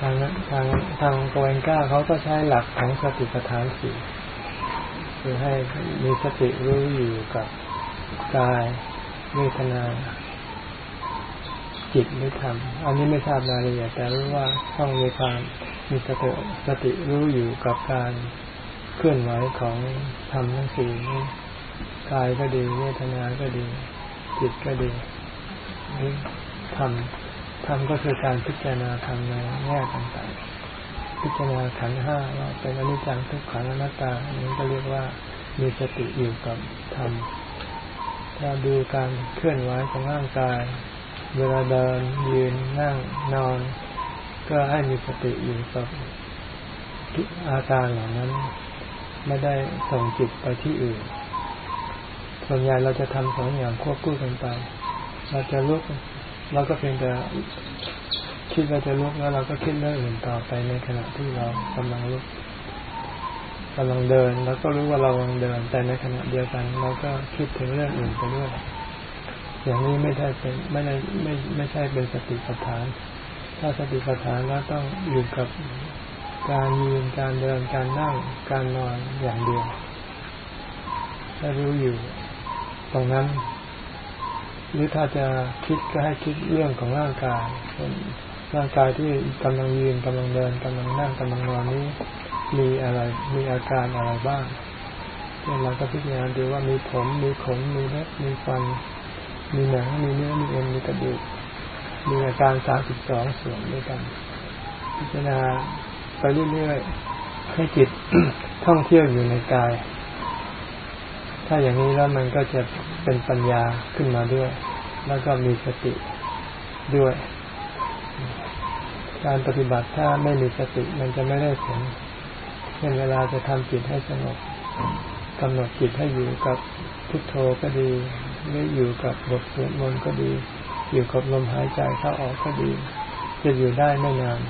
ทางทางทางโกเอนก้าเขาก็ใช้หลักของสติปัฏฐานสี่คือให้มีสติรู้อยู่กับกายเวทนาจิตหรือธรรมอันนี้ไม่ทราบรายละเอียดแต่รู้ว่าต้องมีความมีสติสติรู้อยู่กับการเคลื่อนไหวของธรรมทั้งสี่นี้กายก็ดีเวทนาก็ดี จิตก็ดีนี่ธรรม ธรรมก็คือการพิจารณาธรรมในแง่ต่างๆ พิจารณาขันห้าว่าเป็นอนิจจังทุกขังอนัตตาอันนี้ก็เรียกว่ามีสติอยู่กับธรรมถ้าดูการเคลื่อนไหวของร่างกาย เวลาเดินยืนนั่งนอน ก็ให้มีสติอยู่กับอาการเหล่านั้น ไม่ได้ส่งจิตไปที่อื่น ส่วนใหญ่เราจะทำสองอย่างควบคู่กันไป เราจะลุก เราก็เพียงแต่คิดว่าจะลุกแล้วเราก็คิดเรื่องอื่นต่อไปในขณะที่เรากำลังลุกกำลังเดินเราก็รู้ว่าเรากำลังเดิน แต่ในขณะเดียวกันเราก็คิดถึงเรื่องอื่นไปด้วยอย่างนี้ไม่ได้เป็นไม่ได้ไม่ไม่ใช่เป็นสติปัฏฐาน ถ้าสติปัฏฐานแล้วต้องอยู่กับการยืนการเดินการนั่งการนอนอย่างเดียวถ้ารู้อยู่ตรงนั้น หรือถ้าจะคิดก็ให้คิดเรื่องของร่างกายร่างกายที่กำลังยืนกำลังเดินกำลังนั่งกำลังนอนนี้ มีอะไรมีอาการอะไรบ้างเช่นเราก็พิจารณาดูว่ามีผมมีขนมีเล็บมีฟัน มีหนังมีเนื้อมีเอ็นมีกระดูกมีอาการสามสิบสองส่วนด้วยกัน พิจารณาไปเรื่อยๆให้จิตท่องเที่ยวอยู่ในกาย ถ้าอย่างนี้แล้วมันก็จะเป็นปัญญาขึ้นมาด้วย แล้วก็มีสติด้วย การปฏิบัติถ้าไม่มีสติมันจะไม่ได้ผลเช่นเวลาจะทำจิตให้สงบกำหนดจิตให้อยู่กับพุทโธก็ดีหรืออยู่กับบทสวดมนต์ก็ดี อยู่กับลมหายใจเข้าออกก็ดี จะอยู่ได้ไม่นาน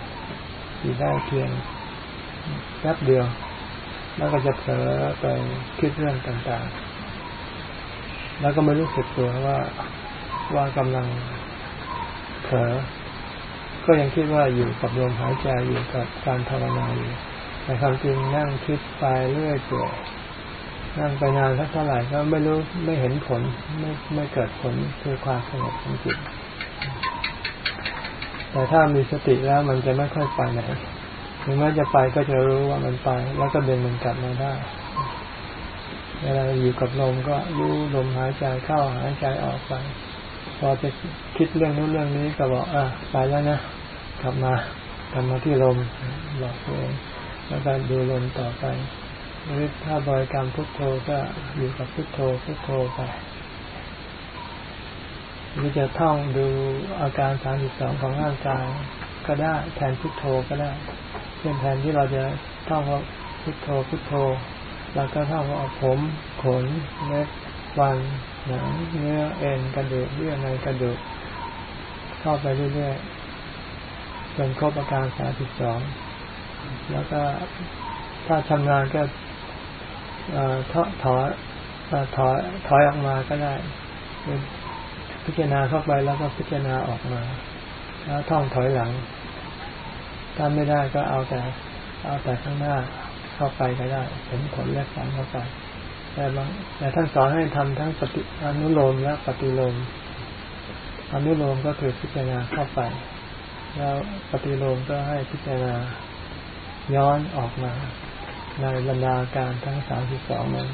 อยู่ได้เพียงแป๊บเดียว แล้วก็จะเผลอไปคิดเรื่องต่างๆ แล้วก็ไม่รู้สึกตัวว่าว่ากำลังเผลอก็ยังคิดว่าอยู่กับลมหายใจอยู่กับการภาวนาอยู่แต่ความจริงนั่งคิดไปเรื่อยเปื่อยนั่งไปนานสักเท่าไหร่ก็ไม่รู้ไม่เห็นผลไม่ไม่เกิดผลคือความสงบของจิตแต่ถ้ามีสติแล้วมันจะไม่ค่อยไปไหนถึงแม้จะไปก็จะรู้ว่ามันไป แล้วก็เดินมันกลับมาได้ เวลาอยู่กับลมก็รู้ลมหายใจเข้าหายใจออกไป พอจะคิดเรื่องนู้นเรื่องนี้ก็บอกอะไปแล้วนะกลับมากลับมาที่ลมบอกตัวเองแล้วก็ดูลมต่อไปหรือถ้าบริกรรมพุทโธก็อยู่กับพุทโธพุทโธไปหรือจะท่องดูอาการสามสิบสองของร่างกายก็ได้แทนพุทโธก็ได้เช่นแทนที่เราจะท่องว่าพุทโธพุทโธ เราก็เท่องว่าผม ขนเล็บฟันหนังเนื้อเอ็นกระดูกเยื่อในกระดูกเข้าไปเรื่อยๆจนครบอาการสาสิบสองแล้วก็ถ้าชำนาญก็ถอยถอยถอยถอยออกมาก็ได้พิจารณาเข้าไปแล้วก็พิจารณาออกมา แล้วท่องถอยหลังถ้าไม่ได้ก็เอาแต่ เอาแต่ข้างหน้า เข้าไปก็ได้เห็นผลแลกฝันเข้าไป แต่บางแต่ท่านสอนให้ทำทั้งปฏิอนุโลมและปฏิโลมอนุโลมก็คือพิจารณาเข้าไป แล้วปฏิโลมก็ให้พิจารณาย้อนออกมาในบรรดาการทั้งสามสิบสองนั้น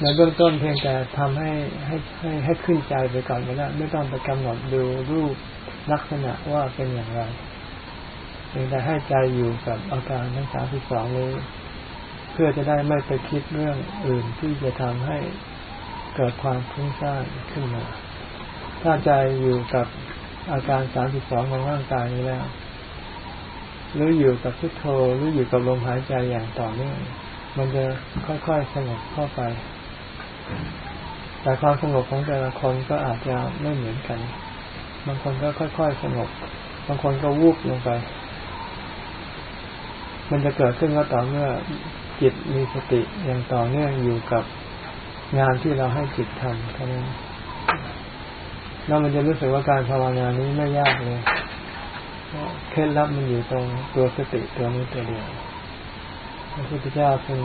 ในเบื้องต้นเพียงแต่ทำให้ให้ให้ให้ขึ้นใจไปก่อนก็ได้ไม่ต้องไปกำหนดดูรูปลักษณะว่าเป็นอย่างไร ยงแต่ให้ใจอยู่กับอาการทั้งสามสิบสองนี้เพื่อจะได้ไม่ไปคิดเรื่องอื่นที่จะทำให้เกิดความฟุ้งซ่านขึ้นมา ถ้าใจอยู่กับอาการสามสิบสองของร่างกายนี้แล้ว หรืออยู่กับพุทโธหรืออยู่กับลมหายใจอย่างต่อเนื่องมันจะค่อยๆสงบเข้าไป แต่ความสงบของแต่ละคนก็อาจจะไม่เหมือนกัน บางคนก็ค่อยๆสงบ บางคนก็วูบลงไป มันจะเกิดขึ้นก็ต่อเมื่อจิตมีสติอย่างต่อเนื่องอยู่กับงานที่เราให้จิตทำเท่านั้นแล้วมันจะรู้สึกว่าการภาวนานี้ไม่ยากเลยเคล็ดลับมันอยู่ตรงตัวสติตัวนี้ตัวเดียวพระพุทธเจ้าทรง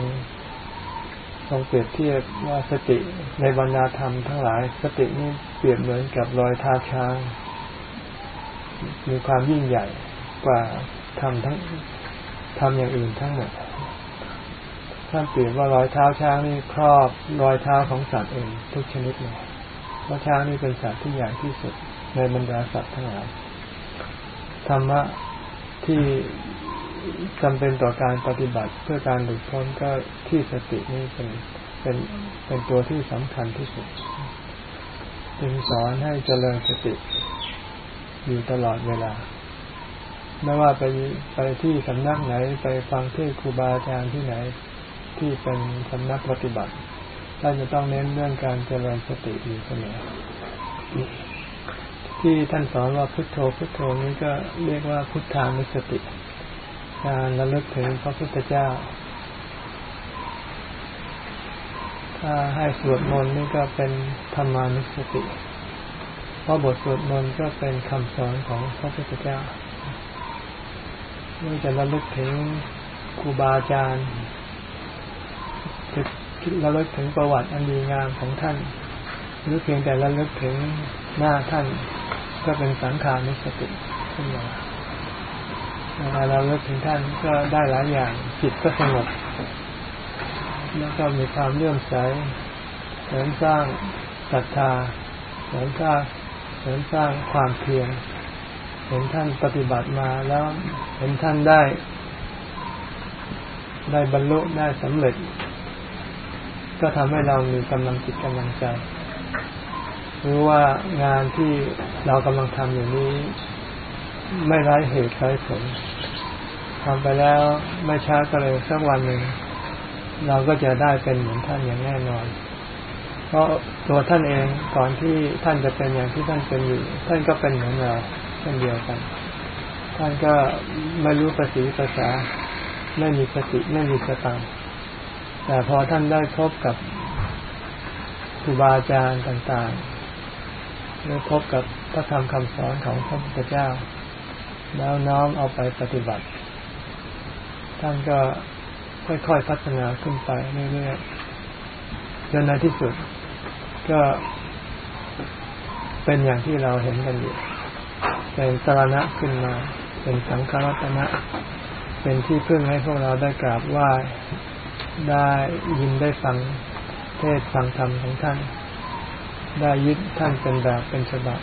ทรงเปรียบเทียบว่าสติในบรรดาธรรมทั้งหลาย สตินี่เปรียบเหมือนกับรอยเท้าช้าง มีความยิ่งใหญ่กว่าทำทั้ง ทำอย่างอื่นทั้งหมดท่านเปรียบว่ารอยเท้าช้างนี่ครอบรอยเท้าของสัตว์เองทุกชนิดเลยเพราะช้างนี่เป็นสัตว์ที่ใหญ่ที่สุดในบรรดาสัตว์ทั้งหลายธรรมะที่จำเป็นต่อการปฏิบัติเพื่อการหลุดพ้นก็ที่สตินี่เป็นเป็นเป็นตัวที่สำคัญที่สุดจึงสอนให้เจริญสติอยู่ตลอดเวลา ไม่ว่าไปไปที่สำนักไหน ไปฟังเทศครูบาอาจารย์ที่ไหน ที่เป็นสำนักปฏิบัติท่านจะต้องเน้นเรื่องการเจริญสติอยู่เสมอที่ท่านสอนว่าพุทโธพุทโธนี้ก็เรียกว่าพุทธานุสติ การระลึกถึงพระพุทธเจ้า ถ้าให้สวดมนต์นี่ก็เป็นธรรมานุสติ เพราะบทสวดมนต์ก็เป็นคำสอนของพระพุทธเจ้า เมื่อจะระลึกถึงครูบาอาจารย์จะระลึกถึงประวัติอันดีงามของท่าน หรือเพียงแต่ระลึกถึงหน้าท่าน ก็เป็นสังขานุสติขึ้นมาเวลาเราเลิกถึงท่านก็ได้หลายอย่างจิตก็สงบแล้วก็มีความเลื่อมใสเสริมสร้างศรัทธาเสริมสร้างเสริมสร้างความเพียร เห็นท่านปฏิบัติมาแล้วเห็นท่านได้ ได้บรรลุได้สำเร็จ ก็ทำให้เรามีกำลังจิตกำลังใจรู้ว่างานที่เรากำลังทำอยู่นี้ ไม่ไร้เหตุไร้ผลทำไปแล้วไม่ช้าก็เร็วสักวันหนึ่งเราก็จะได้เป็นเหมือนท่านอย่างแน่นอน เพราะตัวท่านเองก่อนที่ท่านจะเป็นอย่างที่ท่านเป็นอยู่ ท่านก็เป็นเหมือนเรา เช่นเดียวกัน ท่านก็ไม่รู้ภาษีภาษา ไม่มีสติไม่มีสตังแต่พอท่านได้พบกับครูบาอาจารย์ต่างๆได้พบกับพระธรรมคำสอนของพระพุทธเจ้า แล้วน้อมเอาไปปฏิบัติ ท่านก็ค่อยๆพัฒนาขึ้นไปเรื่อยๆจนในที่สุดก็เป็นอย่างที่เราเห็นกันอยู่ เป็นสารณะขึ้นมา เป็นสังฆรัตนะ เป็นที่พึ่งให้พวกเราได้กราบไหว้ได้ยินได้ฟังเทศฟังธรรมของท่าน ได้ยึดท่านเป็นแบบเป็นฉบับ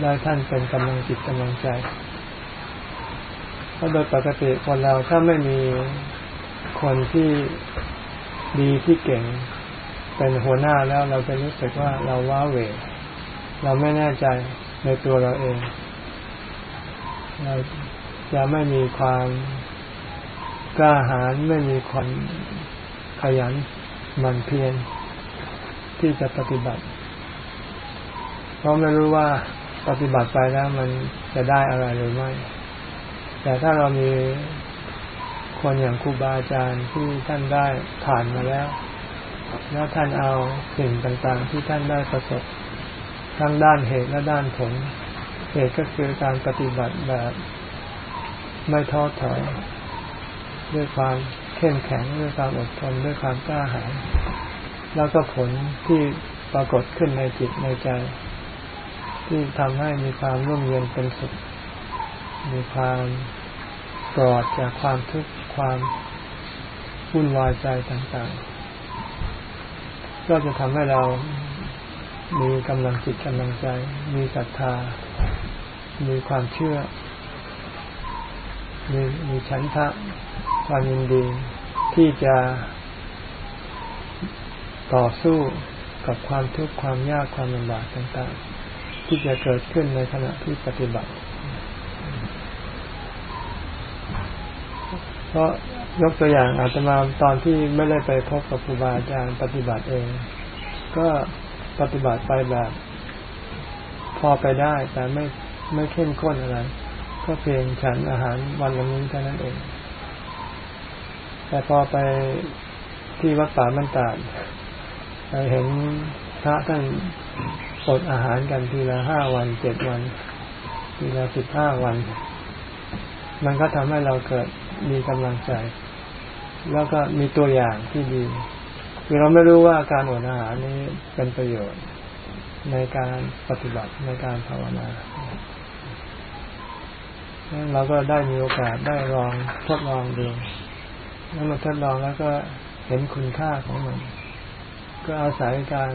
ได้ท่านเป็นกำลังจิตกำลังใจเพราะโดยปกติคนเราถ้าไม่มีคนที่ดีที่เก่ง เป็นหัวหน้าแล้วเราจะรู้สึกว่าเราว้าเหวเราไม่แน่ใจ ในตัวเราเอง เราจะไม่มีความกล้าหาญไม่มีความขยันหมั่นเพียรที่จะปฏิบัติ เพราะไม่รู้ว่าปฏิบัติไปแล้วมันจะได้อะไรหรือไม่ แต่ถ้าเรามีคนอย่างครูบาอาจารย์ที่ท่านได้ผ่านมาแล้ว แล้วท่านเอาสิ่งต่างๆ ที่ท่านได้ประสบ ทั้งด้านเหตุและด้านผล เหตุก็คือการปฏิบัติแบบไม่ท้อถอย ด้วยความเข้มแข็งด้วยความอดทนด้วยความกล้าหาญแล้วก็ผลที่ปรากฏขึ้นในจิตในใจ ที่ทำให้มีความร่มเย็นเป็นสุข มีความปลอดจากความทุกข์ความวุ่นวายใจต่างๆ ก็จะทำให้เรา มีกำลังจิตกำลังใจ มีศรัทธา มีความเชื่อ มีมีฉันทะ ความยินดีที่จะต่อสู้กับความทุกข์ความยากความลำบากต่างๆ ที่จะเกิดขึ้นในขณะที่ปฏิบัติ เพราะยกตัวอย่างอาจจะมาตอนที่ไม่ได้ไปพบกับครูบาอาจารย์ปฏิบัติเอง ก็ ปฏิบัติไปแบบ พอไปได้แต่ไม่ไม่เข้มข้นอะไร ก็เพียงฉันอาหารวันละมื้อเท่านั้นเอง แต่พอไปที่วัดป่ามันตาดไปเห็นพระท่านอดอาหารกันทีละห้าวันเจ็ดวันทีละสิบห้าวัน มันก็ทำให้เราเกิดมีกำลังใจ แล้วก็มีตัวอย่างที่ดี คือเราไม่รู้ว่าการอดอาหารนี้เป็นประโยชน์ในการปฏิบัติในการภาวนาเราก็ได้มีโอกาสได้ลองทดลองดูแล้วมาทดลองแล้วก็เห็นคุณค่าของมัน ก็อาศัยการ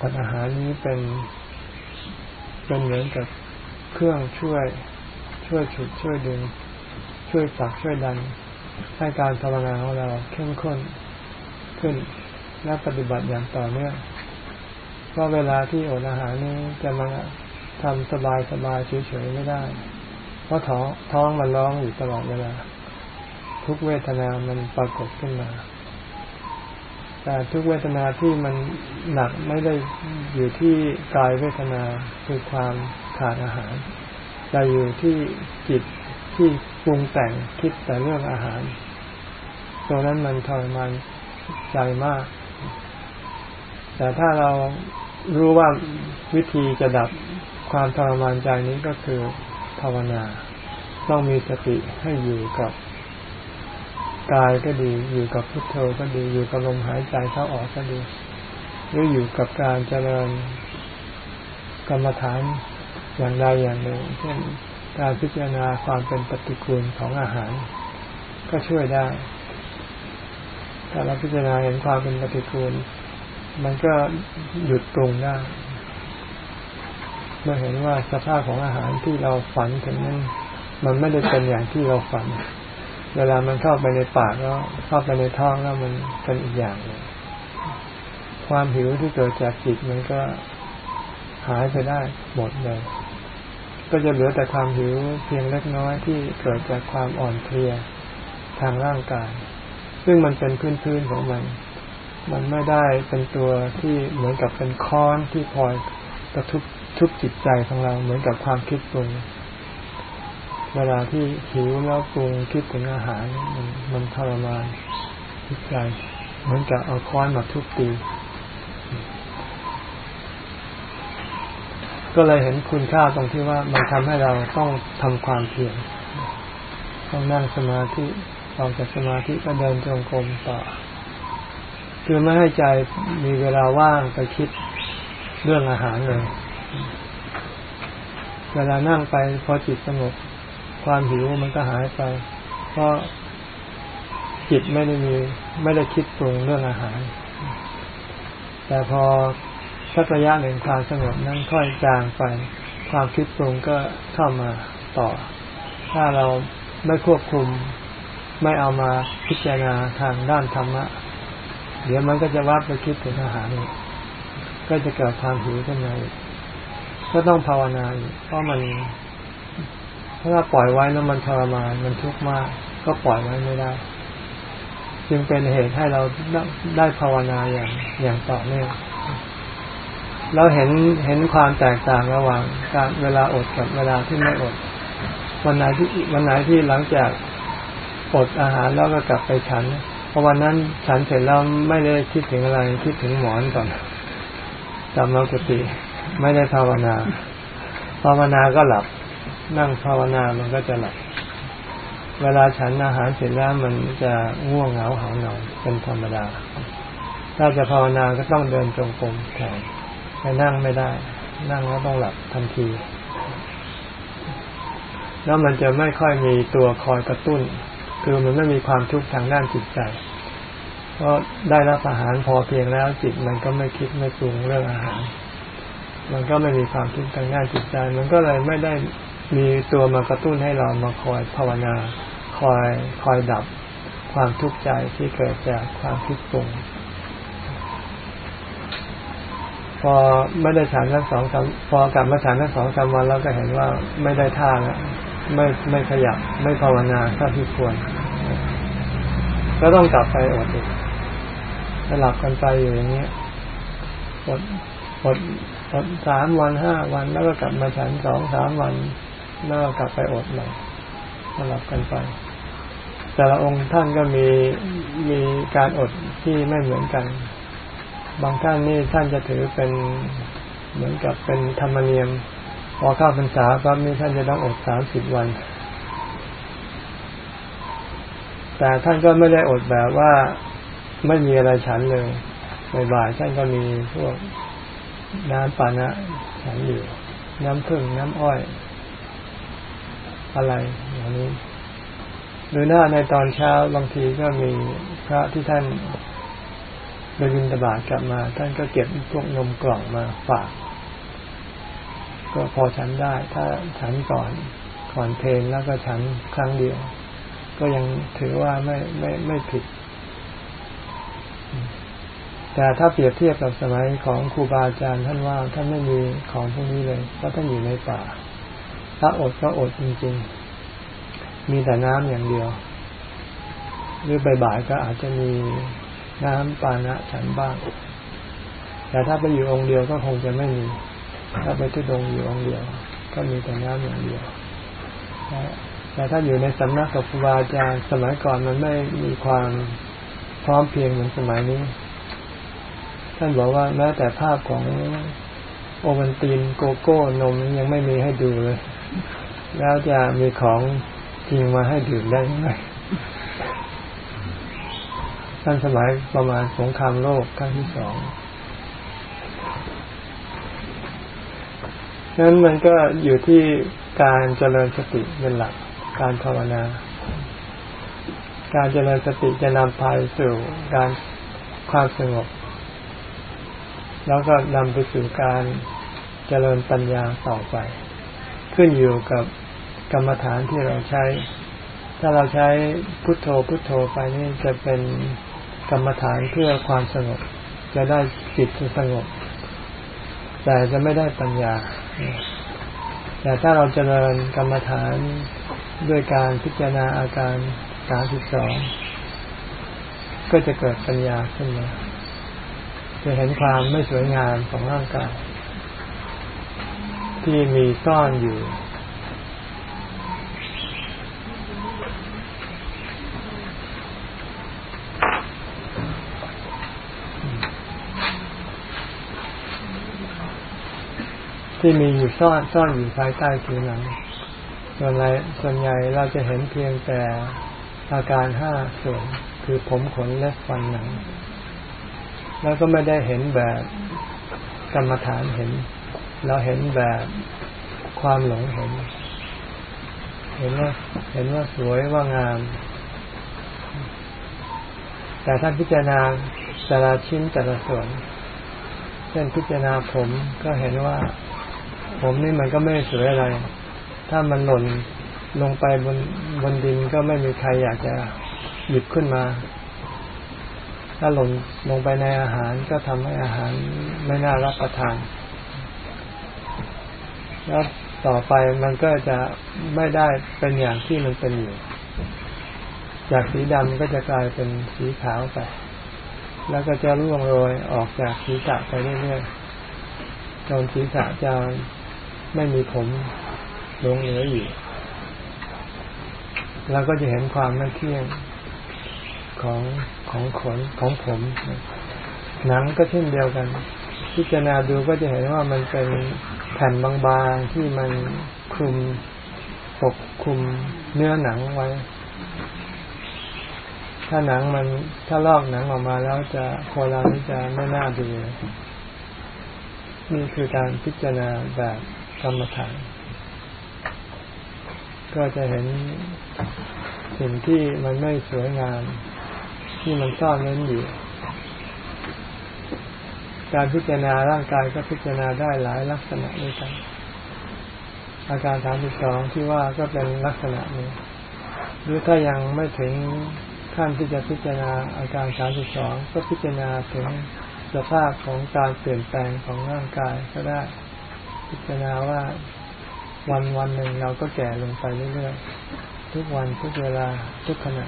อดอาหารนี้เป็นเป็นเหมือนกับเครื่องช่วย ช่วยฉุดช่วยดึง ช่วยปักช่วยดัน ให้การภาวนาของเราเข้มข้น ขึ้น และปฏิบัติอย่างต่อเนื่องเพราะเวลาที่อดอาหารนี้จะมาทำสบายสบายเฉยๆไม่ได้ เพราะท้องท้องมันร้องอยู่ตลอดเวลา ทุกเวทนามันปรากฏขึ้นมาแต่ทุกเวทนาที่มันหนักไม่ได้อยู่ที่กายเวทนาคือความขาดอาหาร แต่อยู่ที่จิตที่ปรุงแต่งคิดแต่เรื่องอาหารตัวนั้นมันทรมาน ใจมาก แต่ถ้าเรารู้ว่าวิธีจะดับความทรมานใจนี้ก็คือภาวนา ต้องมีสติให้อยู่กับกายก็ดี อยู่กับพุทโธก็ดี อยู่กับลมหายใจเข้าออกก็ดี หรืออยู่กับการเจริญกรรมฐานอย่างใดอย่างหนึ่ง เช่นการพิจารณาความเป็นปฏิกูลของอาหาร ก็ช่วยได้ ถ้าเราพิจารณาเห็นความเป็นปฏิกูล มันก็หยุดปรุงได้ เมื่อเห็นว่าสภาพของอาหารที่เราฝันถึงนั้นมันไม่ได้เป็นอย่างที่เราฝัน เวลามันเข้าไปในปากแล้วเข้าไปในท้องแล้วมันเป็นอีกอย่างเลยความหิวที่เกิดจากจิตมันก็หายไปได้หมดเลย ก็จะเหลือแต่ความหิวเพียงเล็กน้อยที่เกิดจากความอ่อนเพลียทางร่างกาย ซึ่งมันเป็นพื้นๆของมัน มันไม่ได้เป็นตัวที่เหมือนกับเป็นค้อนที่คอยกระทุบทุบจิตใจของเราเหมือนกับความคิดปรุงเวลาที่หิวแล้วปรุงคิดถึงอาหาร มันมันทรมานจิตใจเหมือนกับเอาค้อนมาทุบตีก็เลยเห็นคุณค่าตรงที่ว่ามันทำให้เราต้องทำความเพียรต้องนั่งสมาธิ ออกจากสมาธิก็เดินจงกรมต่อคือไม่ให้ใจมีเวลาว่างไปคิดเรื่องอาหารเลย เวลานั่งไปพอจิตสงบความหิวมันก็หายไป เพราะจิตไม่ได้มี ไม่ได้คิดปรุงเรื่องอาหาร แต่พอสักระยะหนึ่งความสงบนั้นค่อยจางไป ความคิดปรุงก็เข้ามาต่อ ถ้าเราไม่ควบคุม ไม่เอามาพิจารณาทางด้านธรรมะ เดี๋ยวมันก็จะวัดไปคิดถึงอาหารก็จะเกิดความหิวขึ้นมาก็ต้องภาวนาเพราะมันถ้าปล่อยไว้แล้วมันทรมานมันทุกข์มาก ก็ปล่อยไว้ไม่ได้ จึงเป็นเหตุให้เราได้ภาวนาอย่างอย่างต่อเนื่องเราเห็นเห็นความแตกต่างระหว่างการเวลาอดกับเวลาที่ไม่อด วันไหนที่วันไหนที่หลังจาก อดอาหารแล้วก็กลับไปฉันเพราะวันนั้นฉันเสร็จแล้วไม่ได้คิดถึงอะไรคิดถึงหมอนก่อนจำเรากติไม่ได้ภาวนา ภาวนาก็หลับ นั่งภาวนามันก็จะหลับ เวลาฉันอาหารเสร็จแล้วมันจะง่วงเหงาหานอนเป็นธรรมดา ถ้าจะภาวนาก็ต้องเดินจงกรมแทนไปนั่งไม่ได้ นั่งแล้วต้องหลับทันที แล้วมันจะไม่ค่อยมีตัวคอยกระตุ้น คือมันไม่มีความทุกข์ทางด้านจิตใจเพราะได้รับอาหารพอเพียงแล้วจิตมันก็ไม่คิดไม่ปรุงเรื่องอาหาร มันก็ไม่มีความทุกข์ทางด้านจิตใจ มันก็เลยไม่ได้มีตัวมากระตุ้นให้เรามาคอยภาวนา คอยคอยดับความทุกข์ใจที่เกิดจากความคิดปรุงพอไม่ได้ฉันทั้งสองพอกลับมาฉันทั้งสองสามวันแล้วก็เห็นว่าไม่ได้ท่าแล้ว ไม่ไม่ขยับไม่ภาวนาถ้าที่ควร ก็ต้องกลับไปอดอีกสลับกันไปอยู่อย่างเงี้ยอดอดอดสามวันห้าวัน แล้วก็กลับมาฉันสองสามวัน แล้วก็กลับไปอดใหม่สลับกันไป แต่ละองค์ท่านก็มีมีการอดที่ไม่เหมือนกัน บางท่านนี่ท่านจะถือเป็นเหมือนกับเป็นธรรมเนียม พอเข้าพรรษาปั๊บนี้ท่านจะต้องอดสามสิบวัน แต่ท่านก็ไม่ได้อดแบบว่าไม่มีอะไรฉันเลยบ่ายๆท่านก็มีพวกน้ำปานะฉันอยู่ น้ำผึ้งน้ำอ้อย อะไรอย่างนี้หรือหน้าในตอนเช้าบางทีก็มีพระที่ท่านไปบินตบาทกลับมา ท่านก็เก็บพวกนมกล่องมาฝาก ก็พอฉันได้ ถ้าฉันก่อนก่อนเพลนแล้วก็ฉันครั้งเดียว ก็ยังถือว่าไม่ไม่ไม่ผิด แต่ถ้าเปรียบเทียบกับสมัยของครูบาอาจารย์ท่านว่าท่านไม่มีของพวกนี้เลยเพราะท่านอยู่ในป่า ถ้าอดก็อดจริง ๆ มีแต่น้ำอย่างเดียว หรือใบ่ายก็อาจจะมีน้ำปานะฉันบ้าง แต่ถ้าไปอยู่องค์เดียวก็คงจะไม่มี ถ้าไปทุดงอยู่องเดียว ก็มีแต่น้ำอย่างเดียวแต่ถ้าอยู่ในสำนักกับครูบาอาจารย์สมัยก่อนมันไม่มีความพร้อมเพียงเหมือนสมัยนี้ ท่านบอกว่าแม้แต่ภาพของโอวันตีนโกโก้นมยังไม่มีให้ดูเลย แล้วจะมีของจริงมาให้ดื่มได้ยังไงท่านสมัยประมาณสงครามโลกครั้งที่สอง นั้นมันก็อยู่ที่การเจริญสติเป็นหลัก การภาวนา การเจริญสติจะนำพาสู่การความสงบ แล้วก็นำไปสู่การเจริญปัญญาต่อไป ขึ้นอยู่กับกรรมฐานที่เราใช้ ถ้าเราใช้พุทโธพุทโธไปนี่จะเป็นกรรมฐานเพื่อความสงบ จะได้จิตสงบ แต่จะไม่ได้ปัญญา แต่ถ้าเราจเจริญกรรมฐานด้วยการพิจารณาอาการสามสิบสองก็จะเกิดปัญญาขึ้นมา จะเห็นความไม่สวยงามของร่างกายที่มีซ่อนอยู่ ที่มีอยู่ซ่อนซ่อนอยู่ภายใต้ผิวหนังส่วนใหญ่ส่วนใหญ่เราจะเห็นเพียงแต่อาการห้าส่วนคือผมขนและฟันหนัง แล้วก็ไม่ได้เห็นแบบกรรมฐานเห็น เราเห็นแบบความหลงเห็น เห็นว่าเห็นว่าสวยว่างาม แต่ท่าพิจารณาแต่ละชิ้นแต่ละส่วน เช่นพิจารณาผมก็เห็นว่า ผมนี่มันก็ไม่สวยอะไร ถ้ามันหล่นลงไปบนบนดินก็ไม่มีใครอยากจะหยิบขึ้นมา ถ้าหล่นลงไปในอาหารก็ทำให้อาหารไม่น่ารับประทาน แล้วต่อไปมันก็จะไม่ได้เป็นอย่างที่มันเป็นอยู่ จากสีดำก็จะกลายเป็นสีขาวไป แล้วก็จะร่วงโรยออกจากศีรษะไปเรื่อยๆจนศีรษะจะ ไม่มีผมลงเหลืออยู่เราก็จะเห็นความไม่เที่ยงของของขนของผมหนังก็เช่นเดียวกัน พิจารณาดูก็จะเห็นว่ามันเป็นแผ่นบางๆที่มันคลุมปกคลุมเนื้อหนังไว้ ถ้าหนังมันถ้าลอกหนังออกมาแล้วจะพอเรานี่จะไม่น่าดูนี่คือการพิจารณาแบบ กรรมฐาน ก็จะเห็นสิ่งที่มันไม่สวยงาม ที่มันซ่อนเล้นอยู่ การพิจารณาร่างกายก็พิจารณาได้หลายลักษณะด้วยกัน อาการสามสิบสองที่ว่าก็เป็นลักษณะนี้หรือถ้ายังไม่ถึงขั้นที่จะพิจารณาอาการสามสิบสองก็พิจารณาถึงสภาพของการเปลี่ยนแปลงของร่างกายก็ได้ พิจารณาว่าวันวันหนึ่งเราก็แก่ลงไปเรื่อยๆ ทุกวันทุกเวลาทุกขณะ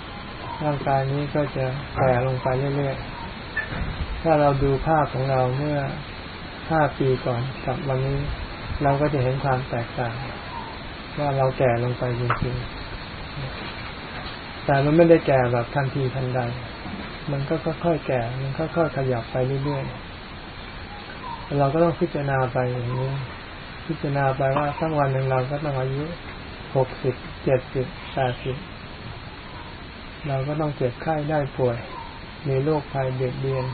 ร่างกายนี้ก็จะแก่ลงไปเรื่อยๆ ถ้าเราดูภาพของเราเมื่อห้าปีก่อนกับวันนี้ เราก็จะเห็นความแตกต่าง ว่าเราแก่ลงไปจริงๆ แต่มันไม่ได้แก่แบบทันทีทันใด มันก็ค่อยๆแก่ มันค่อยๆขยับไปเรื่อยๆ เราก็ต้องพิจารณาไปอย่างนี้ พิจารณาไปว่าสักวันหนึ่งเราก็ต้องอายุหกสิบเจ็ดสิบแปดสิบเราก็ต้องเจ็บไข้ได้ป่วย มีโรคภัยเบียดเบียน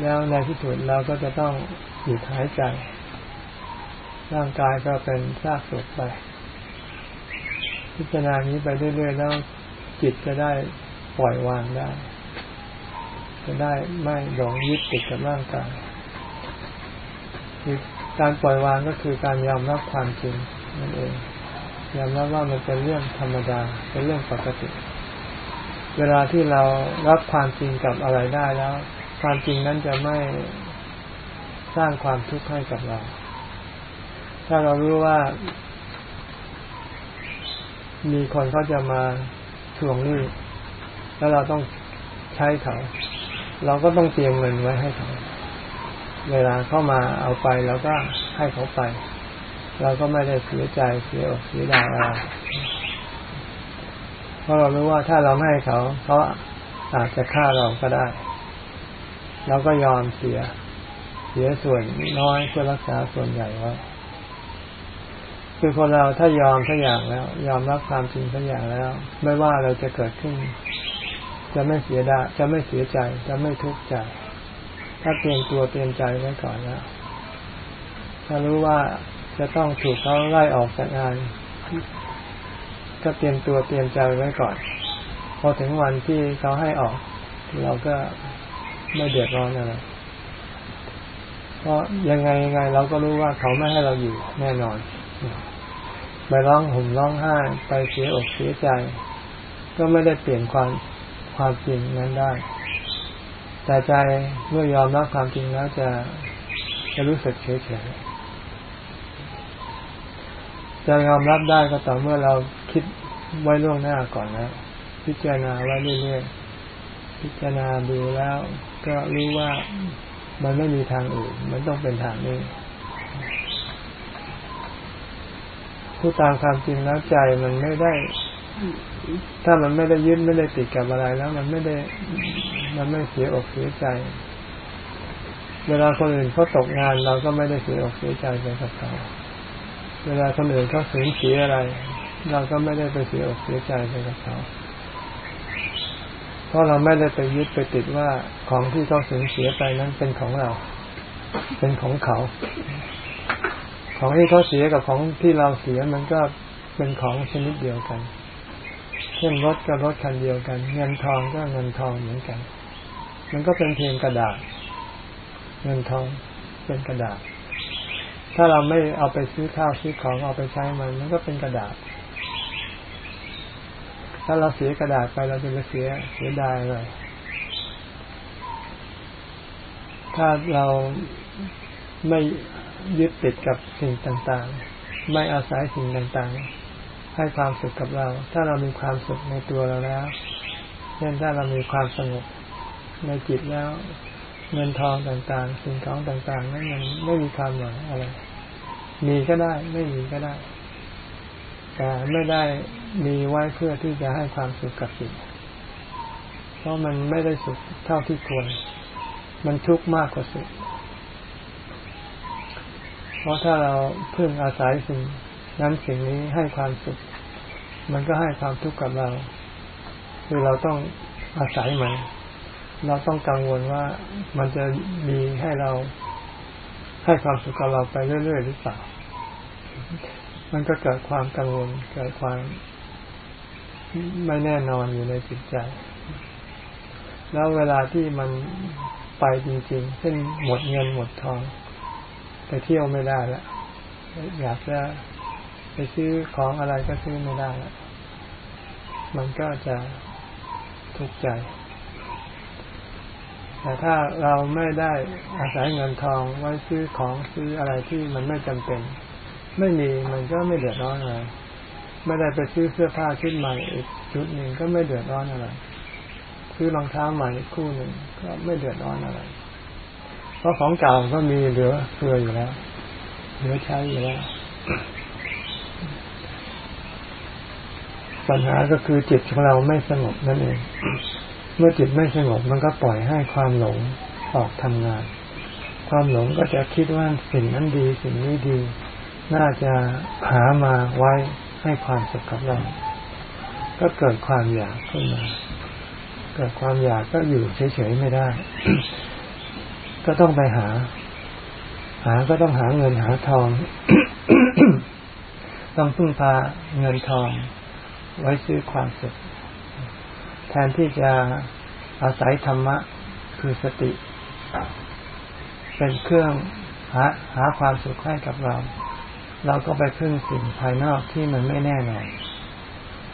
แล้วในที่สุดเราก็จะต้องหยุดหายใจ ร่างกายก็เป็นซากศพไป พิจารณานี้ไปเรื่อยๆแล้วจิตจะได้ปล่อยวางได้ จะได้ไม่หลงยึดติดกับร่างกาย การปล่อยวางก็คือการยอมรับความจริงนั่นเอง ยอมรับว่ามันเป็นเรื่องธรรมดา เป็นเรื่องปกติ เวลาที่เรารับความจริงกับอะไรได้แล้ว ความจริงนั้นจะไม่สร้างความทุกข์ให้กับเรา ถ้าเรารู้ว่า มีคนเขาจะมาทวงหนี้แล้วเราต้องใช้เขา เราก็ต้องเตรียมเงินไว้ให้เขา เวลาเข้ามาเอาไปเราก็ให้เขาไป เราก็ไม่ได้เสียใจเสียอกเสียดายอะไรเพราะเรารู้ว่าถ้าเราไม่ให้เขาเขาอาจจะฆ่าเราก็ได้ เราก็ยอมเสีย เสียส่วนน้อยเพื่อรักษาส่วนใหญ่ไว้คือคนเราถ้ายอมทุกอย่างแล้ว ยอมรับความจริงทุกอย่างแล้ว ไม่ว่าเราจะเกิดขึ้น จะไม่เสียดายจะไม่เสียใจ จะไม่ทุกข์ใจ ถ้าเตรียมตัวเตรียมใจไว้ก่อนแล้วถ้ารู้ว่าจะต้องถูกเขาไล่ออกจากงานก็เตรียมตัวเตรียมใจไว้ก่อน พอถึงวันที่เขาให้ออก เราก็ไม่เดือดร้อนอะไรเพราะยังไงยังไงเราก็รู้ว่าเขาไม่ให้เราอยู่แน่นอนไปร้องห่มร้องไห้ไปเสียอกเสียใจ ก็ไม่ได้เปลี่ยนความความจริงนั้นได้ ต่ใจเมื่อยอมรับความจริงแล้วจะจะรู้สึกเฉยเฉยจะยอมรับได้ก็ต่อเมื่อเราคิดไว้ล่วงหน้าก่อนนะพิจารณาไว้เรื่อยๆพิจารณาดูแล้ว ก็รู้ว่ามันไม่มีทางอื่น มันต้องเป็นทางนี้ผู้ตามความจริงแล้วใจมันไม่ได้ ถ้ามันไม่ได้ยึดไม่ได้ติดกับอะไรแล้ว มันไม่ได้ มันไม่เสียอกเสียใจ เวลาคนอื่นเขาตกงานเราก็ไม่ได้เสียอกเสียใจไปกับเขาเวลาคนอื่นเขาสูญเสียอะไร เราก็ไม่ได้ไปเสียอกเสียใจไปกับเขาเพราะเราไม่ได้ไปยึดไปติดว่าของที่เขาสูญเสียไปนั้นเป็นของเรา เป็นของเขา ของที่เขาเสียกับของที่เราเสียมันก็เป็นของชนิดเดียวกัน ช่นรถกับรถคันเดียวกัน เงินทองก็เงินทองเหมือนกัน มันก็เป็นเพียงกระดาษ เงินทองเป็นกระดาษ ถ้าเราไม่เอาไปซื้อข้าวซื้อของเอาไปใช้มัน มันก็เป็นกระดาษ ถ้าเราเสียกระดาษไปเราจะไปเสียเสียดายเลยถ้าเราไม่ยึดติดกับสิ่งต่างๆ ไม่อาศัยสิ่งต่างๆ ให้ความสุขกับเรา ถ้าเรามีความสุขในตัวเราแล้วเช่นถ้าเรามีความสงบในจิตแล้ว เงินทองต่างๆ สิ่งของต่างๆนั้นมันไม่มีความหมายอะไร มีก็ได้ ไม่มีก็ได้แต่ไม่ได้มีไว้เพื่อที่จะให้ความสุขกับจิตเพราะมันไม่ได้สุขเท่าที่ควร มันทุกข์มากกว่าสุขเพราะถ้าเราเพึ่งอาศัยสิ่ง นั้นสิ่งนี้ให้ความสุข มันก็ให้ความทุกข์กับเรา คือเราต้องอาศัยมัน เราต้องกังวลว่ามันจะมีให้เรา ให้ความสุขกับเราไปเรื่อยๆหรือเปล่า มันก็เกิดความกังวลเกิดความไม่แน่นอนอยู่ในจิตใจ แล้วเวลาที่มันไปจริงๆ เช่นหมดเงินหมดทอง ไปเที่ยวไม่ได้ละอยากจะ ไปซื้อของอะไรก็ซื้อไม่ได้ละมันก็จะทุกข์ใจ แต่ถ้าเราไม่ได้อาศัยเงินทองไว้ซื้อของซื้ออะไรที่มันไม่จำเป็น ไม่มีมันก็ไม่เดือดร้อนอะไรไม่ได้ไปซื้อเสื้อผ้าชุดใหม่อีกชุดหนึ่งก็ไม่เดือดร้อนอะไรซื้อรองเท้าใหม่คู่หนึ่งก็ไม่เดือดร้อนอะไร เพราะของเก่าก็มีเหลือเฟืออยู่แล้วเหลือใช้อยู่แล้ว ปัญหาก็คือจิตของเราไม่สงบนั่นเอง เมื่อจิตไม่สงบมันก็ปล่อยให้ความหลงออกทำงาน ความหลงก็จะคิดว่าสิ่งนั้นดีสิ่งนี้ดี น่าจะหามาไว้ให้ความสุขกับเรา ก็เกิดความอยากขึ้นมา เกิดความอยากก็อยู่เฉยๆไม่ได้ ก็ต้องไปหา หาก็ต้องหาเงินหาทอง ต้องพึ่งพาเงินทอง ไว้ซื้อความสุข แทนที่จะอาศัยธรรมะคือสติ เป็นเครื่องหาหาความสุขให้กับเรา เราก็ไปพึ่งสิ่งภายนอกที่มันไม่แน่นอน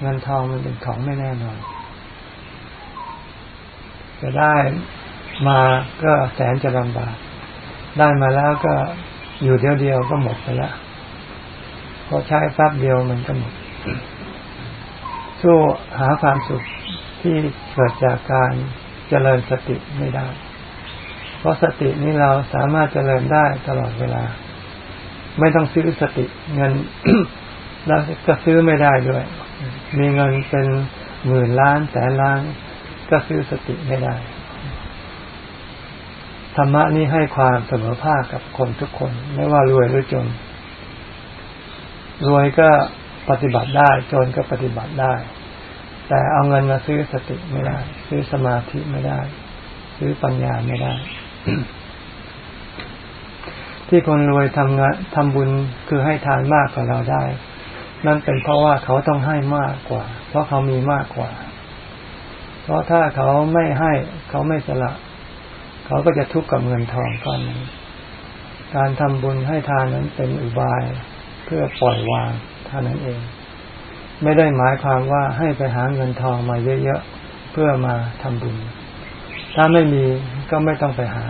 เงินทองมันเป็นของไม่แน่นอน จะได้มาก็แสนจะลำบาก ได้มาแล้วก็อยู่เดียวเดียวก็หมดไปแล้วพอใช้แป๊บเดียวมันก็หมด สู้หาความสุขที่เกิดจากการเจริญสติไม่ได้ เพราะสตินี้เราสามารถเจริญได้ตลอดเวลา ไม่ต้องซื้อสติเงินแล้วก็ซื้อไม่ได้ด้วย มีเงินเป็นหมื่นล้านแสนล้าน ก็ซื้อสติไม่ได้ ธรรมะนี่ให้ความเสมอภาคกับคนทุกคน ไม่ว่ารวยหรือจน รวยก็ ปฏิบัติได้จนก็ปฏิบัติได้ แต่เอาเงินมาซื้อสติไม่ได้ ซื้อสมาธิไม่ได้ ซื้อปัญญาไม่ได้ ที่คนรวยทำงานทำบุญคือให้ทานมากกว่าเราได้ นั่นเป็นเพราะว่าเขาต้องให้มากกว่า เพราะเขามีมากกว่า เพราะถ้าเขาไม่ให้เขาไม่สละเขาก็จะทุกข์กับเงินทองก้อนนี้การทำบุญให้ทานนั้นเป็นอุบายเพื่อปล่อยวาง เท่านั้นเอง ไม่ได้หมายความว่าให้ไปหาเงินทองมาเยอะๆเพื่อมาทำบุญ ถ้าไม่มีก็ไม่ต้องไปหา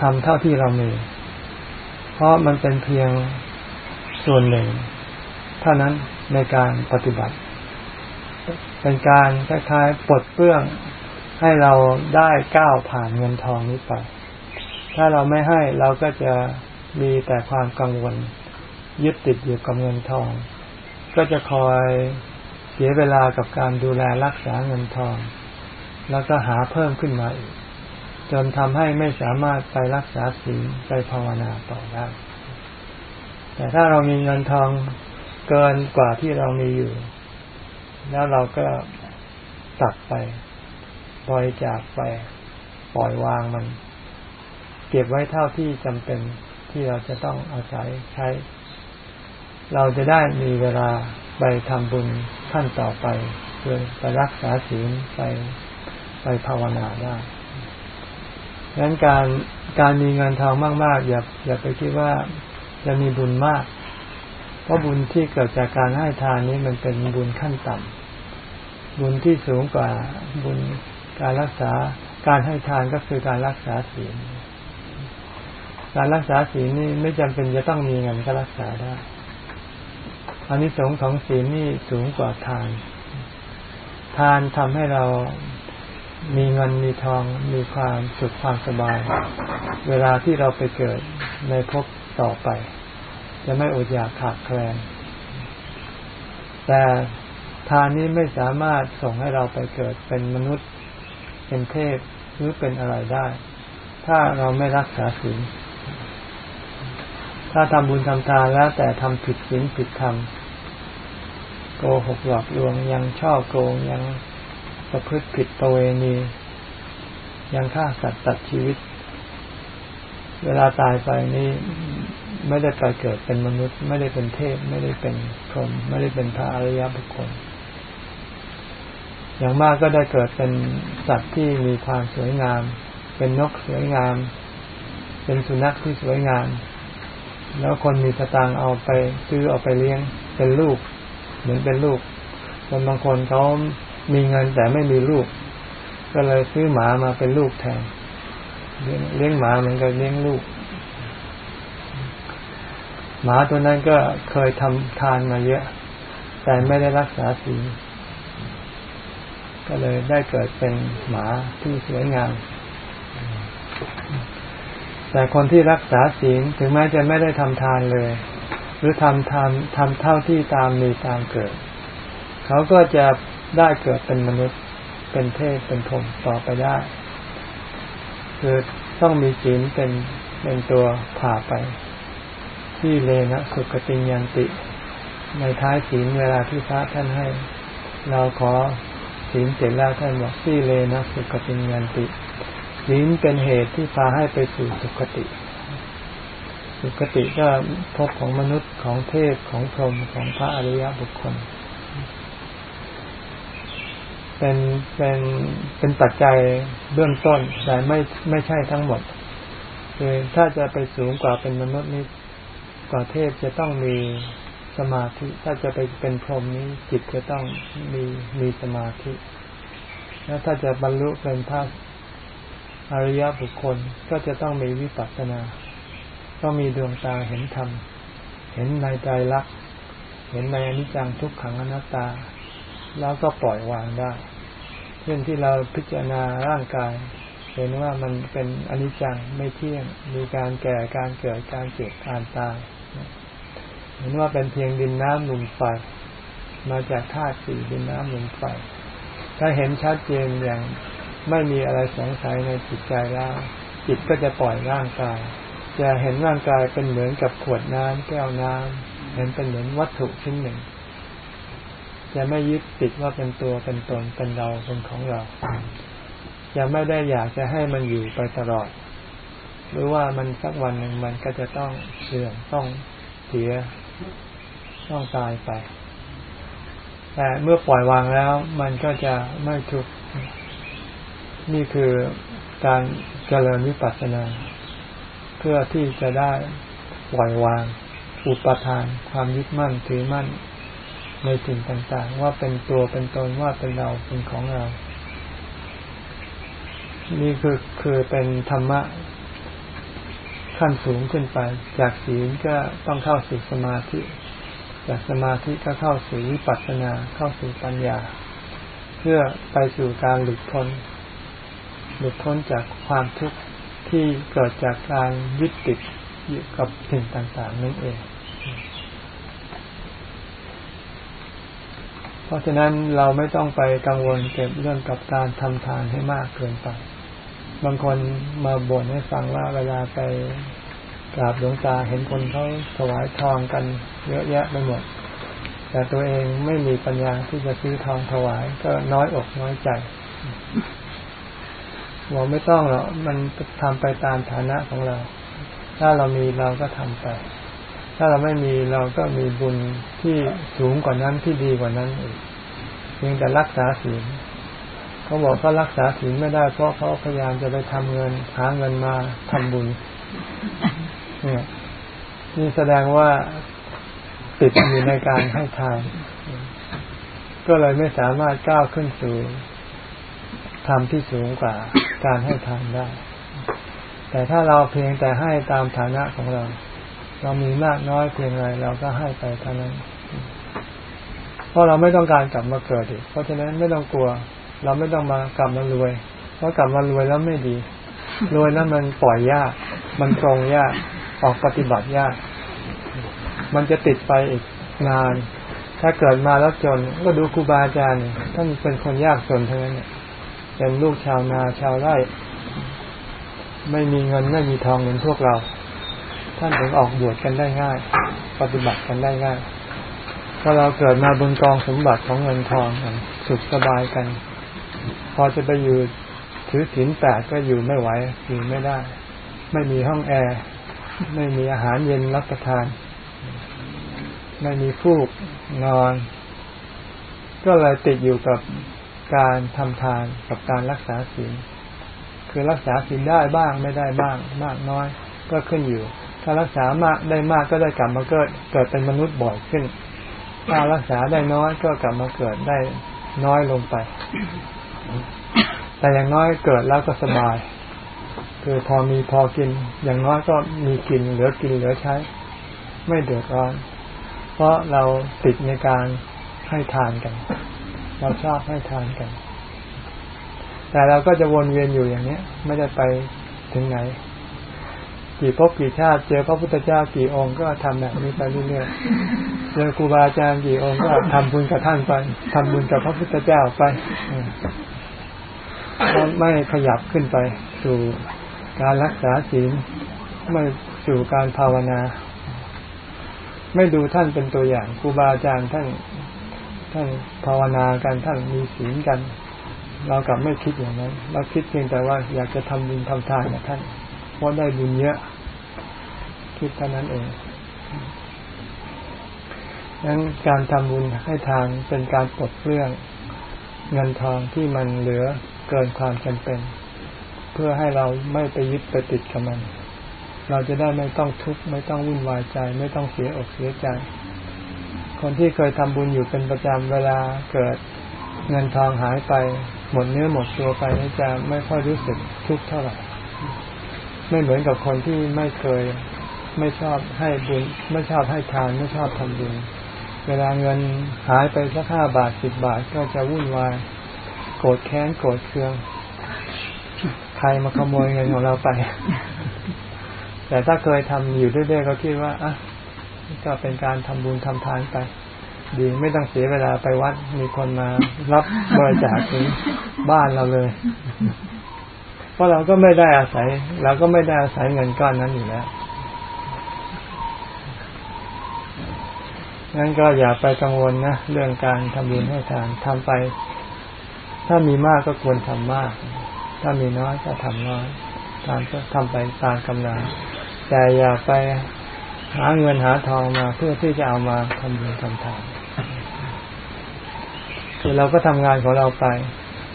ทำเท่าที่เรามี เพราะมันเป็นเพียงส่วนหนึ่ง เท่านั้นในการปฏิบัติ เป็นการคล้ายๆปลดเปลื้องให้เราได้ก้าวผ่านเงินทองนี้ไป ถ้าเราไม่ให้เราก็จะมีแต่ความกังวล ยึดติดอยู่กับเงินทอง ก็จะคอยเสียเวลากับการดูแลรักษาเงินทอง แล้วก็หาเพิ่มขึ้นมาอีก จนทำให้ไม่สามารถไปรักษาศีลไปภาวนาต่อได้แต่ถ้าเรามีเงินทองเกินกว่าที่เรามีอยู่ แล้วเราก็ตัดไปปล่อยจากไป ปล่อยวางมัน เก็บไว้เท่าที่จำเป็นที่เราจะต้องอาศัยใช้ เราจะได้มีเวลาไปทำบุญขั้นต่อไปเพื่อไปรักษาศีลไปไปภาวนาได้ดังนั้นการการมีเงินทองมาก ๆ อย่าอย่าไปคิดว่าจะมีบุญมาก เพราะบุญที่เกิดจากการให้ทานนี้มันเป็นบุญขั้นต่ำบุญที่สูงกว่าบุญการรักษาการให้ทานก็คือการรักษาศีลการรักษาศีลนี่ไม่จำเป็นจะต้องมีเงินก็รักษาได้ อันนี้สงของศีลนี่สูงกว่าทาน ทานทำให้เรามีเงินมีทองมีความสุขความสบาย เวลาที่เราไปเกิดในภพต่อไป จะไม่อดอยากขาดแคลน แต่ทานนี้ไม่สามารถส่งให้เราไปเกิดเป็นมนุษย์ เป็นเทพหรือเป็นอะไรได้ ถ้าเราไม่รักษาศีลถ้าทำบุญทำทานแล้วแต่ทำผิดศีลผิดธรรม โกหกหลอกลวง ยังช่อโกงยังประพฤติผิดประเวณียังฆ่าสัตว์ตัดชีวิต เวลาตายไปนี่ไม่ได้ไปเกิดเป็นมนุษย์ ไม่ได้เป็นเทพ ไม่ได้เป็นพรหมไม่ได้เป็นพระอริยบุคคล อย่างมากก็ได้เกิดเป็นสัตว์ที่มีความสวยงาม เป็นนกสวยงาม เป็นสุนัขที่สวยงาม แล้วคนมีสตางเอาไปซื้อเอาไปเลี้ยงเป็นลูก เหมือนเป็นลูกคนบางคนเขามีเงินแต่ไม่มีลูก ก็เลยซื้อหมามาเป็นลูกแทนเลี้ยงหมาเหมือนกับเลี้ยงลูก หมาตัวนั้นก็เคยทำทานมาเยอะ แต่ไม่ได้รักษาศีลก็เลยได้เกิดเป็นหมาที่สวยงาม แต่คนที่รักษาศีลถึงแม้จะไม่ได้ทำทานเลย หรือทำทำทำเท่าที่ตามมีตามเกิด เขาก็จะได้เกิดเป็นมนุษย์เป็นเทพเป็นพรหมต่อไปได้ คือต้องมีศีลเป็นเป็นตัวผ่าไป ที่เลนะสุกติยันติ ในท้ายศีลเวลาที่พระท่านให้ เราขอศีลเสร็จแล้วท่านบอกที่เลนะสุกติยันติศีลเป็นเหตุที่พาให้ไปสู่สุคติ สุคติก็พบของมนุษย์ของเทพของพรหมของพระอริยบุคคล เป็นเป็นเป็นปัจจัยเบื้องต้นแต่ไม่ไม่ใช่ทั้งหมดคือถ้าจะไปสูงกว่าเป็นมนุษย์นี้กว่าเทพจะต้องมีสมาธิ ถ้าจะไปเป็นพรหมนี้จิตจะต้องมีมีสมาธิ แล้วถ้าจะบรรลุเป็นพระอริยบุคคลก็จะต้องมีวิปัสสนา ต้องมีดวงตาเห็นธรรม เห็นในใจรัก เห็นในอนิจจังทุกขังอนัตตา แล้วก็ปล่อยวางได้ เช่นที่เราพิจารณาร่างกาย เห็นว่ามันเป็นอนิจจังไม่เที่ยง มีการแก่การเกิดการเจ็บการตาย เห็นว่าเป็นเพียงดินน้ำลมไฟ มาจากธาตุสี่ดินน้ำลมไฟ ถ้าเห็นชัดเจนอย่างไม่มีอะไรสงสัยในจิตใจแล้ว จิตก็จะปล่อยร่างกาย จะเห็นร่างกายเป็นเหมือนกับขวดน้ำแก้วน้ำเห็นเป็นเหมือนวัตถุชิ้นหนึ่ง จะไม่ยึดติดว่าเป็นตัวเป็นตนเป็นเราเป็นของเราจะไม่ได้อยากจะให้มันอยู่ไปตลอด หรือว่ามันสักวันหนึ่งมันก็จะต้องเสื่อมต้องเสียต้องตายไปแต่เมื่อปล่อยวางแล้ว มันก็จะไม่ทุกข์นี่คือการเจริญวิปัสสนา เพื่อที่จะได้ปล่อยวาง อุปทาน ความยึดมั่นถือมั่น ในสิ่งต่างๆ ว่าเป็นตัวเป็นตนว่าเป็นเราเป็นของเรา นี่คือคือเป็นธรรมะขั้นสูงขึ้นไป จากศีลก็ต้องเข้าสู่สมาธิ จากสมาธิก็เข้าสู่วิปัสสนาเข้าสู่ปัญญา เพื่อไปสู่การหลุดพ้น หลุดพ้นจากความทุกข์ ที่เกิดจากการยึดติดอยู่กับสิ่งต่างๆนั่นเอง เพราะฉะนั้นเราไม่ต้องไปกังวลเก็บเรื่องกับการทำทานให้มากเกินไป บางคนมาบ่นให้ฟังว่าเวลาไปกราบหลวงตาเห็นคนเขาถวายทองกันเยอะแยะไปหมด แต่ตัวเองไม่มีปัญญาที่จะซื้อทองถวายก็น้อยอกน้อยใจ บอกไม่ต้องหรอกมันทำไปตามฐานะของเรา ถ้าเรามีเราก็ทำไป ถ้าเราไม่มีเราก็มีบุญที่สูงกว่านั้นที่ดีกว่านั้นอีกเพียงแต่รักษาศีลเขาบอกเขารักษาศีลไม่ได้เพราะเขาพยายามจะไปทำเงินหาเงินมาทำบุญเนี่ยนี่แสดงว่าติดอยู่ในการให้ทานก็เลยไม่สามารถก้าวขึ้นสู่ ธรรมที่สูงกว่าการให้ทานได้ แต่ถ้าเราเพียงแต่ให้ตามฐานะของเรา เรามีมากน้อยเพียงไรเราก็ให้ไปเท่านั้น เพราะเราไม่ต้องการกลับมาเกิดอีกเพราะฉะนั้นไม่ต้องกลัว เราไม่ต้องมากลับมารวย เพราะกลับมารวยแล้วไม่ดี รวยแล้วมันปล่อยยาก มันตรงยาก ออกปฏิบัติยาก มันจะติดไปอีกนาน ถ้าเกิดมาแล้วจนก็ดูครูบาอาจารย์ท่านเป็นคนยากจนทั้งนั้นเนี่ย เป็นลูกชาวนาชาวไร่ ไม่มีเงินไม่มีทองเหมือนพวกเรา ท่านถึงออกบวชกันได้ง่าย ปฏิบัติกันได้ง่ายพอเราเกิดมาบนกองสมบัติของเงินทองกันสุขสบายกัน พอจะไปอยู่ถือศีลแปดก็อยู่ไม่ไหวอยู่ไม่ได้ ไม่มีห้องแอร์ไม่มีอาหารเย็นรับประทาน ไม่มีฟูกนอน ก็เลยติดอยู่กับ การทำทานกับการรักษาศีลคือรักษาศีลได้บ้างไม่ได้บ้าง มากน้อย ก็ขึ้นอยู่ ถ้ารักษามากได้มากก็ได้กลับมาเกิด เกิดเป็นมนุษย์บ่อยขึ้น ถ้ารักษาได้น้อยก็กลับมาเกิดได้น้อยลงไป แต่อย่างน้อยเกิดแล้วก็สบาย คือพอมีพอกิน อย่างน้อยก็มีกินเหลือกินเหลือใช้ ไม่เดือดร้อน เพราะเราติดในการให้ทานกัน เราชอบให้ทานกัน แต่เราก็จะวนเวียนอยู่อย่างนี้ไม่ได้ไปถึงไหน กี่ภพกี่ชาติเจอพระพุทธเจ้ากี่องค์ก็ทำแบบนี้ไปเรื่อยๆเจอครูบาอาจารย์กี่องค์ก็ทำบุญกับท่านไปทำบุญกับพระพุทธเจ้าไปไม่ขยับขึ้นไป สู่การรักษาศีลไม่สู่การภาวนา ไม่ดูท่านเป็นตัวอย่างครูบาอาจารย์ท่าน ท่านภาวนากันท่านมีศีลกัน เรากลับไม่คิดอย่างนั้น เราคิดเพียงแต่ว่าอยากจะทำบุญทำทานกับท่านเพราะได้บุญเยอะ คิดเท่านั้นเองนั้นการทำบุญให้ทานเป็นการปลดเปลื้องเงินทองที่มันเหลือเกินความจำเป็น เพื่อให้เราไม่ไปยึดไปติดกับมัน เราจะได้ไม่ต้องทุกข์ไม่ต้องวุ่นวายใจ ไม่ต้องเสียอกเสียใจ คนที่เคยทำบุญอยู่เป็นประจำเวลาเกิดเงินทองหายไป หมดเนื้อหมดตัวไปนี่จะไม่ค่อยรู้สึกทุกข์เท่าไหร่ไม่เหมือนกับคนที่ไม่เคยไม่ชอบให้บุญ ไม่ชอบให้ทานไม่ชอบทำบุญ เวลาเงินหายไปสักห้าบาทสิบบาทก็จะวุ่นวายโกรธแค้นโกรธเคืองใครมาขโมยเงินของเราไป แต่ถ้าเคยทำอยู่เรื่อยๆก็คิดว่าอะ ก็เป็นการทำบุญทำทานไป ดีไม่ต้องเสียเวลาไปวัด มีคนมารับบริจาคถึงบ้านเราเลย เพราะเราก็ไม่ได้อาศัยเราก็ไม่ได้อาศัยเงินก้อนนั้นอยู่แล้วงั้นก็อย่าไปกังวลนะเรื่องการทำบุญให้ทานทำไป ถ้ามีมากก็ควรทำมาก ถ้ามีน้อยก็ทำน้อยทำก็ทำไปตามกำลังแต่อย่าไป หาเงินหาทองมาเพื่อที่จะเอามาทำบุญทำทานคือเราก็ทำงานของเราไป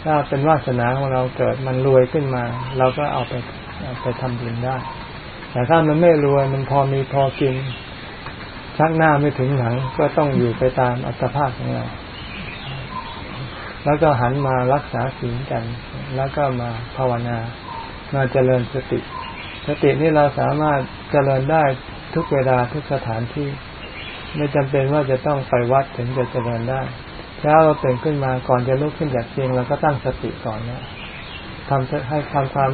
ถ้าเป็นวาสนาของเราเกิดมันรวยขึ้นมา เราก็เอาไปเอาไปทำบุญได้ แต่ถ้ามันไม่รวยมันพอมีพอกินชักหน้าไม่ถึงหลังก็ต้องอยู่ไปตามอัตภาพของเรา แล้วก็หันมารักษาศีลกัน แล้วก็มาภาวนา มาเจริญสติ สตินี่เราสามารถเจริญได้ ทุกเวลาทุกสถานที่ ไม่จำเป็นว่าจะต้องไปวัดถึงจะเจริญได้เช้าเราตื่นขึ้นมาก่อนจะลุกขึ้นจากเตียงเราก็ตั้งสติก่อนนะทำให้ทำความ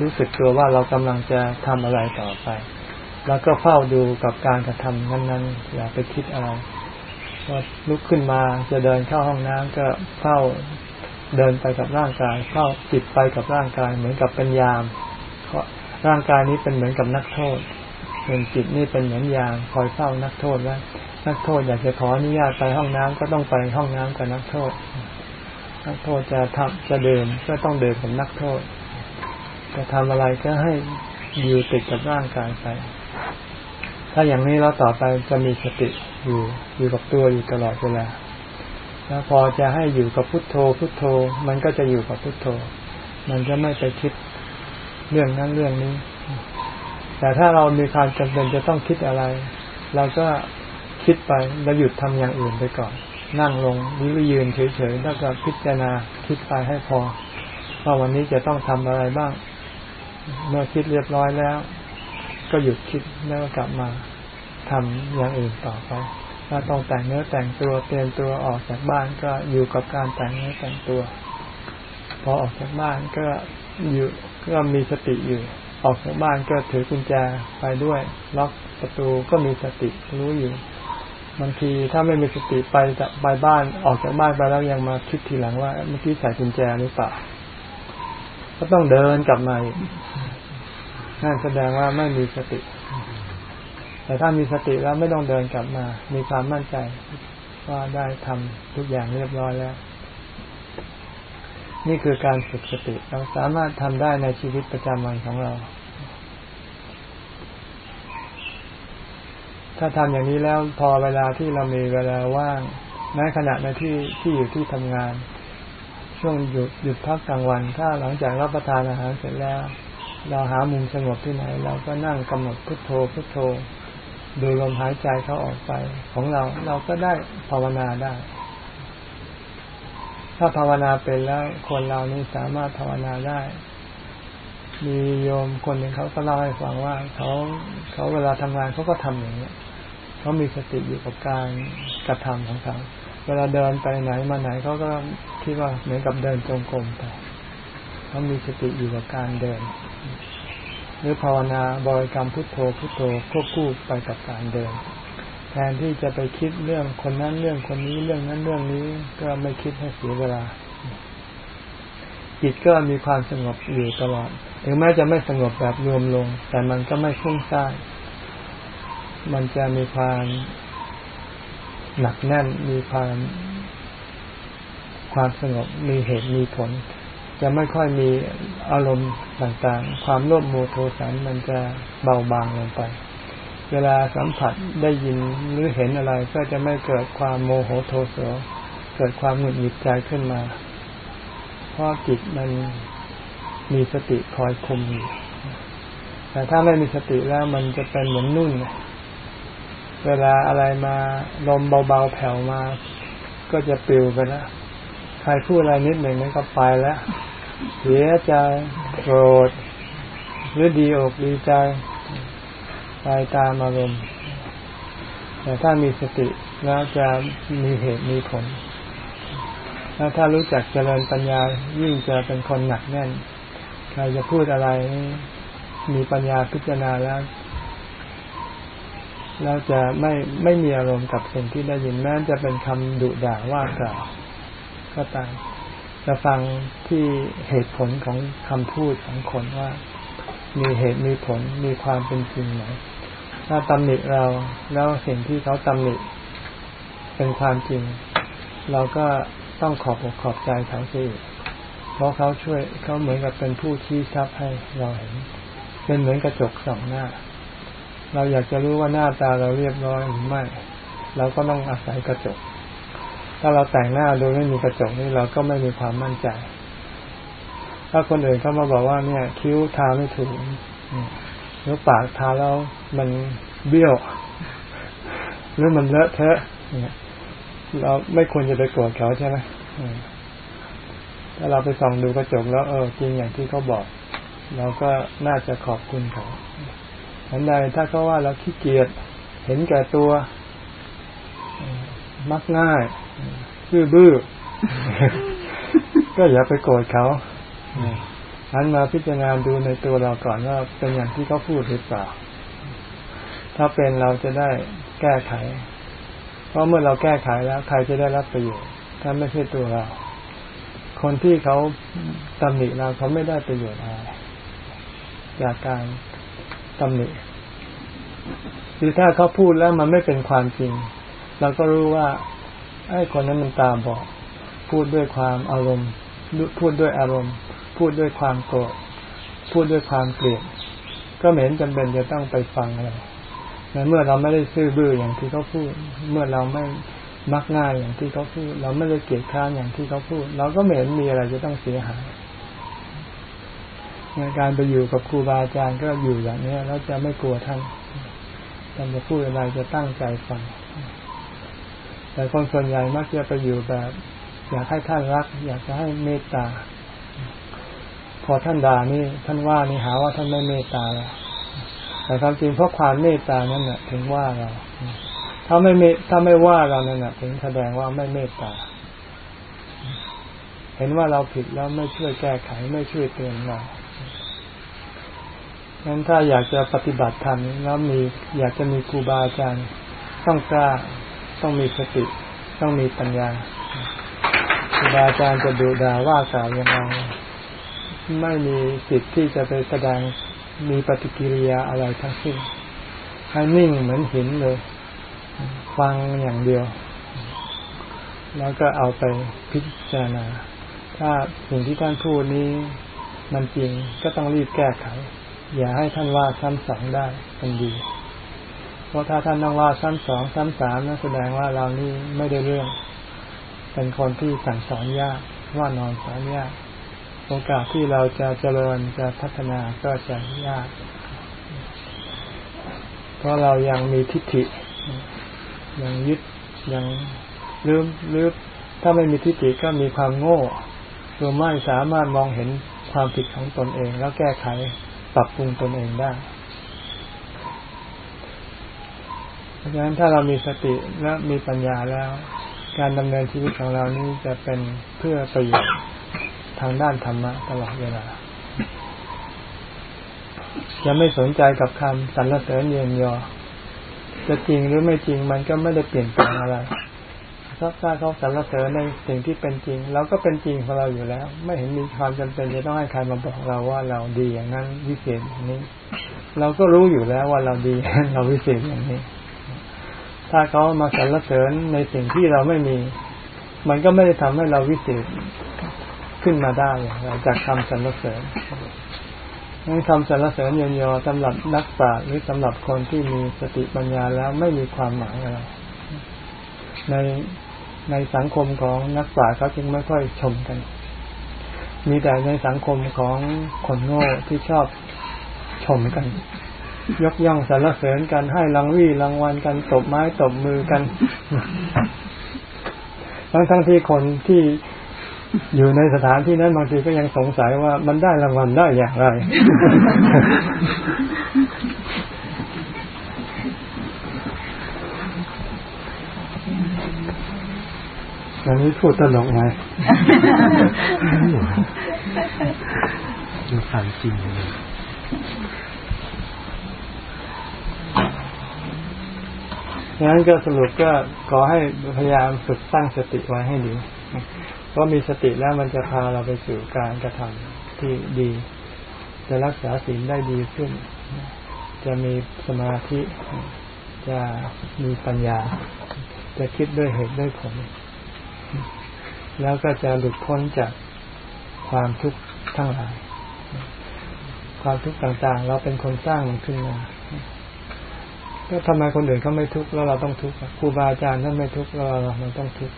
รู้สึกตัวว่าเรากำลังจะทำอะไรต่อไป แล้วก็เฝ้าดูกับการกระทำนั้นๆ อย่าไปคิดอะไรว่าลุกขึ้นมาจะเดินเข้าห้องน้ำก็เฝ้าเดินไปกับร่างกายเฝ้าจิตไปกับร่างกายเหมือนกับเป็นยามเพราะร่างกายนี้เป็นเหมือนกับนักโทษ ส่วนจิตนี่เป็นเหมือนยามคอยเฝ้านักโทษไว้นักโทษอยากจะขออนุญาตไปห้องน้ำก็ต้องไปห้องน้ำกับนักโทษ นักโทษจะทำจะเดินก็ต้องเดินกับนักโทษ จะทำอะไรก็ให้อยู่ติดกับร่างกายไป ถ้าอย่างนี้แล้วต่อไปจะมีสติอยู่อยู่กับตัวอยู่ตลอดเวลาแล้วพอจะให้อยู่กับพุทโธ พุทโธ มันก็จะอยู่กับพุทโธ มันจะไม่ไปคิดเรื่องนั้นเรื่องนี้ แต่ถ้าเรามีความจำเป็นจะต้องคิดอะไร เราก็คิดไปแล้วหยุดทำอย่างอื่นไปก่อน นั่งลงหรือยืนเฉยๆแล้วก็พิจารณาคิดไปให้พอว่าวันนี้จะต้องทำอะไรบ้าง เมื่อคิดเรียบร้อยแล้ว ก็หยุดคิดแล้วกลับมาทำอย่างอื่นต่อไปถ้าต้องแต่งเนื้อแต่งตัวเตรียมตัวออกจากบ้านก็อยู่กับการแต่งเนื้อแต่งตัว พอออกจากบ้านก็อยู่ก็มีสติอยู่ ออกจากบ้านก็ถือกุญแจไปด้วยล็อกประตูก็มีสติรู้อยู่บางทีถ้าไม่มีสติไปจากไปบ้านออกจากบ้านไปแล้วยังมาคิดทีหลังว่าเมื่อกี้ใส่กุญแจหรือเปล่าก็ต้องเดินกลับมานั่นแสดงว่าไม่มีสติ แต่ถ้ามีสติแล้วไม่ต้องเดินกลับมา มีความมั่นใจว่าได้ทำทุกอย่างเรียบร้อยแล้ว นี่คือการฝึกสติเราสามารถทำได้ในชีวิตประจำวันของเรา ถ้าทำอย่างนี้แล้วพอเวลาที่เรามีเวลาว่างแม้ขณะในที่ที่อยู่ที่ทำงาน ช่วงหยุดหยุดพักกลางวัน ถ้าหลังจากรับประทานอาหารเสร็จแล้ว เราหามุมสงบที่ไหน เราก็นั่งกำหนดพุทโธพุทโธดูลมหายใจเขาออกไปของเราเราก็ได้ภาวนาได้ ถ้าภาวนาเป็นแล้ว คนเรานี่สามารถภาวนาได้ มีโยมคนหนึ่งเขาก็เล่าให้ฟังว่าเขาเขาเวลาทำงานเขาก็ทำอย่างนี้เขามีสติอยู่กับการกระทำของเขาเวลาเดินไปไหนมาไหนเขาก็คิดว่าเหมือนกับเดินจงกรมไปเขามีสติอยู่กับการเดิน หรือภาวนาบริกรรมพุทโธพุทโธควบคู่ไปกับการเดิน แทนที่จะไปคิดเรื่องคนนั้นเรื่องคนนี้เรื่องนั้นเรื่องนี้ก็ไม่คิดให้เสียเวลา จิตก็มีความสงบอยู่ตลอด ถึงแม้จะไม่สงบแบบรวมลง แต่มันก็ไม่ฟุ้งซ่านมันจะมีความหนักแน่นมีความความสงบมีเหตุมีผล จะไม่ค่อยมีอารมณ์ต่างๆ ความโลภโมโทสันมันจะเบาบางลงไป เวลาสัมผัสได้ยินหรือเห็นอะไรก็จะไม่เกิดความโมโหโทโสเกิดความหงุดหงิดใจขึ้นมา เพราะจิตมันมีสติคอยคุมอยู่แต่ถ้าไม่มีสติแล้วมันจะเป็นเหมือนนุ่น เวลาอะไรมาลมเบาๆแผ่วมา ก็จะปลิวไปแล้วใครพูดอะไรนิดหนึ่งนั้นก็ไปแล้ว เสียใจโกรธหรือดีอกดีใจ ไปตามอารมณ์แต่ถ้ามีสติแล้วจะมีเหตุมีผล แล้วถ้ารู้จักเจริญปัญญายิ่งจะเป็นคนหนักแน่น ใครจะพูดอะไร มีปัญญาพิจารณาแล้วเราจะไม่ไม่มีอารมณ์กับสิ่งที่ได้ยินแม้จะเป็นคำดุด่าว่ากล่าวก็ตามจะฟังที่เหตุผลของคำพูดของคนว่า มีเหตุมีผลมีความเป็นจริงไหม ถ้าตำหนิเราแล้วสิ่งที่เขาตำหนิเป็นความจริง เราก็ต้องขอบอกขอบใจเขาสิเพราะเขาช่วยเขาเหมือนกับเป็นผู้ชี้ชับให้เราเห็น เป็นเหมือนกระจกสองหน้า เราอยากจะรู้ว่าหน้าตาเราเรียบร้อยหรือไม่ เราก็ต้องอาศัยกระจก ถ้าเราแต่งหน้าโดยไม่มีกระจกนี่เราก็ไม่มีความมั่นใจ ถ้าคนอื่นเขามาบอกว่าเนี่ย คิ้วทาไม่ถึงหรือปากทาแล้ว มันเบี้ยว หรือมันเลอะเทอะเนี่ยเราไม่ควรจะไปโกรธเขาใช่ไหมถ้าเราไปส่องดูกระจกแล้ว เออจริงอย่างที่เขาบอก เราก็น่าจะขอบคุณเขาอันใดถ้าเขาว่าเราขี้เกียจเห็นแก่ตัว มักง่ายบื้อบื้อก็อย่าไปโกรธเขาอันมาพิจารณาดูในตัวเราก่อนว่าเป็นอย่างที่เขาพูดหรือเปล่า ถ้าเป็นเราจะได้แก้ไข เพราะเมื่อเราแก้ไขแล้วใครจะได้รับประโยชน์ถ้าไม่ใช่ตัวเรา คนที่เขาตำหนิเราเขาไม่ได้ประโยชน์อะไรจากการตำหนิหรือถ้าเขาพูดแล้วมันไม่เป็นความจริงเราก็รู้ว่า ไอ้คนนั้นมันตาบอดพูดด้วยความอารมณ์ พูดด้วยอารมณ์ พูดด้วยความโกรธพูดด้วยความเกลียดก็เหม็นจำเป็นจะต้องไปฟังอะไร ในเมื่อเราไม่ได้ซื่อบื้ออย่างที่เขาพูด เมื่อเราไม่มักง่ายอย่างที่เขาพูด เราไม่ได้เกลียดข้านอย่างที่เขาพูด เราก็ไม่เห็นมีอะไรจะต้องเสียหายในการไปอยู่กับครูบาอาจารย์ก็อยู่อย่างนี้แล้วจะไม่กลัวท่านท่านจะพูดอะไรจะตั้งใจฟัง แต่คนส่วนใหญ่มักจะไปอยู่แบบ อยากให้ท่านรัก อยากจะให้เมตตา พอท่านด่านี่ ท่านว่านี่หาว่าท่านไม่เมตตาแล้ว แต่ความจริงเพราะความเมตตานั่นแหละถึงว่าเรา ถ้าไม่เมถ้าไม่ว่าเรานั่นแหละถึงแสดงว่าไม่เมตตา เห็นว่าเราผิดแล้วไม่ช่วยแก้ไขไม่ช่วยเตือนเรางั้นถ้าอยากจะปฏิบัติธรรมแล้วมีอยากจะมีครูบาอาจารย์ต้องกล้าต้องมีสติต้องมีปัญญาครูบาอาจารย์จะดูดาว่ากล่าวยังไงไม่มีสิทธิ์ที่จะไปแสดง มีปฏิกิริยาอะไรทั้งสิ้นให้นิ่งเหมือนหินเลย ฟังอย่างเดียว แล้วก็เอาไปพิจารณา ถ้าสิ่งที่ท่านพูดนี้มันจริงก็ต้องรีบแก้ไข อย่าให้ท่านว่าซ้ำสองได้เป็นดี เพราะถ้าท่านต้องว่าซ้ำสองซ้ำสามนั่นแสดงว่าเรานี่ไม่ได้เรื่อง เป็นคนที่สั่งสอนยากว่านอนสอนยาก โอกาสที่เราจะเจริญจะพัฒนาก็จะยาก เพราะเรายังมีทิฏฐิ ยังยึดยังลืมลืมถ้าไม่มีทิฏฐิก็มีความโง่คือไม่สามารถมองเห็นความผิดของตนเอง แล้วแก้ไขปรับปรุงตนเองได้เพราะฉะนั้นถ้าเรามีสติและมีปัญญาแล้ว การดำเนินชีวิตของเรานี้จะเป็นเพื่อประโยชน์ ทางด้านธรรมะตลอดเวลาจะไม่สนใจกับคำสรรเสริญเยียนยอ จะจริงหรือไม่จริงมันก็ไม่ได้เปลี่ยนแปลงอะไรถ้าถ้าเขาสรรเสริญในสิ่งที่เป็นจริงเราก็เป็นจริงของเราอยู่แล้ว ไม่เห็นมีความจำเป็นจะต้องให้ใครมาบอกเราว่าเราดีอย่างนั้นวิเศษอย่างนี้ เราก็รู้อยู่แล้วว่าเราดีเราวิเศษอย่างนี้ ถ้าเขามาสรรเสริญในสิ่งที่เราไม่มี มันก็ไม่ได้ทำให้เราวิเศษ ขึ้นมาได้อย่างไรจากคำสรรเสริญนั่นคำสรรเสริญยยอสำหรับนักปราชญ์หรือสำหรับคนที่มีสติปัญญาแล้วไม่มีความหมายอะไรในในสังคมของนักปราชญ์เขาจึงไม่ค่อยชมกัน มีแต่ในสังคมของคนโง่ที่ชอบชมกัน ยกย่องสรรเสริญกันให้รางวี่รางวัลกันตบไม้ตบมือกันทั้งทั้งที่คนที่ อยู่ในสถานที่นั้นบางทีก็ยังสงสัยว่ามันได้รางวัลได้อย่างไร อันนี้พูดตลกไหมดูความจริงเลยงั้นก็สรุปก็ขอให้พยายามฝึกตั้งสติไว้ให้ดี เพราะมีสติแล้วมันจะพาเราไปสู่การกระทำที่ดี จะรักษาศีลได้ดีขึ้น จะมีสมาธิ จะมีปัญญา จะคิดด้วยเหตุด้วยผล แล้วก็จะหลุดพ้นจากความทุกข์ทั้งหลาย ความทุกข์ต่างๆ เราเป็นคนสร้างมันขึ้นมาก็ทำไมคนอื่นเขาไม่ทุกข์แล้วเราต้องทุกข์ครูบาอาจารย์ท่านไม่ทุกข์แล้วเรามันต้องทุกข์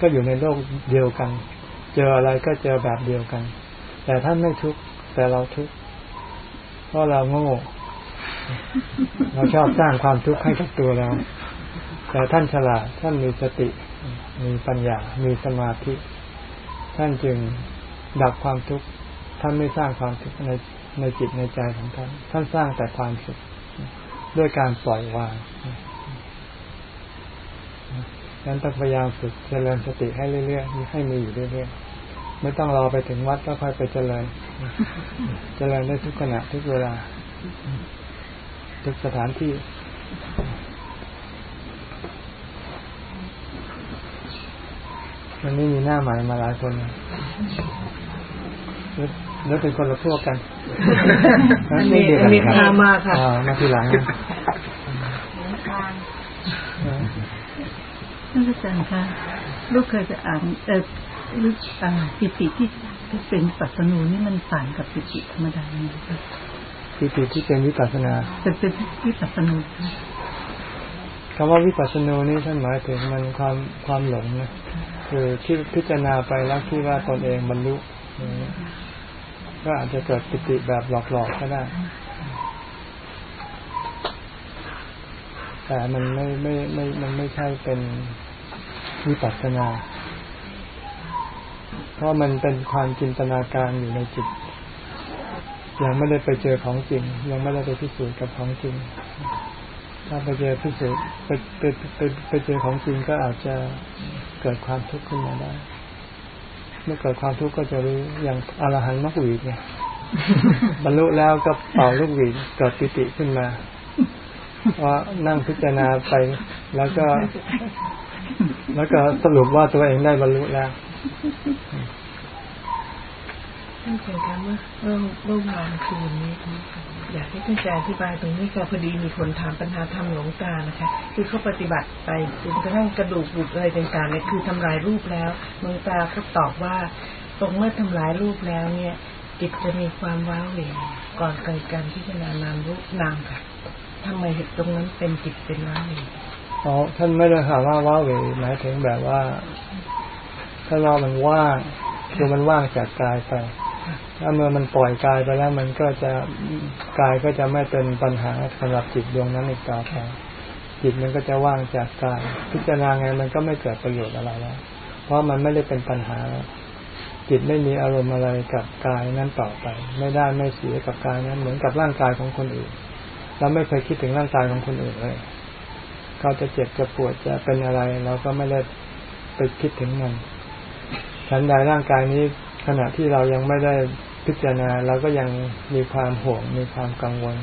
ก็อยู่ในโลกเดียวกัน เจออะไรก็เจอแบบเดียวกัน แต่ท่านไม่ทุกข์แต่เราทุกข์เพราะเราโง่ เราชอบสร้างความทุกข์ให้กับตัวเรา แต่ท่านฉลาดท่านมีสติ มีปัญญา มีสมาธิ ท่านจึงดับความทุกข์ท่านไม่สร้างความทุกข์ในในจิตในใจของท่าน ท่านสร้างแต่ความสุขด้วยการปล่อยวาง นั้นต้องพยายามฝึกเจริญสติให้เรื่อยๆให้มีอยู่เรื่อยๆไม่ต้องรอไปถึงวัดก็ค่อยไปเจริญ เจริญได้ทุกขณะทุกเวลา ทุกสถานที่มันนี้มีหน้าใหม่มาหลายคนแล้วเป็นคนละพวกกันมีมีพามาค่ะมาทีหลัง ท่านอาจารย์คะลูกเคยจะอ่านเออลูกอ่าปิติที่ที่เป็นปัสนูนี่มันต่างกับปิติธรรมดาไหมคะปิติที่เป็นวิปัสนาเป็นเป็นวิปัสนูคำว่าวิปัสสนูนี่ท่านหมายถึงมันความความหลงนะคือที่พิจารณาไปแล้วคิดว่าตนเองบรรลุก็อาจจะเกิดปิติแบบหลอกๆก็ได้ แต่มันไม่ไม่ไม่มันไม่ใช่เป็นวิปัสสนา เพราะมันเป็นความจินตนาการอยู่ในจิต ยังไม่ได้ไปเจอของจริง ยังไม่ได้ไปพิสูจน์กับของจริง ถ้าไปเจอพิสูจน์ไปไปไปไปเจอของจริงก็อาจจะเกิดความทุกข์ขึ้นมาได้ เมื่อเกิดความทุกข์ก็จะรู้อย่างอรหันต์นกหวีดเนี่ยบรรลุแล้วก็เป่าลูกหวีดเกิดปิติขึ้นมา ว่านั่งพิจารณาไป แล้วก็ แล้วก็สรุปว่าตัวเองได้บรรลุแล้วท่านอาจารย์คะเมื่อเมื่อเมื่อวานคืนนี้อยากให้ท่านอาจารย์อธิบายตรงนี้ค่ะพอดีมีคนถามปัญหาทำหลงตานะคะ คือเขาปฏิบัติไปจนกระทั่งกระดูกบุบอะไรต่างๆเนี่ยคือทำลายรูปแล้วหลวงตาเขาตอบว่า ตรงเมื่อทำลายรูปแล้วเนี่ยจิตจะมีความว้าเหวก่อนเกิดการพิจารณานามรูปนามค่ะ ทำไมตรงนั้นเป็นจิตเป็นว้าเหวอ๋อท่านไม่ได้หาว่าว้าเหวหมายถึงแบบว่า ถ้าเรามันว่างคือมันว่างจากกายไปถ้าเมื่อมันปล่อยกายไปแล้วมันก็จะกายก็จะไม่เป็นปัญหาสำหรับจิตดวงนั้นอีกต่อไปจิตมันก็จะว่างจากกายพิจารณาไงมันก็ไม่เกิดประโยชน์อะไรแล้ว เพราะมันไม่ได้เป็นปัญหา จิตไม่มีอารมณ์อะไรกับกายนั้นต่อไป ไม่ได้ไม่เสียกับกายนั้นเหมือนกับร่างกายของคนอื่น เราไม่เคยคิดถึงร่างกายของคนอื่นเลยเขาจะเจ็บจะปวดจะเป็นอะไรเราก็ไม่ได้ไปคิดถึงมันฉันใดร่างกายนี้ขณะที่เรายังไม่ได้พิจารณาเราก็ยังมีความห่วงมีความกังวล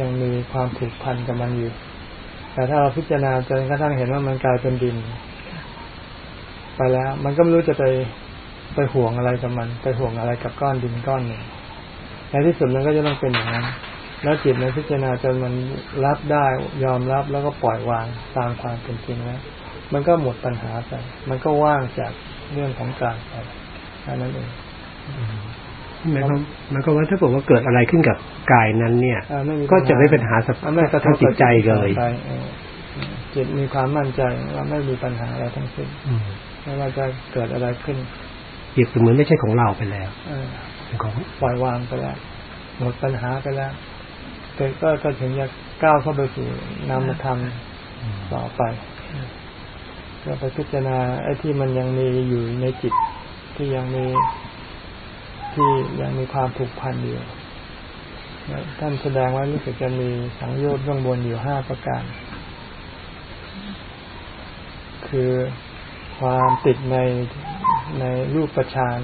ยังมีความผูกพันกับมันอยู่ แต่ถ้าเราพิจารณาจนกระทั่งเห็นว่ามันกลายเป็นดิน ไปแล้ว มันก็ไม่รู้จะไปไปห่วงอะไรกับมัน ไปห่วงอะไรกับก้อนดินก้อนหนึ่งในที่สุดมันก็จะต้องเป็นอย่างนั้น แล้วจิตมันพิจารณาจนมันรับได้ยอมรับแล้วก็ปล่อยวางตามความเป็นจริงแล้วมันก็หมดปัญหาไป มันก็ว่างจากเรื่องของการไปแค่นั้นเองหมายความหมายความว่าถ้าบอกว่าเกิดอะไรขึ้นกับกายนั้น เนี่ยอ่าไม่มีก็จะไม่เป็นปัญหาสักอ่าไม่กระททาบงจิตใจเลยไปเออจิตมีความมั่นใจว่าไม่มีปัญหาอะไรทั้งสิ้นอืมไม่ว่าจะเกิดอะไรขึ้นจิตเหมือนไม่ใช่ของเราไปแล้วเออเป็นของปล่อยวางไปแล้วหมดปัญหาไปแล้ว เกิดก็ก็ถึงจะก้าวเข้าไปสู่นามธรรมต่อไปก็ไปพิจารณาไอ้ที่มันยังมีอยู่ในจิตที่ยังมีที่ยังมีความผูกพันอยู่ท่านแสดงว่ารู้สึกจะมีสังโยชน์เบื้องบนอยู่ห้าประการ คือความติดในในรูปประชาน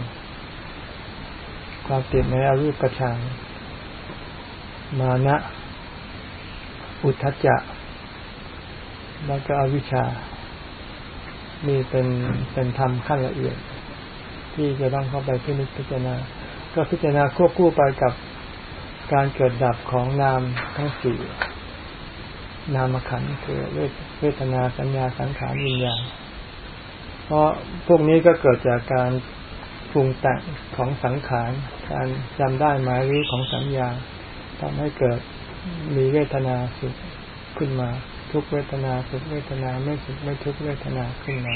ความติดในอรูปประชาน มานะ อุทธัจจะ แล้วก็อวิชชา นี่เป็นเป็นธรรมขั้นละเอียด ที่จะต้องเข้าไปพิจารณา ก็พิจารณาควบคู่ไปกับการเกิดดับของนามทั้งสี่นามขันคือเวทนาสัญญาสังขารวิญญาณเพราะพวกนี้ก็เกิดจากการปรุงแต่งของสังขาร การจำได้หมายรู้ของสัญญา ทำให้เกิดมีเวทนาสุขขึ้นมา ทุกเวทนาสุขเวทนาไม่สุขไม่ทุกเวทนาขึ้นมา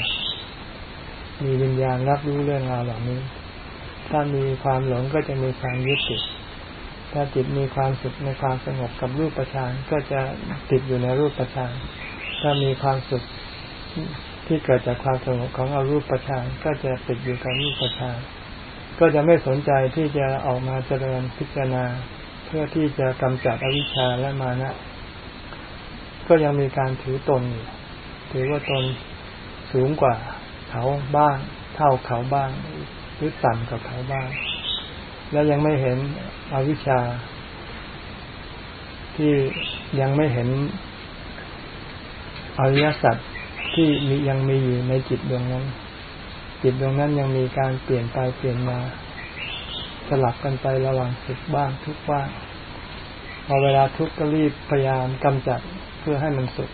มีวิญญาณรับรู้เรื่องราวเหล่านี้ ถ้ามีความหลงก็จะมีความยึดติดถ้าจิตมีความสุขในความสงบกับรูปประชานก็จะติดอยู่ในรูปประชานถ้ามีความสุขที่เกิดจากความสงบของอารูปประชานก็จะติดอยู่กับรูปประชานก็จะไม่สนใจที่จะออกมาเจริญพิจารณา เพื่อที่จะกำจัดอวิชชาและมานะ ก็ยังมีการถือตน ถือว่าตนสูงกว่าเขาบ้าง เท่าเขาบ้าง หรือต่ำกว่าเขาบ้าง และยังไม่เห็นอวิชชา ที่ยังไม่เห็นอริยสัจที่มียังมีอยู่ในจิตดวงนั้น จิตดวงนั้นยังมีการเปลี่ยนไปเปลี่ยนมา สลับกันไประหว่างสุขบ้างทุกบ้างพอเวลาทุกข์ก็รีบพยายามกำจัดเพื่อให้มันสุข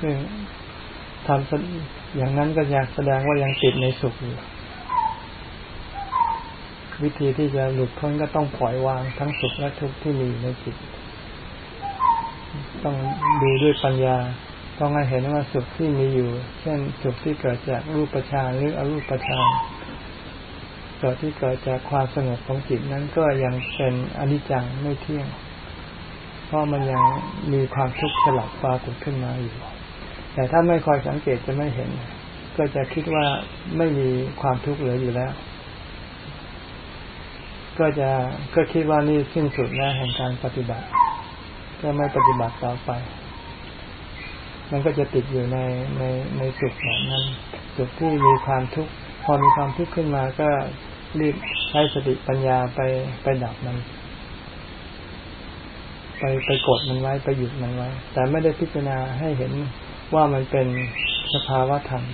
ซึ่งทำอย่างนั้นก็อยากแสดงว่ายังติดในสุขอยู่วิธีที่จะหลุดพ้นก็ต้องปล่อยวางทั้งสุขและทุกข์ที่มีในจิต ต้องดูด้วยปัญญา ต้องให้เห็นว่าสุขที่มีอยู่ เช่นสุขที่เกิดจากรูปฌานหรืออรูปฌาน เกิดที่เกิดจากความสงบของจิตนั้นก็ยังเป็นอนิจจังไม่เที่ยง เพราะมันยังมีความทุกข์สลับปรากฏขึ้นมาอยู่ แต่ถ้าไม่คอยสังเกตจะไม่เห็น ก็จะคิดว่าไม่มีความทุกข์เหลืออยู่แล้ว ก็จะก็คิดว่านี่สิ้นสุดแล้วแห่งการปฏิบัติ ก็ไม่ปฏิบัติต่อไป มันก็จะติดอยู่ในในในสุขแบบนั้นสุขที่มีความทุกข์ พอมีความทุกข์ขึ้นมาก็รีบใช้สติปัญญาไปไปดับมัน ไปไปกดมันไว้ไปหยุดมันไว้ แต่ไม่ได้พิจารณาให้เห็นว่ามันเป็นสภาวะธรรม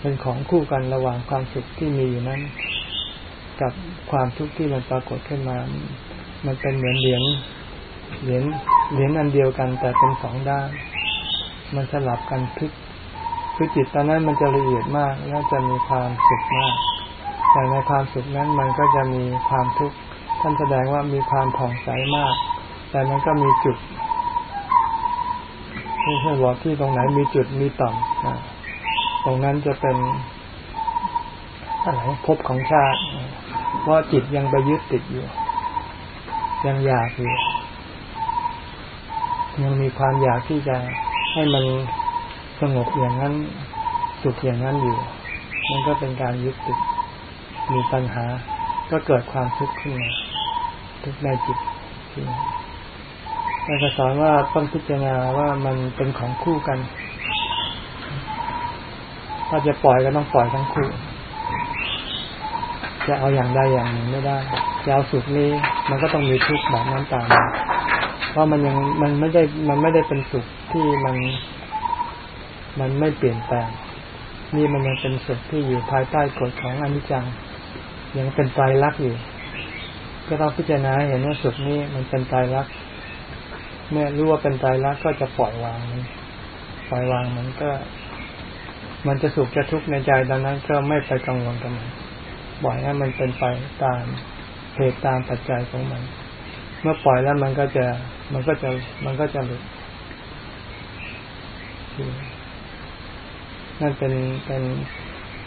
เป็นของคู่กันระหว่างความสุขที่มีอยู่นั้น กับความทุกข์ที่มันปรากฏขึ้นมา มันเป็นเหมือนเหรียญเหรียญเหรียญอันเดียวกันแต่เป็นสองด้าน มันสลับกันพลิก คือจิตตอนนั้นมันจะละเอียดมากแล้วจะมีความสุขมากแต่ในความสุขนั้นมันก็จะมีความทุกข์ท่านแสดงว่ามีความผ่องใสมาก แต่มันก็มีจุดที่ให้บอกที่ตรงไหนมีจุดมีต่ำตรงนั้นจะเป็นอะไรภพของชาติเพราะจิตยังไปยึดติดอยู่ ยังอยากอยู่ยังมีความอยากที่จะให้มัน สงบอย่างนั้นสุขอย่างนั้นอยู่มันก็เป็นการยึดติดมีปัญหา ก็เกิดความทุกข์ขึ้นมาทุกในจิตที่แต่ก็สอนว่าต้องพิจารณาว่ามันเป็นของคู่กัน ถ้าจะปล่อยก็ต้องปล่อยทั้งคู่ จะเอาอย่างใดอย่างหนึ่งไม่ได้จะเอาสุขนี้ มันก็ต้องมีทุกข์แบบนั้นตามเพราะมันยังมันไม่ได้มันไม่ได้เป็นสุขที่มัน มันไม่เปลี่ยนแปลง นี่มันยังเป็นสุขที่อยู่ภายใต้กฎของอนิจจัง ยังเป็นไตรลักษณ์อยู่ ก็ต้องพิจารณาเห็นว่าสุขนี้มันเป็นตายรักเมื่อรู้ว่าเป็นตายรักก็จะปล่อยวางมันปล่อยวางมันก็ มันจะสุขจะทุกข์ในใจดังนั้น ก็ไม่ไปกังวลกับมันปล่อยให้มันเป็นไปตามเหตุตามปัจจัยของมัน เมื่อปล่อยแล้วมันก็จะ มันก็จะ มันก็จะหลุด นั่นเป็นเป็น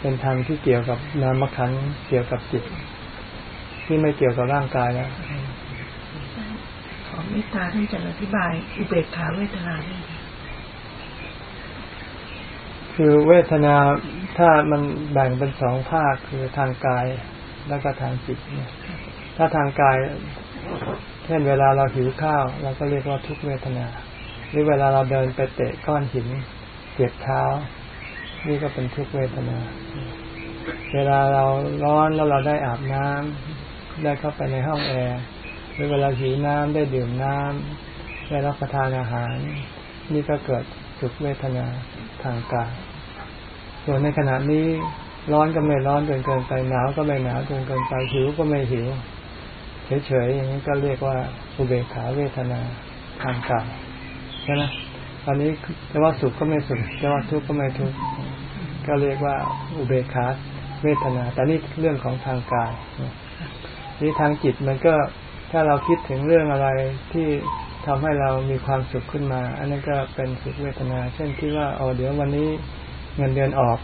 เป็นธรรมที่เกี่ยวกับนามขันเกี่ยวกับจิต ที่ไม่เกี่ยวกับร่างกายแล้วขอเมตตาท่านจะอธิบายอุเบกขาเวทนาด้วยคือเวทนาถ้ามันแบ่งเป็นสองภาคคือทางกายแล้วก็ทางจิตเนี่ยถ้าทางกาย เช่นเวลาเราหิวข้าวเราก็เรียกว่าทุกเวทนา หรือเวลาเราเดินไปเตะก้อนหินเจ็บเท้า นี่ก็เป็นทุกเวทนา เวลาเราร้อนแล้วเราได้อาบน้ำได้เข้าไปในห้องแอร์หรือเวลาหิวน้ำได้ดื่มน้ำได้รับประทานอาหาร นี่ก็เกิดสุขเวทนาทางกายส่วนในขณะนี้ร้อนก็ไม่ร้อนจนเกินไปหนาวก็ไม่หนาวจนเกินไปหิวก็ไม่หิว เฉยๆอย่างนี้ก็เรียกว่าอุเบกขาเวทนาทางกายใช่ไหมตอนนี้จะว่าสุขก็ไม่สุขจะว่าทุกข์ก็ไม่ทุกข์ ก็เรียกว่าอุเบกขาเวทนา แต่นี่เรื่องของทางกายนี่ทางจิตมันก็ถ้าเราคิดถึงเรื่องอะไรที่ทำให้เรามีความสุขขึ้นมา อันนั้นก็เป็นสุขเวทนา เช่นคิดว่าอ๋อเดี๋ยววันนี้เงินเดือนออก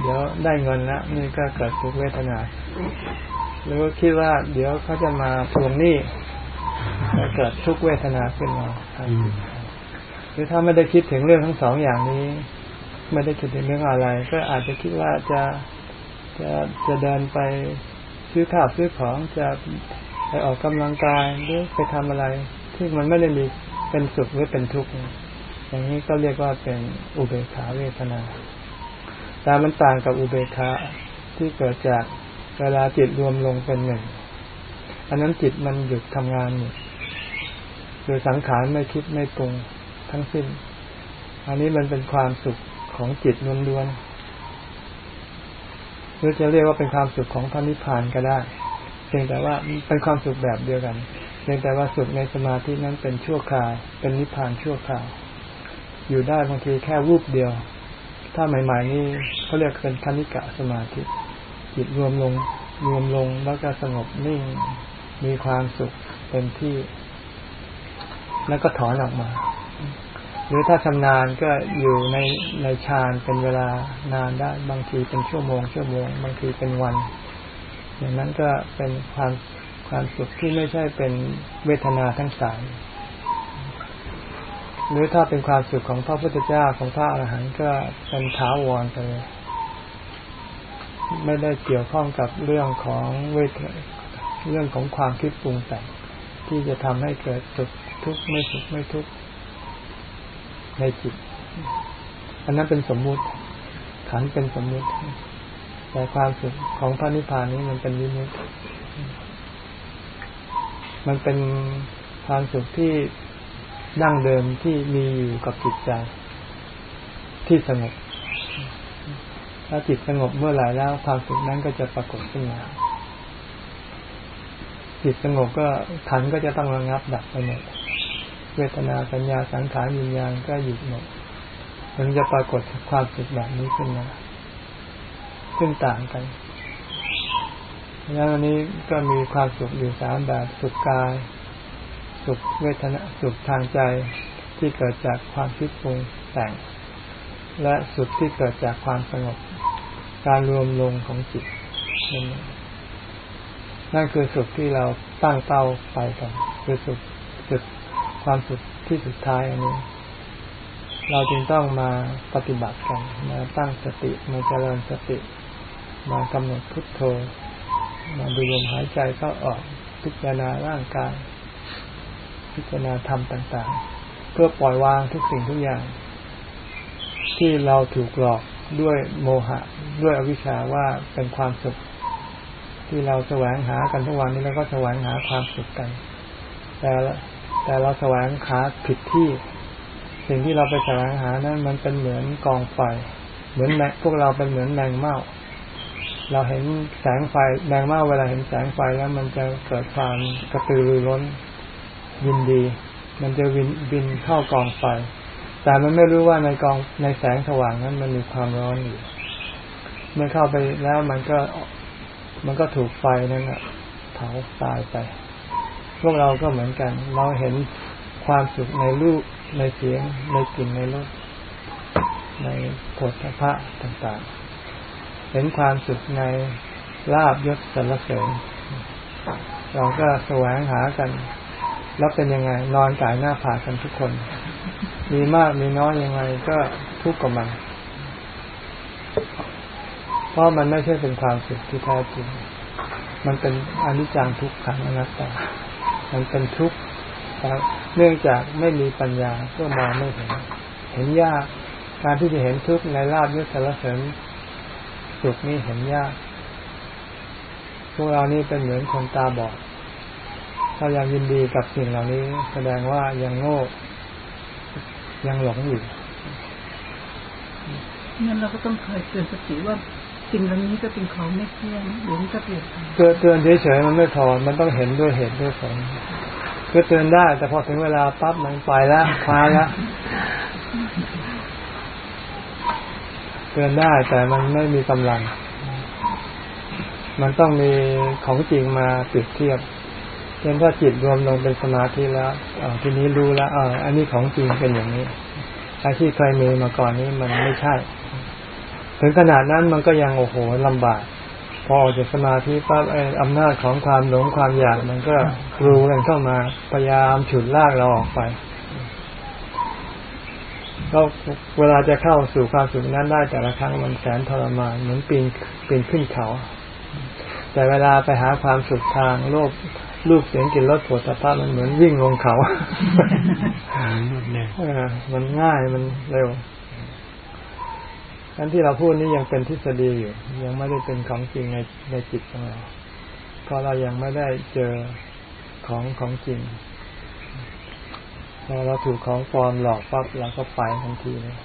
เดี๋ยวได้เงินแล้วนี่ก็เกิดสุขเวทนาหรือคิดว่า เดี๋ยวเขาจะมาทวงหนี้เกิดทุกเวทนาขึ้นมาหรือถ้าไม่ได้คิดถึงเรื่องทั้งสองอย่างนี้ ไม่ได้คิดถึงเรื่องอะไร ก็อาจจะคิดว่าจะจะจะเดินไปซื้อข้าวซื้อของจะไปออกกำลังกายหรือไปทำอะไร ที่มันไม่ได้มีเป็นสุขหรือเป็นทุกข์อย่างนี้ก็เรียกว่าเป็นอุเบกขาเวทนาแต่มันต่างกับอุเบกขาที่เกิดจากเวลาจิตรวมลงเป็นหนึ่งอันนั้นจิตมันหยุดทำงานหมดโดยสังขารไม่คิดไม่ปรุงทั้งสิ้น อันนี้มันเป็นความสุข ของจิตล้วนๆหรือจะเรียกว่าเป็นความสุขของพระนิพพานก็ได้เพียงแต่ว่าเป็นความสุขแบบเดียวกันเพียงแต่ว่าสุขในสมาธินั้นเป็นชั่วคราวเป็นนิพพานชั่วคราว อยู่ได้บางทีแค่วูบเดียว ถ้าใหม่ ๆ นี่เขาเรียกเป็นคณิกะสมาธิ จิตรวมลงรวมลงแล้วก็สงบนิ่งมีความสุขเป็นที่ แล้วก็ถอนออกมา หรือถ้าชำนาญก็อยู่ในในฌานเป็นเวลานานได้บางทีเป็นชั่วโมง ชั่วโมง บางทีเป็นวัน อย่างนั้นก็เป็นความความสุขที่ไม่ใช่เป็นเวทนาทั้งสามหรือถ้าเป็นความสุขของพระพุทธเจ้าของพระอรหันต์ก็เป็นท้าวรไปเลยไม่ได้เกี่ยวข้องกับเรื่องของเวทเรื่องของความคิดปรุงแต่งที่จะทำให้เกิดสุขทุกข์ไม่สุขไม่ทุกข์ ในจิต อันนั้นเป็นสมมุติ ขันเป็นสมมุติ แต่ความสุขของพระนิพพานนี้มันเป็นวิมุตมันเป็นความสุขที่ดั้งเดิมที่มีอยู่กับจิตใจ ที่สงบ ถ้าจิตสงบเมื่อไหร่แล้วความสุขนั้นก็จะปรากฏขึ้นมาจิตสงบก็ขันก็จะต้องระงับดับไปหมด เวทนาสัญญาสังขารวิญญาณก็หยุดหมดมันจะปรากฏความสุขแบบนี้ขึ้นมาขึ้นต่างกันแล้วอันนี้ก็มีความสุขอยู่สามแบบสุขกาย สุขเวทนาสุขทางใจที่เกิดจากความคิดปรุงแต่ง และสุขที่เกิดจากความสงบ การรวมลงของจิตนั่นคือสุขที่เราตั้งเป้าไปกันคือสุขสุด ความสุขที่สุดท้ายอันนี้ เราจึงต้องมาปฏิบัติกัน มาตั้งสติมาเจริญสติ มากำหนดพุทโธ มาดูลมหายใจเข้าออกพิจารณาร่างกายพิจารณาธรรมต่างๆ เพื่อปล่อยวางทุกสิ่งทุกอย่าง ที่เราถูกหลอกด้วยโมหะ ด้วยอวิชชาว่าเป็นความสุข ที่เราแสวงหากันทุกวันนี้เราก็แสวงหาความสุขกัน แต่ แต่เราแสวงหาผิดที่ สิ่งที่เราไปแสวงหานั้นมันเป็นเหมือนกองไฟ เหมือนแมพวกเราเป็นเหมือนแมงเม่าเราเห็นแสงไฟแรงเมาเวลาเห็นแสงไฟแล้วมันจะเกิดความกระตือรือร้นยินดี มันจะวินบินเข้ากองไฟ แต่มันไม่รู้ว่าในกองในแสงสว่างนั้น มันมีความร้อนอยู่เมื่อเข้าไปแล้วมันก็มันก็ถูกไฟนั้นเผาตายไป พวกเราก็เหมือนกัน เราเห็นความสุขในรูปในเสียง ในกลิ่นในรสในผลพะต่างๆ เห็นความสุขในลาบยศสรรเสริญเราก็แสวงหากัน แล้วเป็นยังไง นอนกายหน้าผากันทุกคน มีมากมีน้อยยังไงก็ทุกข์กับมัน เพราะมันไม่ใช่เป็นความสุขที่แท้จริง มันเป็นอนิจจังทุกขังอนัตตา มันเป็นทุกข์เนื่องจากไม่มีปัญญาก็มองไม่เห็น เห็นยาก การที่จะเห็นทุกข์ในลาบยศสารเสริญสุขนี่เห็นยาก พวกเรานี่เป็นเหมือนคนตาบอด ถ้ายังยินดีกับสิ่งเหล่านี้ แสดงว่ายังโง่ ยังหลงอยู่งั้นเราก็ต้องคอยเตือนสติว่า สิ่งเหล่านี้ก็เป็นของไม่เที่ยงหรือก็เปลี่ยนเตือนเตือนเฉยๆมันไม่พอมันต้องเห็นด้วยเหตุด้วยผลคือเตือนได้ แต่พอถึงเวลาปั๊บมันไปแล้วคลาแล้วเตือนได้แต่มันไม่มีกำลัง มันต้องมีของจริงมาเปรียบเทียบเช่นถ้าจิตรวมลงเป็นสมาธิแล้วอทีนี้รู้แล้วออันนี้ของจริงเป็นอย่างนี้อาที่เคยมีมาก่อนนี้มันไม่ใช่ ถึงขนาดนั้นมันก็ยังโอ้โหลำบาก พอออกจากสมาธิปั๊บไอ้อำนาจของความหลงความอยากมันก็กรูกันเข้ามาพยายามฉุดลากเราออกไปก็เวลาจะเข้าสู่ความสุขนั้นได้แต่ละครั้งมันแสนทรมานเหมือนปีนปีนขึ้นเขา แต่เวลาไปหาความสุขทางโลกรูปเสียงกลิ่นรสผลิตภัณฑ์มันเหมือนวิ่งลงเขา มันง่ายมันเร็ว อันที่เราพูดนี้ยังเป็นทฤษฎีอยู่ ยังไม่ได้เป็นของจริงในในจิตของเราเพราะเรายังไม่ได้เจอของของจริงพอเราถูกของปลอมหลอกปั๊บเราก็ไปทันทีเลย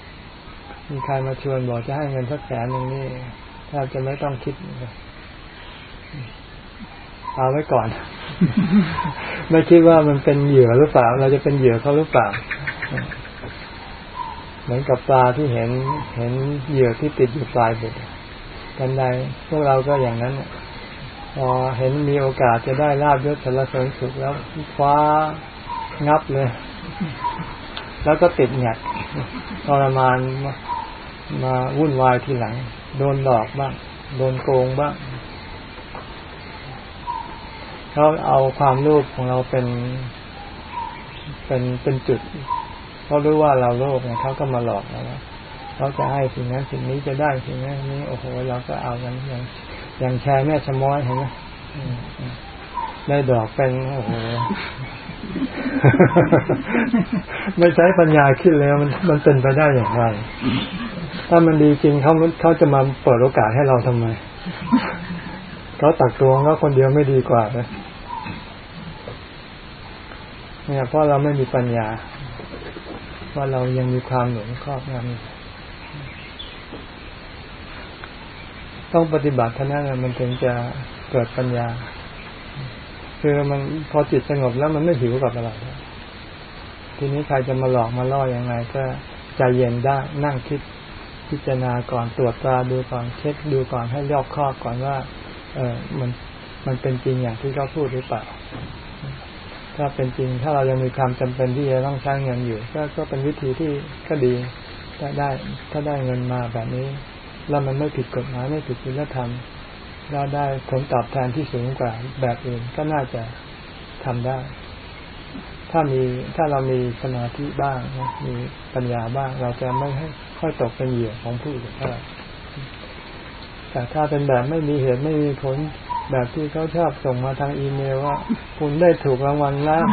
มีใครมาชวนบอกจะให้เงินสักแสนหนึ่งนี่ถ้าจะไม่ต้องคิดเอาไว้ก่อน ไม่คิดว่ามันเป็นเหยื่อหรือเปล่า เราจะเป็นเหยื่อเขาหรือเปล่า เหมือนกับปลาที่เห็นเห็นเหยื่อที่ติดอยู่ปลายเบ็ดกันใดพวกเราก็อย่างนั้นพอเห็นมีโอกาสจะได้ลาบยศสารเสริญสุขแล้วคว้างับเลย แล้วก็ติดหยัดทรมานมามาวุ่นวายทีหลัง โดนหลอกบ้างโดนโกงบ้างเขาเอาความรูปของเราเป็น เป็นเป็นจุด เขารู้ว่าเราโลภเนี่ยเขาก็มาหลอกเราเขาจะให้สิ่งนั้นสิ่งนี้จะได้สิ่งนั้นนี้โอ้โหเราก็เอากันอย่างอย่างแชร์แม่ชะม้อยเห็นไหมได้ดอกเป็นโอ้โหไม่ใช้ปัญญาคิดแล้วมันมันเป็นไปได้อย่างไร ถ้ามันดีจริงเขาเขาจะมาเปิดโอกาสให้เราทำไมเขาตักตวงแล้วคนเดียวไม่ดีกว่าเลยเนี่ยเพราะเราไม่มีปัญญา ว่าเรายังมีความหลงครอบงำต้องปฏิบัติท่านั้นมันถึงจะเกิดปัญญา คือมันพอจิตสงบแล้วมันไม่หิวกับอะไรทีนี้ใครจะมาหลอกมาล่ออยังไง ก็ใจเย็นได้นั่งคิดพิจารณาก่อนตรวจตราดูก่อนเช็คดูก่อนให้รอบครอบก่อนว่า เออมันมันเป็นจริงอย่างที่เขาพูดหรือเปล่า ถ้าเป็นจริง ถ้าเรายังมีความจำเป็นที่จะต้องใช้เงินอยู่ ก็ก็เป็นวิธีที่ก็ดีถ้าได้ ถ้าได้เงินมาแบบนี้ แล้วมันไม่ผิดกฎหมายไม่ผิดศีลธรรมเราได้ผลตอบแทนที่สูงกว่าแบบอื่นก็น่าจะทำได้ ถ้ามีถ้าเรามีสมาธิบ้างมีปัญญาบ้าง เราจะไม่ให้ค่อยตกเป็นเหยื่อของผู้อื่นเท่าไหร่แต่ถ้าเป็นแบบไม่มีเหตุไม่มีผล แบบที่เขาชอบส่งมาทางอีเมลว่า คุณได้ถูกรางวัลแล้ว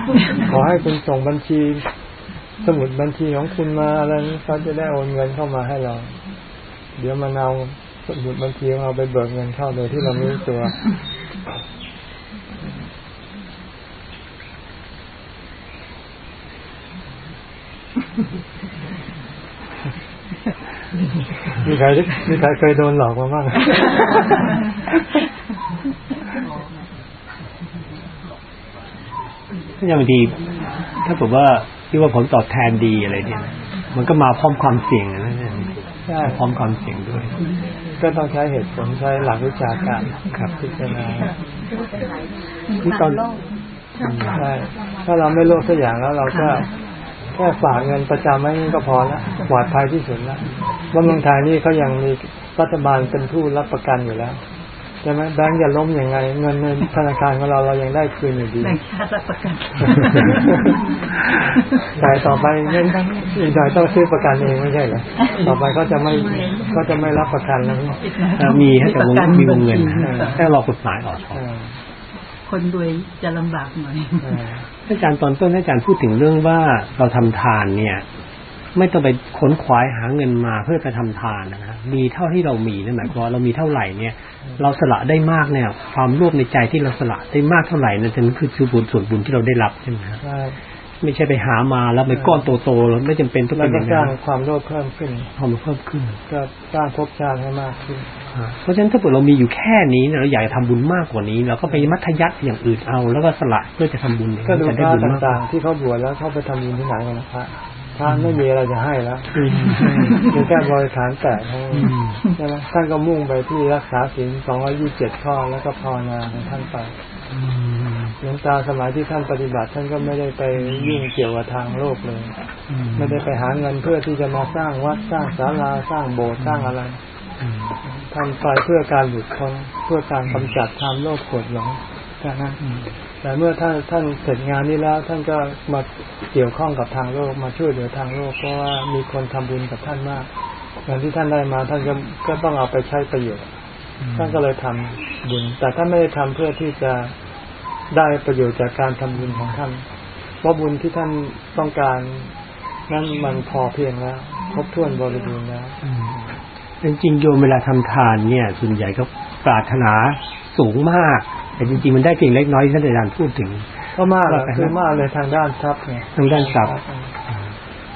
ขอให้คุณส่งบัญชี สมุดบัญชีของคุณมาอะไรนี้เขาจะได้โอนเงินเข้ามาให้เรา เดี๋ยวมันเอาสมุดบัญชีของเราไปเบิกเงินเข้าโดยที่เราไม่รู้ตัวมีใครมีใครเคยโดนหลอกมาบ้าง ถ้า อย่างบางทีถ้าผมว่าที่ว่าผลตอบแทนดีอะไรเนี่ย มันก็มาพร้อมความเสี่ยงนะเนี่ยใช่พร้อมความเสี่ยงด้วย ก็ต้องใช้เหตุผลใช้หลักวิชาการครับพิจารณาที่ตอนใช่ถ้าเราไม่โลภสักอย่างแล้วเราก็แค่ฝากเงินประจำไว้นี่ก็พอแล้วปลอดภัยที่สุดแล้วว่าเมืองไทยนี่เขายังมีรัฐบาลเป็นผู้รับประกันอยู่แล้ว ใช่ไหมแบงก์จะล้มยังไง เงินในธนาคารของเราเรายังได้คืนอยู่ดีแบ่งชาติรับประกันแต่ต่อไปเงินอีกหน่อยต้องซื้อประกันเองไม่ใช่เหรอต่อไปก็จะไม่ก็จะไม่รับประกันแล้วนี่เออมีให้แต่วงมีวงเงินแค่รอกฎหมายออกเออคนรวยจะลำบากหน่อยเอออาจารย์ตอนต้นอาจารย์พูดถึงเรื่องว่าเราทำทานเนี่ย ไม่ต้องไปขนขวายหาเงินมาเพื่อไปทำทานนะนะมีเท่าที่เรามีนั่นหมายความว่าเรามีเท่าไหร่เนี่ย เราสละได้มากเนี่ย ความโลภในใจที่เราสละได้มากเท่าไหร่นั่นถึงคือคือบุญส่วนบุญที่เราได้รับใช่ไหมครับใช่ไม่ใช่ไปหามาแล้วไปก้อนโตๆแล้วไม่จำเป็นต้องแล้เป็วนอก็ย่างสร้านั้งนความโลภเพิ่มขึ้นพอมันเพิ่มขึ้น ก็สร้างภพชาติให้มากขึ้นเพราะฉะนั้นถ้าเกิดเรามีอยู่แค่นี้เนี่ยเราอยากจะทำบุญมากกว่านี้เราก็ไปมัธยัติอย่างอื่นเอา แล้วก็สละเพื่อจะทำบุญเนี่ยก็ดูจะพได้ระบุญมากต่างๆที่เขาบวชแล้วเขาไปทำบุญที่ไหนกันนะพระ พระไม่มีอะไรจะให้แล้วอืมมีแค่บริฐานแต่เท่านั้นอืมใช่ไหมท่านก็มุ่งไปที่รักษาศีล227ข้อแล้วก็ภาวนาของท่านไปอืมหลวงตาสมัยที่ท่านปฏิบัติ ท่านก็ไม่ได้ไปยุ่งเกี่ยวกับทางโลกเลยอืมไม่ได้ไปหาเงินเพื่อที่จะมาสร้างวัดสร้างศาลาสร้างโบสถ์สร้างอะไรอืมทำไปเพื่อการหลุดพ้นเพื่อการกำจัดความโลภโกรธหลงแค่นั้น แต่เมื่อท่านท่านเสร็จงานนี้แล้ว ท่านก็มาเกี่ยวข้องกับทางโลกมาช่วยเหลือทางโลกเพราะว่ามีคนทำบุญกับท่านมากเงินที่ท่านได้มาท่านก็ก็ต้องเอาไปใช้ประโยชน์ท่านก็เลยทำบุญ แต่ท่านไม่ได้ทำเพื่อที่จะได้ประโยชน์จากการทำบุญของท่าน เพราะบุญที่ท่านต้องการนั้นมันพอเพียงแล้วครบถ้วนบริบูรณ์แล้วจริงๆโยมเวลาทำทานเนี่ย ส่วนใหญ่ก็ปรารถนาสูงมาก แต่จริงๆมันได้เพียงเล็กน้อยที่ท่านอาจารย์พูดถึง ก็มากอะคือมากเลยทางด้านทรัพย์ไงทางด้านทรัพย์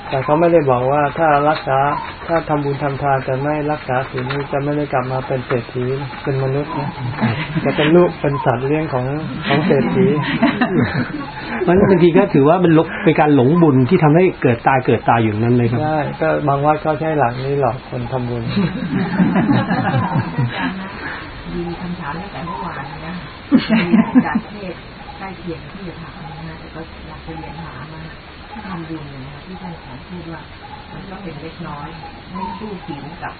แต่เขาไม่ได้บอกว่าถ้ารักษาถ้าทำบุญทำทานแต่ไม่รักษาศีลนี้จะไม่ได้กลับมาเป็นเศรษฐีเป็นมนุษย์นะจะเป็นลูกเป็นสัตว์เลี้ยงของของเศรษฐีมันบางทีก็ถือว่ามันลบเป็นการหลงบุญที่ทำให้เกิดตายเกิดตายอยู่นั้นเลยครับใช่ก็บางวัดเขาใช้หลักนี้หลอกคนทำบุญมีคำถามตั้งแต่เมื่อวานนะ จากเทศใกล้เคียงที่จะถามนะแต่ก็อยากจะเรียนถามมาที่ทำบุญเนี่ยนะที่ท่านสอนพูดว่ามันก็เป็นเล็กน้อย ไม่สู้ศีลกับ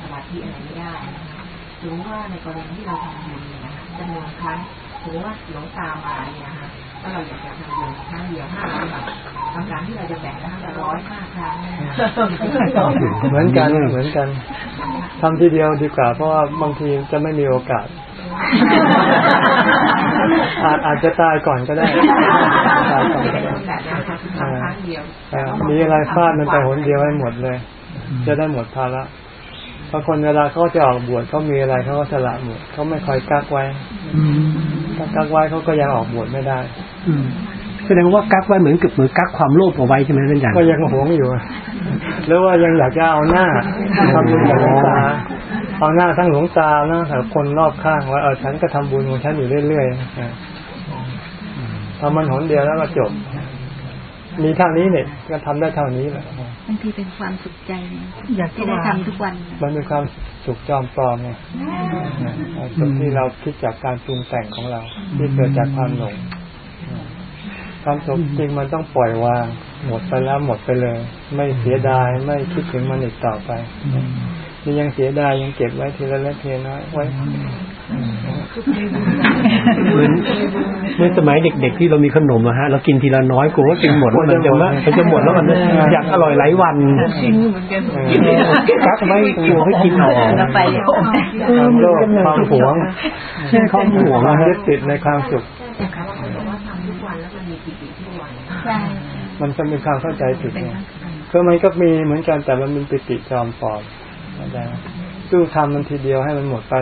สมาธิอะไรไม่ได้นะคะถึงว่าในกรณีที่เราทำบุญเนี่ยนะคะจำนวนครั้งถือว่าหลวงตามาเนี่ยนะคะถ้าเราอยากจะทำบุญครั้งเดียวห้าร้อยบาทคำถามที่เราจะแบ่งครั้งละร้อยห้าครั้งเนี่ยนะคะเหมือนกันเหมือนกันทำทีเดียวดีกว่าเพราะว่าบางทีจะไม่มีโอกาส อาจอาจจะตายก่อนก็ได้ตายก่อนก็ได้แบบนี้ค่ะคือทำครั้งเดียวอ่ามีอะไรฟาดมันไปหนเดียวให้หมดเลย จะได้หมดภาระบางคนเวลาเขาจะออกบวชเขามีอะไรเขาก็สละหมดเขาไม่คอยกักไว้ถ้ากักไว้เขาก็ยังออกบวชไม่ได้อืม แสดงว่ากักไว้เหมือนกับเหมือนกักความโลภเอาไว้ใช่ไหมท่านอาจารย์ก็ยังหวงอยู่อะหรือว่ายังอยากจะเอาหน้าทำบุญกับหลวงตาเอาหน้าทั้งหลวงตาหน้าทั้งคนรอบข้างว่าเออฉันก็ทำบุญของฉันอยู่เรื่อยๆอะทำมันหนเดียวแล้วก็จบ มีเท่านี้เนี่ยก็ทำได้เท่านี้แหละบางทีเป็นความสุขใจนะอยากที่ได้ทำทุกวัน มันเป็นความสุขจอมปลอมไงสุขที่เราคิดจากการปรุงแต่งของเรา ที่เกิดจากความหลง ความสุขจริงมันต้องปล่อยวาง หมดไปแล้วหมดไปเลย ไม่เสียดายไม่คิดถึงมันอีกต่อไปนี่ยังเสียดายยังเก็บไว้ทีละเล็กทีละน้อยไว้เหมือนเหมื่อนสมัยเด็กๆที่เรามีขนมอะฮะเรากินทีละน้อยกลัวว่ากินหมดแล้วมันจะว่ามันจะหมดแล้วมันอยากอร่อยหลายวันชินเหมือนกันกักไว้กลัวให้กินออกแล้วไปความโลภความหวงใช่ความหวงควาอะมฮะยึดติดในความสุข มันจะมีความเข้าใจผิดไงคือมันก็มีเหมือนกันแต่มันเป็นปิติจอมปลอมเข้าใจไหมสู้ทำมันทีเดียวให้มันหมดไป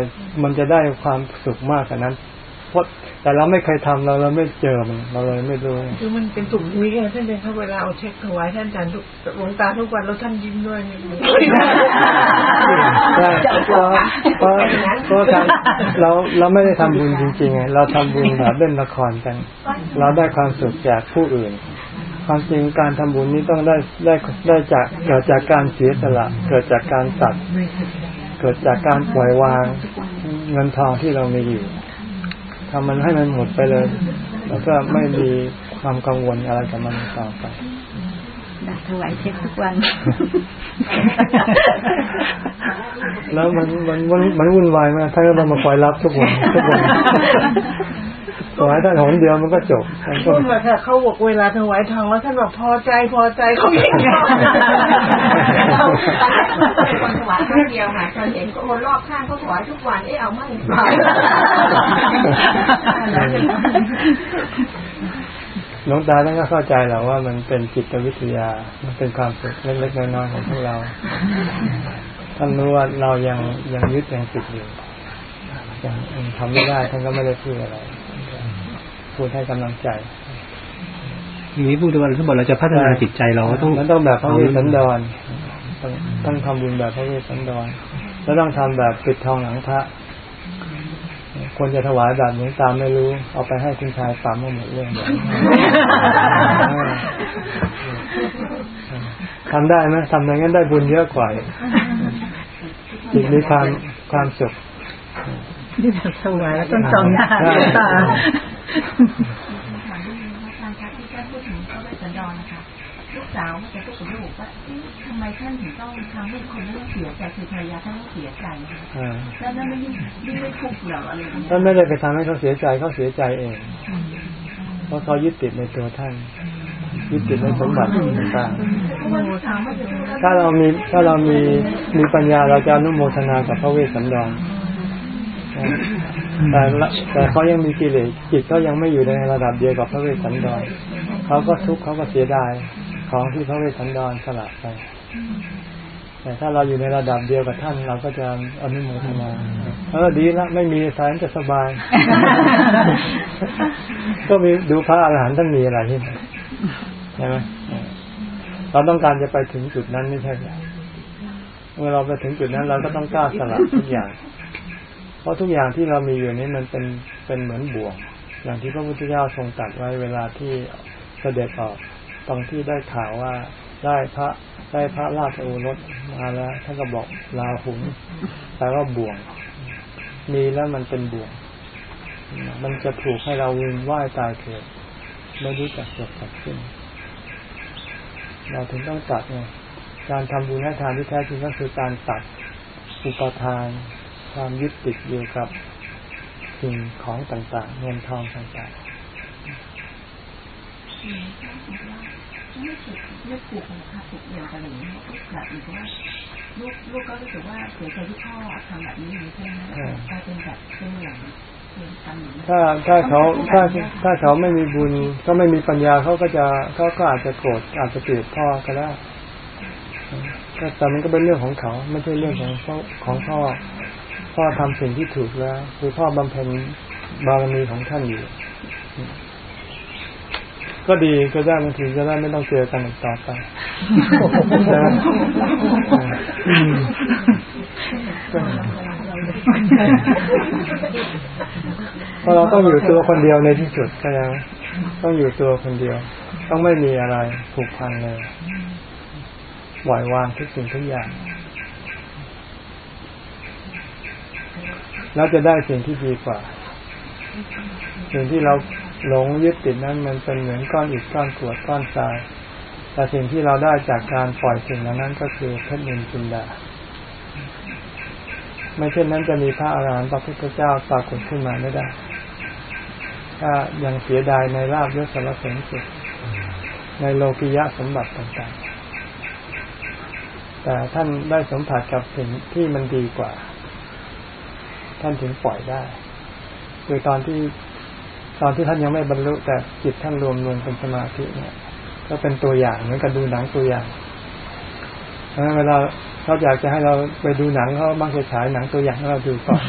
มันจะได้ความสุขมากกว่านั้นเพราะแต่เราไม่เคยทำเราเราไม่เจอมันเราเลยไม่รู้คือมันเป็นสุขนี้ไงท่านเป็นเขาเวลาเอาเช็คถวายท่านอาจารย์ทุกหลวงตาทุกวันแล้วท่านยิ้มด้วยนี่ใช่เพราะเพราะเพราะการเราเราไม่ได้ทำบุญจริงๆไงเราทำบุญแบบเล่นละครกัน เราได้ความสุขจากผู้อื่นความจริงการทำบุญนี้ต้องได้ได้ได้จากเกิดจากการเสียสละ เกิดจากการตัด เกิดจากการปล่อยวางเงินทองที่เรามีอยู่ ทำมันให้มันหมดไปเลย แล้วก็ไม่มีความกังวลอะไรกับมันต่อไป ดักถวายเช็คทุกวัน แล้วมันมันมันมันวุ่นวายมากท่านก็ต้องมาคอยรับทุกวันทุกวันถวายท่านหนเดียวมันก็จบมันก็พูดมาค่ะเขาบอกเวลาถวายทองแล้วท่านบอกพอใจพอใจเขาไม่ยอมเราเป็นคนถวายครั้งเดียวค่ะเราเห็นคนรอบข้างเขาถวายทุกวันเอ๊ะเอาไม่ไป หลวงตาท่านก็เข้าใจแหละว่ามันเป็นจิตวิทยา มันเป็นความสุขเล็กๆน้อยๆของพวกเรา ท่านรู้ว่าเรายังยังยึดยังติดอยู่ยังยังทำไม่ได้ท่านก็ไม่ได้พูดอะไร พูดให้กำลังใจอย่างนี้พูดถึงว่าถ้าบอกเราจะพัฒนาจิตใจเราก็ต้องมันต้องแบบพระเวสสันดรต้องต้องทำบุญแบบพระเวสสันดรแล้วต้องทำแบบปิดทองหลังพระ ควรจะถวายแบบหลวงตาไม่รู้ เอาไปให้คุณชายปั๊มหมดเรื่องเลยทำได้ไหมทำอย่างนั้นได้บุญเยอะกว่าจิตมีความความสุขนี่แบบสวายแล้วต้องจองหน้าหลวงตา สาวจะพูดกับลูกว่าเอ๊ะทำไมท่านถึงต้องทำให้คนเรื่องเสียใจคือภรรยาท่านต้องเสียใจนะคะอ่าแล้วนั่นไม่ยิ่งยิ่งไม่ทุกข์เหรออะไรอย่างเงี้ยท่านไม่ได้ไปทำให้เขาเสียใจเขาเสียใจเองเพราะเขายึดติดในตัวท่านยึดติดในสมบัติต่างๆถ้าเรามีถ้าเรามีมีปัญญาเราจะอนุโมทนากับพระเวสสันดรแต่ละแต่เขายังมีกิเลสจิตเขายังไม่อยู่ในระดับเดียวกับพระเวสสันดรเขาก็ทุกข์เขาก็เสียดาย ของที่พระเวสสันดรสละไป แต่ถ้าเราอยู่ในระดับเดียวกับท่าน เราก็จะอนุโมทนาเออดีละไม่มีสายจะสบาย ก็มีดูพระอรหันต์ท่านมีอะไรที่ไหนใช่ไหมเราต้องการจะไปถึงจุดนั้นไม่ใช่เหรอเมื่อเราไปถึงจุดนั้น เราก็ต้องกล้าสละทุกอย่าง เพราะทุกอย่างที่เรามีอยู่นี้มันเป็นเป็นเหมือนบ่วง อย่างที่พระพุทธเจ้าทรงตรัสไว้เวลาที่เสด็จออก ตรงที่ได้ข่าวว่าได้พระได้พระราชโอรสมาแล้วท่านก็บอกลาหุนแปลว่าบ่วง มีแล้วมันเป็นบ่วง มันจะถูกให้เราวินว่ายตายเกิดไม่รู้จักจบจักขึ้นเราถึงต้องตัดไงการทำบุญให้ทานที่แท้จริงก็คือการตัดอุปทาน ความยึดติดอยู่กับสิ่งของต่างๆเงินทองต่างๆ ไม่ถูกไม่ถูกนะคะถูกเดียวกันอย่างนี้แบบอีกว่าลูกลูกก็รู้สึกว่าเสียใจที่พ่อทำแบบนี้อย่างนี้ใช่ไหมกลายเป็นแบบเป็นอย่างเป็นกรรมอย่างนี้ถ้าถ้าเขาถ้าถ้าเขาไม่มีบุญก็ไม่มีปัญญาเขาก็จะเขาก็อาจจะโกรธอาจจะเกลียดพ่อก็ได้ก็แต่มันก็เป็นเรื่องของเขา ไม่ใช่เรื่องของพ่อของพ่อพ่อทำสิ่งที่ถูกแล้ว คือพ่อบำเพ็ญบารมีของท่านอยู่ ก็ดีก็ได้บางทีจะได้ไม่ต้องเจอกันต่อไปใช่ไหมเพราะเราต้องอยู่ตัวคนเดียวในที่สุดใช่ไหมต้องอยู่ตัวคนเดียว ต้องไม่มีอะไรผูกพันเลยปล่อยวางทุกสิ่งทุกอย่าง แล้วจะได้สิ่งที่ดีกว่า สิ่งที่เรา หลงยึดติดนั้นมันเป็นเหมือนก้อนอิฐก้อนกรวดก้อนทราย แต่สิ่งที่เราได้จากการปล่อยสิ่งเหล่านั้นก็คือเพชรนินจินดา ไม่เช่นนั้นจะมีพระอาหารหันต์พระพุทธเจ้าปรากฏขึ้นมาไม่ได้ ถ้ายังเสียดายในลาบยศสารเสริญสุขในโลกิยะสมบัติต่างๆ แต่ท่านได้สัมผัสกับสิ่งที่มันดีกว่า ท่านถึงปล่อยได้คือตอนที่ ตอนที่ท่านยังไม่บรรลุแต่จิตท่านรวมรวมเป็นสมาธิเนี่ย ก็เป็นตัวอย่างเหมือนกับดูหนังตัวอย่างเพราะฉะนั้นเวลาเขาอยากจะให้เราไปดูหนังเขาบางจะฉายหนังตัวอย่างให้เราดูก่อน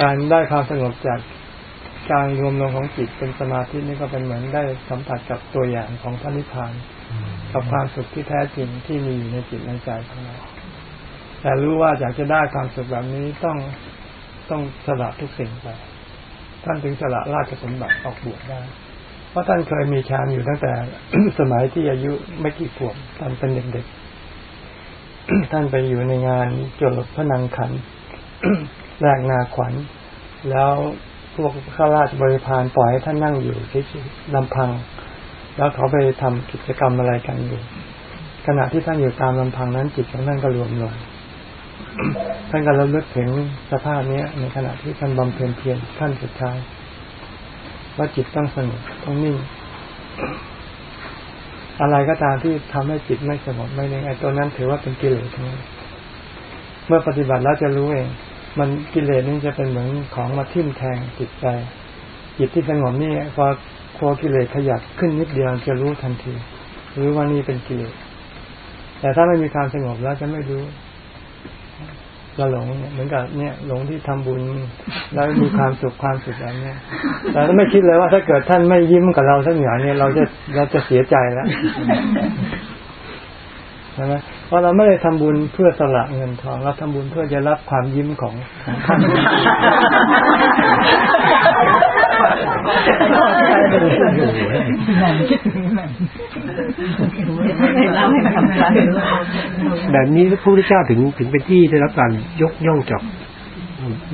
การได้ความสงบจากการรวมลงของจิตเป็นสมาธินี่ก็เป็นเหมือนได้สัมผัสกับตัวอย่างของพระนิพพานกับความสุขที่แท้จริงที่มีอยู่ในจิตในใจของเราแต่รู้ว่าอยากจะได้ความสุขแบบนี้ต้องต้องสละทุกสิ่งไป ท่านถึงสละราชสมบัติออกบวชได้ เพราะท่านเคยมีฌานอยู่ตั้งแต่สมัยที่อายุไม่กี่ขวบตอนเป็นเด็กๆ ท่านไปอยู่ในงานจดพระนังขันแรกนาขวัญ แล้วพวกข้าราชบริพารปล่อยให้ท่านนั่งอยู่เฉยๆลำพัง แล้วเขาไปทำกิจกรรมอะไรกันอยู่ขณะที่ท่านอยู่ตามลำพังนั้นจิตของท่านก็รวมลง ท่านก็ระลึกถึงสภาพนี้ในขณะที่ท่านบำเพ็ญเพียรขั้นสุดท้าย ว่าจิตต้องสงบต้องนิ่ง อะไรก็ตามที่ทำให้จิตไม่สงบไม่นิ่งไอ้ตัวนั้นถือว่าเป็นกิเลสทั้งนั้นเมื่อปฏิบัติแล้วจะรู้เอง มันกิเลสนี่จะเป็นเหมือนของมาทิ่มแทงจิตใจ จิตที่สงบนี่พอพอกิเลสขยับขึ้นนิดเดียวจะรู้ทันที รู้ว่านี่เป็นกิเลสแต่ถ้าไม่มีการสงบแล้วจะไม่รู้ เราหลงเนี่ยเหมือนกับเนี่ยหลงที่ทำบุญ แล้วมีความสุขความสุขอะไรเนี้ยแต่ก็ไม่คิดเลยว่าถ้าเกิดท่านไม่ยิ้มกับเราสักอย่างเนี่ยเราจะเราจะเสียใจแล้วใช่ไหมเพราะเราไม่ได้ทำบุญเพื่อสละเงินทองเราทำบุญเพื่อจะรับความยิ้มของของท่าน แบบนี้พระพุทธเจ้าถึงถึงเป็นที่ได้รับการยกย่องจาก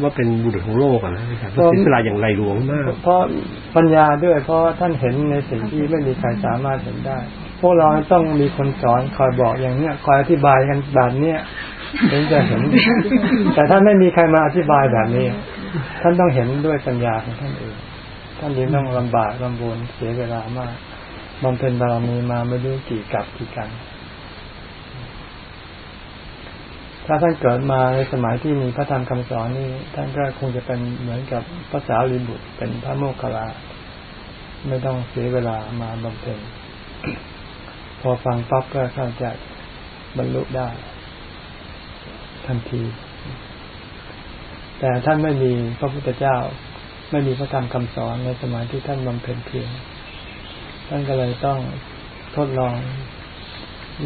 ว่าเป็นบุรุษของโลกอะนะอาจารย์เสียสละอย่างไรหลวงมาก เพราะปัญญาด้วย เพราะท่านเห็นในสิ่งที่ไม่มีใครสามารถเห็นได้ พวกเราต้องมีคนสอนคอยบอกอย่างเนี้ยคอยอธิบายกันแบบเนี้ยถึงจะเห็น แต่ท่านไม่มีใครมาอธิบายแบบนี้ ท่านต้องเห็นด้วยปัญญาของท่านเองท่านยิ่งต้องลำบากลำบนเสียเวลามาก บำเพ็ญบารมีมาไม่รู้กี่กับกี่กัน ถ้าท่านเกิดมาในสมัยที่มีพระธรรมคำสอนนี่ท่านก็คงจะเป็นเหมือนกับภาษาวลิบุตรเป็นพระโมคคัลลา ไม่ต้องเสียเวลามาบำเพ็ญ พอฟังปั๊บก็เข้าใจบรรลุได้ ทันที แต่ท่านไม่มีพระพุทธเจ้า ไม่มีพระธรรมคำสอนในสมัยที่ท่านบำเพ็ญเพียร ท่านก็เลยต้องทดลอง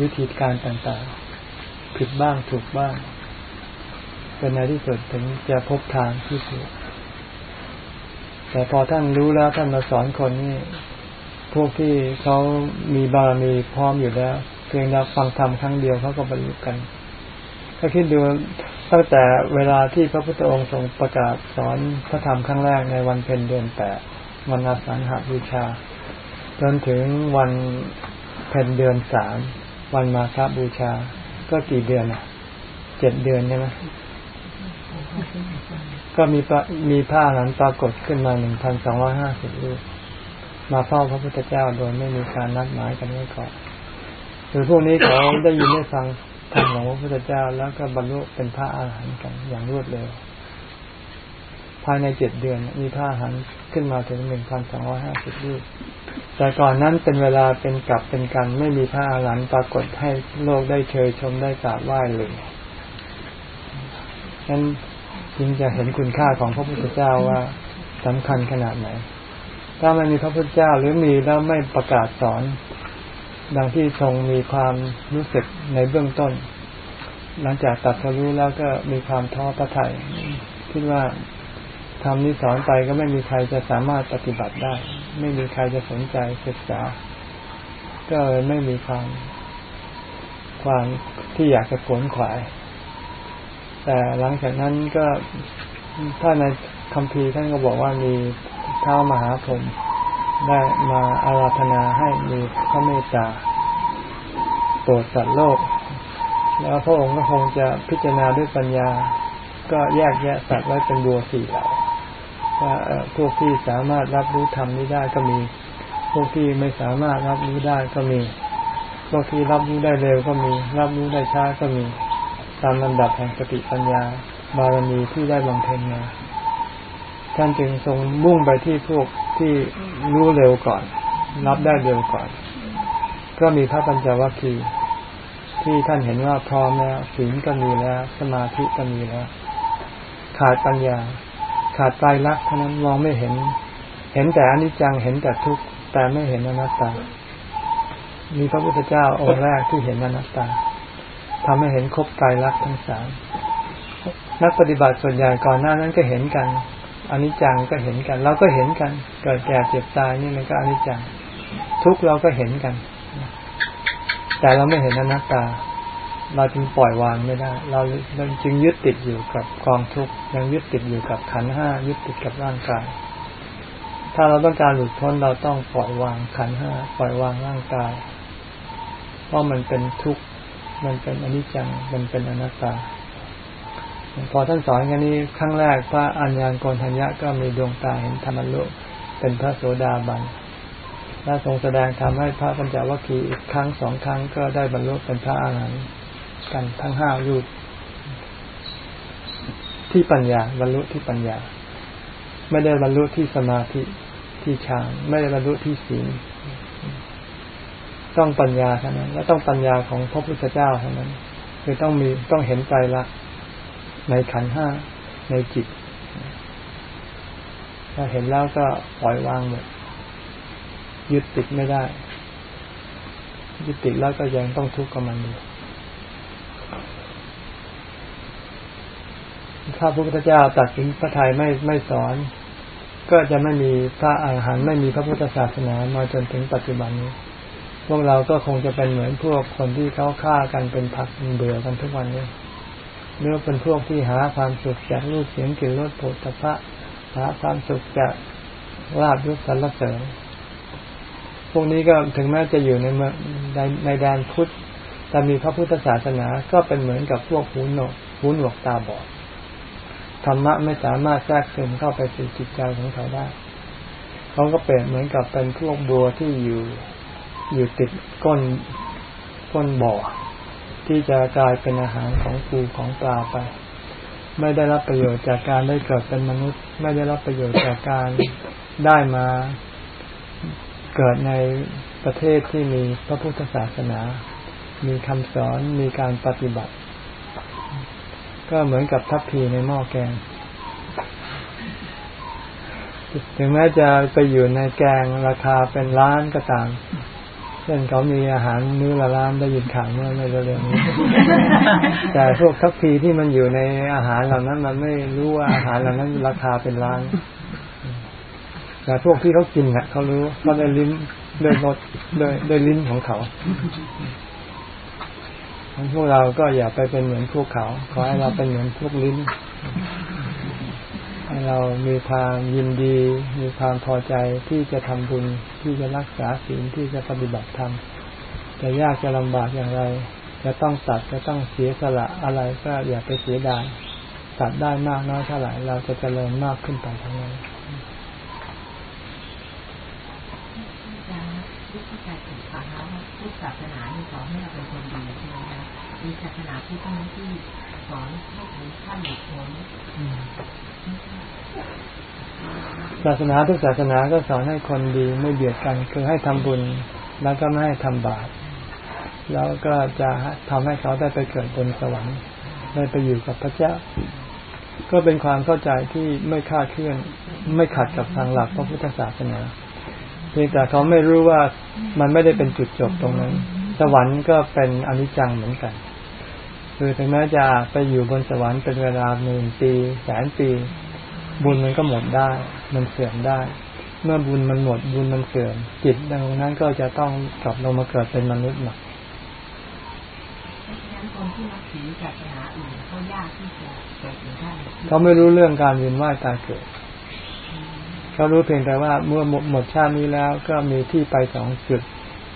วิธีการต่างๆ ผิดบ้างถูกบ้างเป็นในที่สุดถึงจะพบทางที่ถูก แต่พอท่านรู้แล้วท่านมาสอนคนนี่พวกที่เขามีบารมีพร้อมอยู่แล้ว เพียงเราฟังธรรมครั้งเดียวเขาก็บรรลุกัน ถ้าคิดดูตั้งแต่เวลาที่พระพุทธองค์ทรงประกาศสอนพระธรรมครั้งแรกในวันเพ็ญเดือนแปดวันอาสาฬหบูชา จนถึงวันเพ็ญเดือนสามวันมาฆบูชา ก็กี่เดือนอะเจ็ดเดือนใช่ไหมก็มีมีผ้านั้นปรากฏขึ้นมาหนึ่งพันสองร้อยห้าสิบรูปมาเฝ้าพระพุทธเจ้าโดยไม่มีการนัดหมายกันไว้ก่อนคือพวกนี้เขาได้ยินได้ฟังธรรมของพระพุทธเจ้าแล้วก็บรรลุเป็นพระอาหารหันต์กันอย่างรวดเร็วายในเจ็ดเดือน มีพระอาหารหันต์ขึ้นมาถึงหนึ่งพันสองร้อยห้าสิบรูปแต่ก่อนนั้นเป็นเวลาเป็นกลับเป็นกันไม่มีพระอาหารหันต์ปรากฏให้โลกได้เชยชมได้กราบไหว้เลยนั้นจึงจะเห็นคุณค่าของพระพุทธเจ้าว่าสำคัญขนาดไหน ถ้าไม่มีพระพุทธเจ้าหรือมีแล้วไม่ประกาศสอน ดังที่ทรงมีความรู้สึกในเบื้องต้น หลังจากตัดสรู้แล้วก็มีความท้อพระทัยคิดว่า ทำนี้สอนไปก็ไม่มีใครจะสามารถปฏิบัติได้ ไม่มีใครจะสนใจศึกษา ก็เลยไม่มีความความที่อยากจะขวนขวาย แต่หลังจากนั้นก็ถ้าในคำพีท่านก็บอกว่ามีเท้ามหาพรหมได้มาอาราธนาให้มีพระเมตตาโปรดสัตว์โลก แล้วพระองค์ก็คงจะพิจารณาด้วยปัญญา ก็แยกแยะสัตว์ไว้เป็นบัวสี่เหล่า ว่าพวกที่สามารถรับรู้ธรรมนี้ได้ก็มี พวกที่ไม่สามารถรับรู้ได้ก็มี พวกที่รับรู้ได้เร็วก็มี รับรู้ได้ช้าก็มี ตามลำดับแห่งสติปัญญาบารมีที่ได้บำเพ็ญมาท่านจึงทรงมุ่งไปที่พวกที่รู้เร็วก่อน รับได้เร็วก่อน ก็มีพระปัญจวัคคีย์ที่ท่านเห็นว่าพร้อมแล้วศีลก็มีแล้ว สมาธิก็มีแล้ว ขาดปัญญา ขาดไตรลักษณ์เท่านั้นมองไม่เห็น เห็นแต่อนิจจังเห็นแต่ทุกข์แต่ไม่เห็นอนัตตา มีพระพุทธเจ้าองค์แรกที่เห็นอนัตตาทำให้เห็นครบไตรลักษณ์ทั้งสามนักปฏิบัติส่วนใหญ่ก่อนหน้านั้นก็เห็นกันอนิจจังก็เห็นกัน เราก็เห็นกัน เกิดแก่เจ็บตายนี่มันก็อนิจจัง ทุกเราก็เห็นกัน แต่เราไม่เห็นอนัตตา เราจึงปล่อยวางไม่ได้ เราจึงยึดติดอยู่กับกองทุกข์ยังยึดติดอยู่กับขันห้ายึดติดกับร่างกาย ถ้าเราต้องการหลุดพ้นเราต้องปล่อยวางขันห้าปล่อยวางร่างกาย เพราะมันเป็นทุกข์มันเป็นอนิจจังมันเป็นอนัตตา พอท่านสอนกันนี้ครั้งแรกพระอัญญาณโกนทัญญะก็มีดวงตาเห็นธรรมลุเป็นพระโสดาบันและทรงแสดงทำให้พระปัญจวัคคีย์อีกครั้งสองครั้งก็ได้บรรลุเป็นพระอาหารหันต์ กันทั้งห้ารูป ที่ปัญญาบรรลุที่ปัญญา ไม่ได้บรรลุที่สมาธิที่ฌานไม่ได้บรรลุที่ศีลต้องปัญญาเท่านั้น และต้องปัญญาของพระพุทธเจ้าเท่านั้น คือต้องมีต้องเห็นใจรักในขันห้าในจิต ถ้าเห็นแล้วก็ปล่อยวางหมดยึดติดไม่ได้ยึดติดแล้วก็ยังต้องทุกข์กับมันอยู่ ถ้าพระพุทธเจ้าตัดสินพระทัยไม่ไม่สอน ก็จะไม่มีพระอาหารหันต์ไม่มีพระพุทธศาสนามาจนถึงปัจจุบันนี้ พวกเราก็คงจะเป็นเหมือนพวกคนที่เขาฆ่ากันเป็นผักเบื่อกันทุกวันนี้เนื้อเป็นพวกที่หาความสุขจากรูปเสียงกลิ่นรสโผฏฐัพพะหาความสุขจากลาบยศสรรเสริญพวกนี้ก็ถึงแม้จะอยู่ในเมืองในในแดนพุทธแต่มีพระพุทธศาสนาก็เป็นเหมือนกับพวกหูหนวกหูหนวกตาบอด ธรรมะไม่สามารถแทรกซึมเข้าไปสู่จิตใจของเขาได้ เขาก็เปรียบเหมือนกับเป็นพวกบัวที่อยู่อยู่ติดก้นก้นบ่อ ที่จะกลายเป็นอาหารของปูของปลาไป ไม่ได้รับประโยชน์จากการได้เกิดเป็นมนุษย์ ไม่ได้รับประโยชน์จากการได้มาเกิดในประเทศที่มีพระพุทธศาสนา มีคำสอนมีการปฏิบัติ ก็เหมือนกับทัพพีในหม้อแกง ถึงแม้จะไปอยู่ในแกงราคาเป็นล้านก็ตามช่นเขามีอาหารมื้อละล้านได้ยินข่าวเมื่อไม่เร็วนี้ แต่พวกทัพพีที่มันอยู่ในอาหารเหล่านั้น มันไม่รู้ว่าอาหารเหล่านั้น ราคาเป็นล้าน แต่พวกที่เขากินน่ะเขารู้เขาได้ลิ้นด้วยรสด้วยด้วยลิ้นของเขา ของพวกเราก็อย่าไปเป็นเหมือนพวกเขา ขอให้เราเป็นเหมือนพวกลิ้น ให้เรามีความยินดี มีความพอใจที่จะทำบุญ ที่จะรักษาศีล ที่จะปฏิบัติธรรม จะยากจะลำบากอย่างไร จะต้องตัดจะต้องเสียสละอะไรก็อย่าไปเสียดาย ตัดได้มากน้อยเท่าไหร่เราจะเจริญมากขึ้นไปทั้งนั้นทุกศาสนาสอนให้เรา มีศาสนาที่ต้องที่สอนให้ถึงขั้นหลุดพ้นศาสนาทุกศาสนาก็สอนให้คนดีไม่เบียดกัน คือให้ทำบุญแล้วก็ไม่ให้ทำบาปแล้วก็จะทำให้เขาได้ไปเกิดบนสวรรค์ได้ไปอยู่กับพระเจ้า ก็เป็นความเข้าใจที่ไม่คาดเคลื่อน ไม่ขัดกับทางหลักพระพุทธศาสนาเพียงแต่เขาไม่รู้ว่ามันไม่ได้เป็นจุดจบตรงนั้น สวรรค์ก็เป็นอนิจจังเหมือนกัน คือถึงแม้จะไปอยู่บนสวรรค์เป็นเวลาหมื่นปีแสนปี บุญมันก็หมดได้ มันเสื่อมได้ เมื่อบุญมันหมดบุญมันเสื่อม จิตดังนั้นก็จะต้องกลับลงมาเกิดเป็นมนุษย์ใหม่เขาไม่รู้เรื่องการเวียนว่ายตายเกิดเขารู้เพียงแต่ว่าเมื่อหมดชาตินี้แล้วก็มีที่ไปสองจุด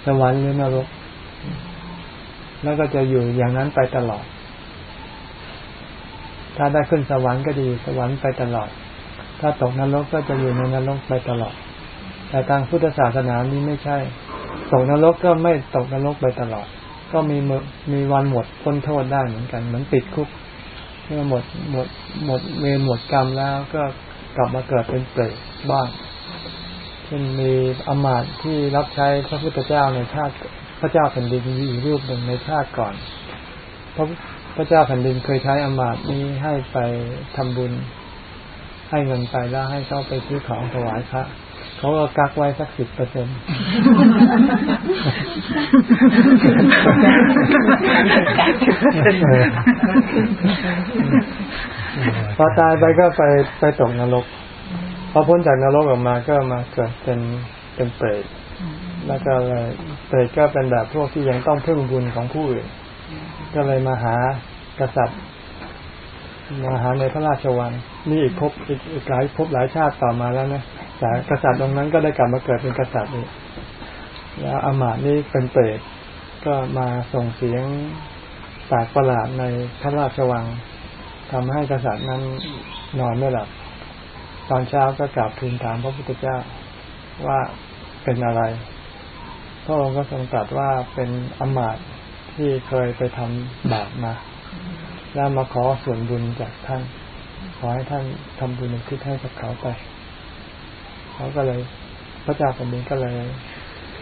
สวรรค์หรือนรก แล้วก็จะอยู่อย่างนั้นไปตลอด ถ้าได้ขึ้นสวรรค์ก็จะอยู่สวรรค์ไปตลอด ถ้าตกนรกก็จะอยู่ในนรกไปตลอด แต่ทางพุทธศาสนานี้ไม่ใช่ ตกนรกก็ไม่ตกนรกไปตลอด ก็มีมีวันหมดพ้นโทษได้เหมือนกันเหมือนติดคุกเมื่อหมดหมดหมดเวรหมดกรรมแล้วก็กลับมาเกิดเป็นเปรตบ้างเช่นมีอมาตที่รับใช้พระพุทธเจ้าในชาติพระเจ้าแผ่นดินมีอีกรูปหนึ่งในชาติก่อนพระ พระเจ้าแผ่นดินเคยใช้อมาตนี้ให้ไปทำบุญ ให้เงินไปแล้วให้เขาไปซื้อของถวายพระเขาก็กักไว้สักสิบเปอร์เซ็นต์พอตายไปก็ไปไปตกนรกพอพ้นจากนรกออกมาก็มาเกิดเป็นเป็นเปรตแล้วก็เลยเปรตก็เป็นแบบพวกที่ยังต้องพึ่งบุญของผู้อื่น ก็เลยมาหากษัตริย์มาหาในพระราชวังนี่อีกภพอีกอีกหลายภพหลายชาติต่อมาแล้วนะแต่กษัตริย์ตรงนั้นก็ได้กลับมาเกิดเป็นกษัตริย์อีกแล้วอามาตย์นี่เป็นเปรตก็มาส่งเสียงแปลกประหลาดในพระราชวังทำให้กษัตริย์นั้นนอนไม่หลับตอนเช้าก็กลับทูลถามพระพุทธเจ้าว่าเป็นอะไรพระองค์ก็ทรงตรัสว่าเป็นอมาตย์ ที่เคยไปทำบาปมา แล้วมาขอส่วนบุญจากท่าน ขอให้ท่านทำบุญอุทิศให้กับเขาไป เขาก็เลย พระเจ้าแผ่นดินก็เลย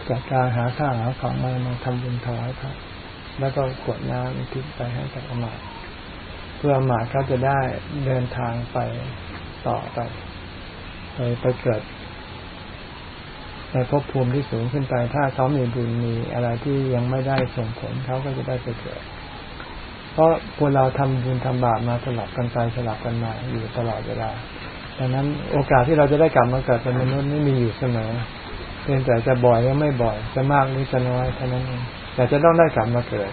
จัดการหาข้าวหาของมามาทำบุญถวายพระแล้วก็กรวดน้ำทิศไปให้กับอมาตเพื่ออมาตเขาจะได้เดินทางไปต่อไปไปไปเกิด ในภพภูมิที่สูงขึ้นไป ถ้าเขามีบุญมีอะไรที่ยังไม่ได้ส่งผลเขาก็จะได้ไปเกิด เพราะพวกเราทำบุญทำบาปมาสลับกันไปสลับกันมาอยู่ตลอดเวลาดังนั้นโอกาสที่เราจะได้กลับมาเกิดเป็นมนุษย์นี่มีอยู่เสมอเพียงแต่จะบ่อยหรือไม่บ่อย จะมากหรือจะน้อยเท่านั้นเองแต่จะต้องได้กลับมาเกิด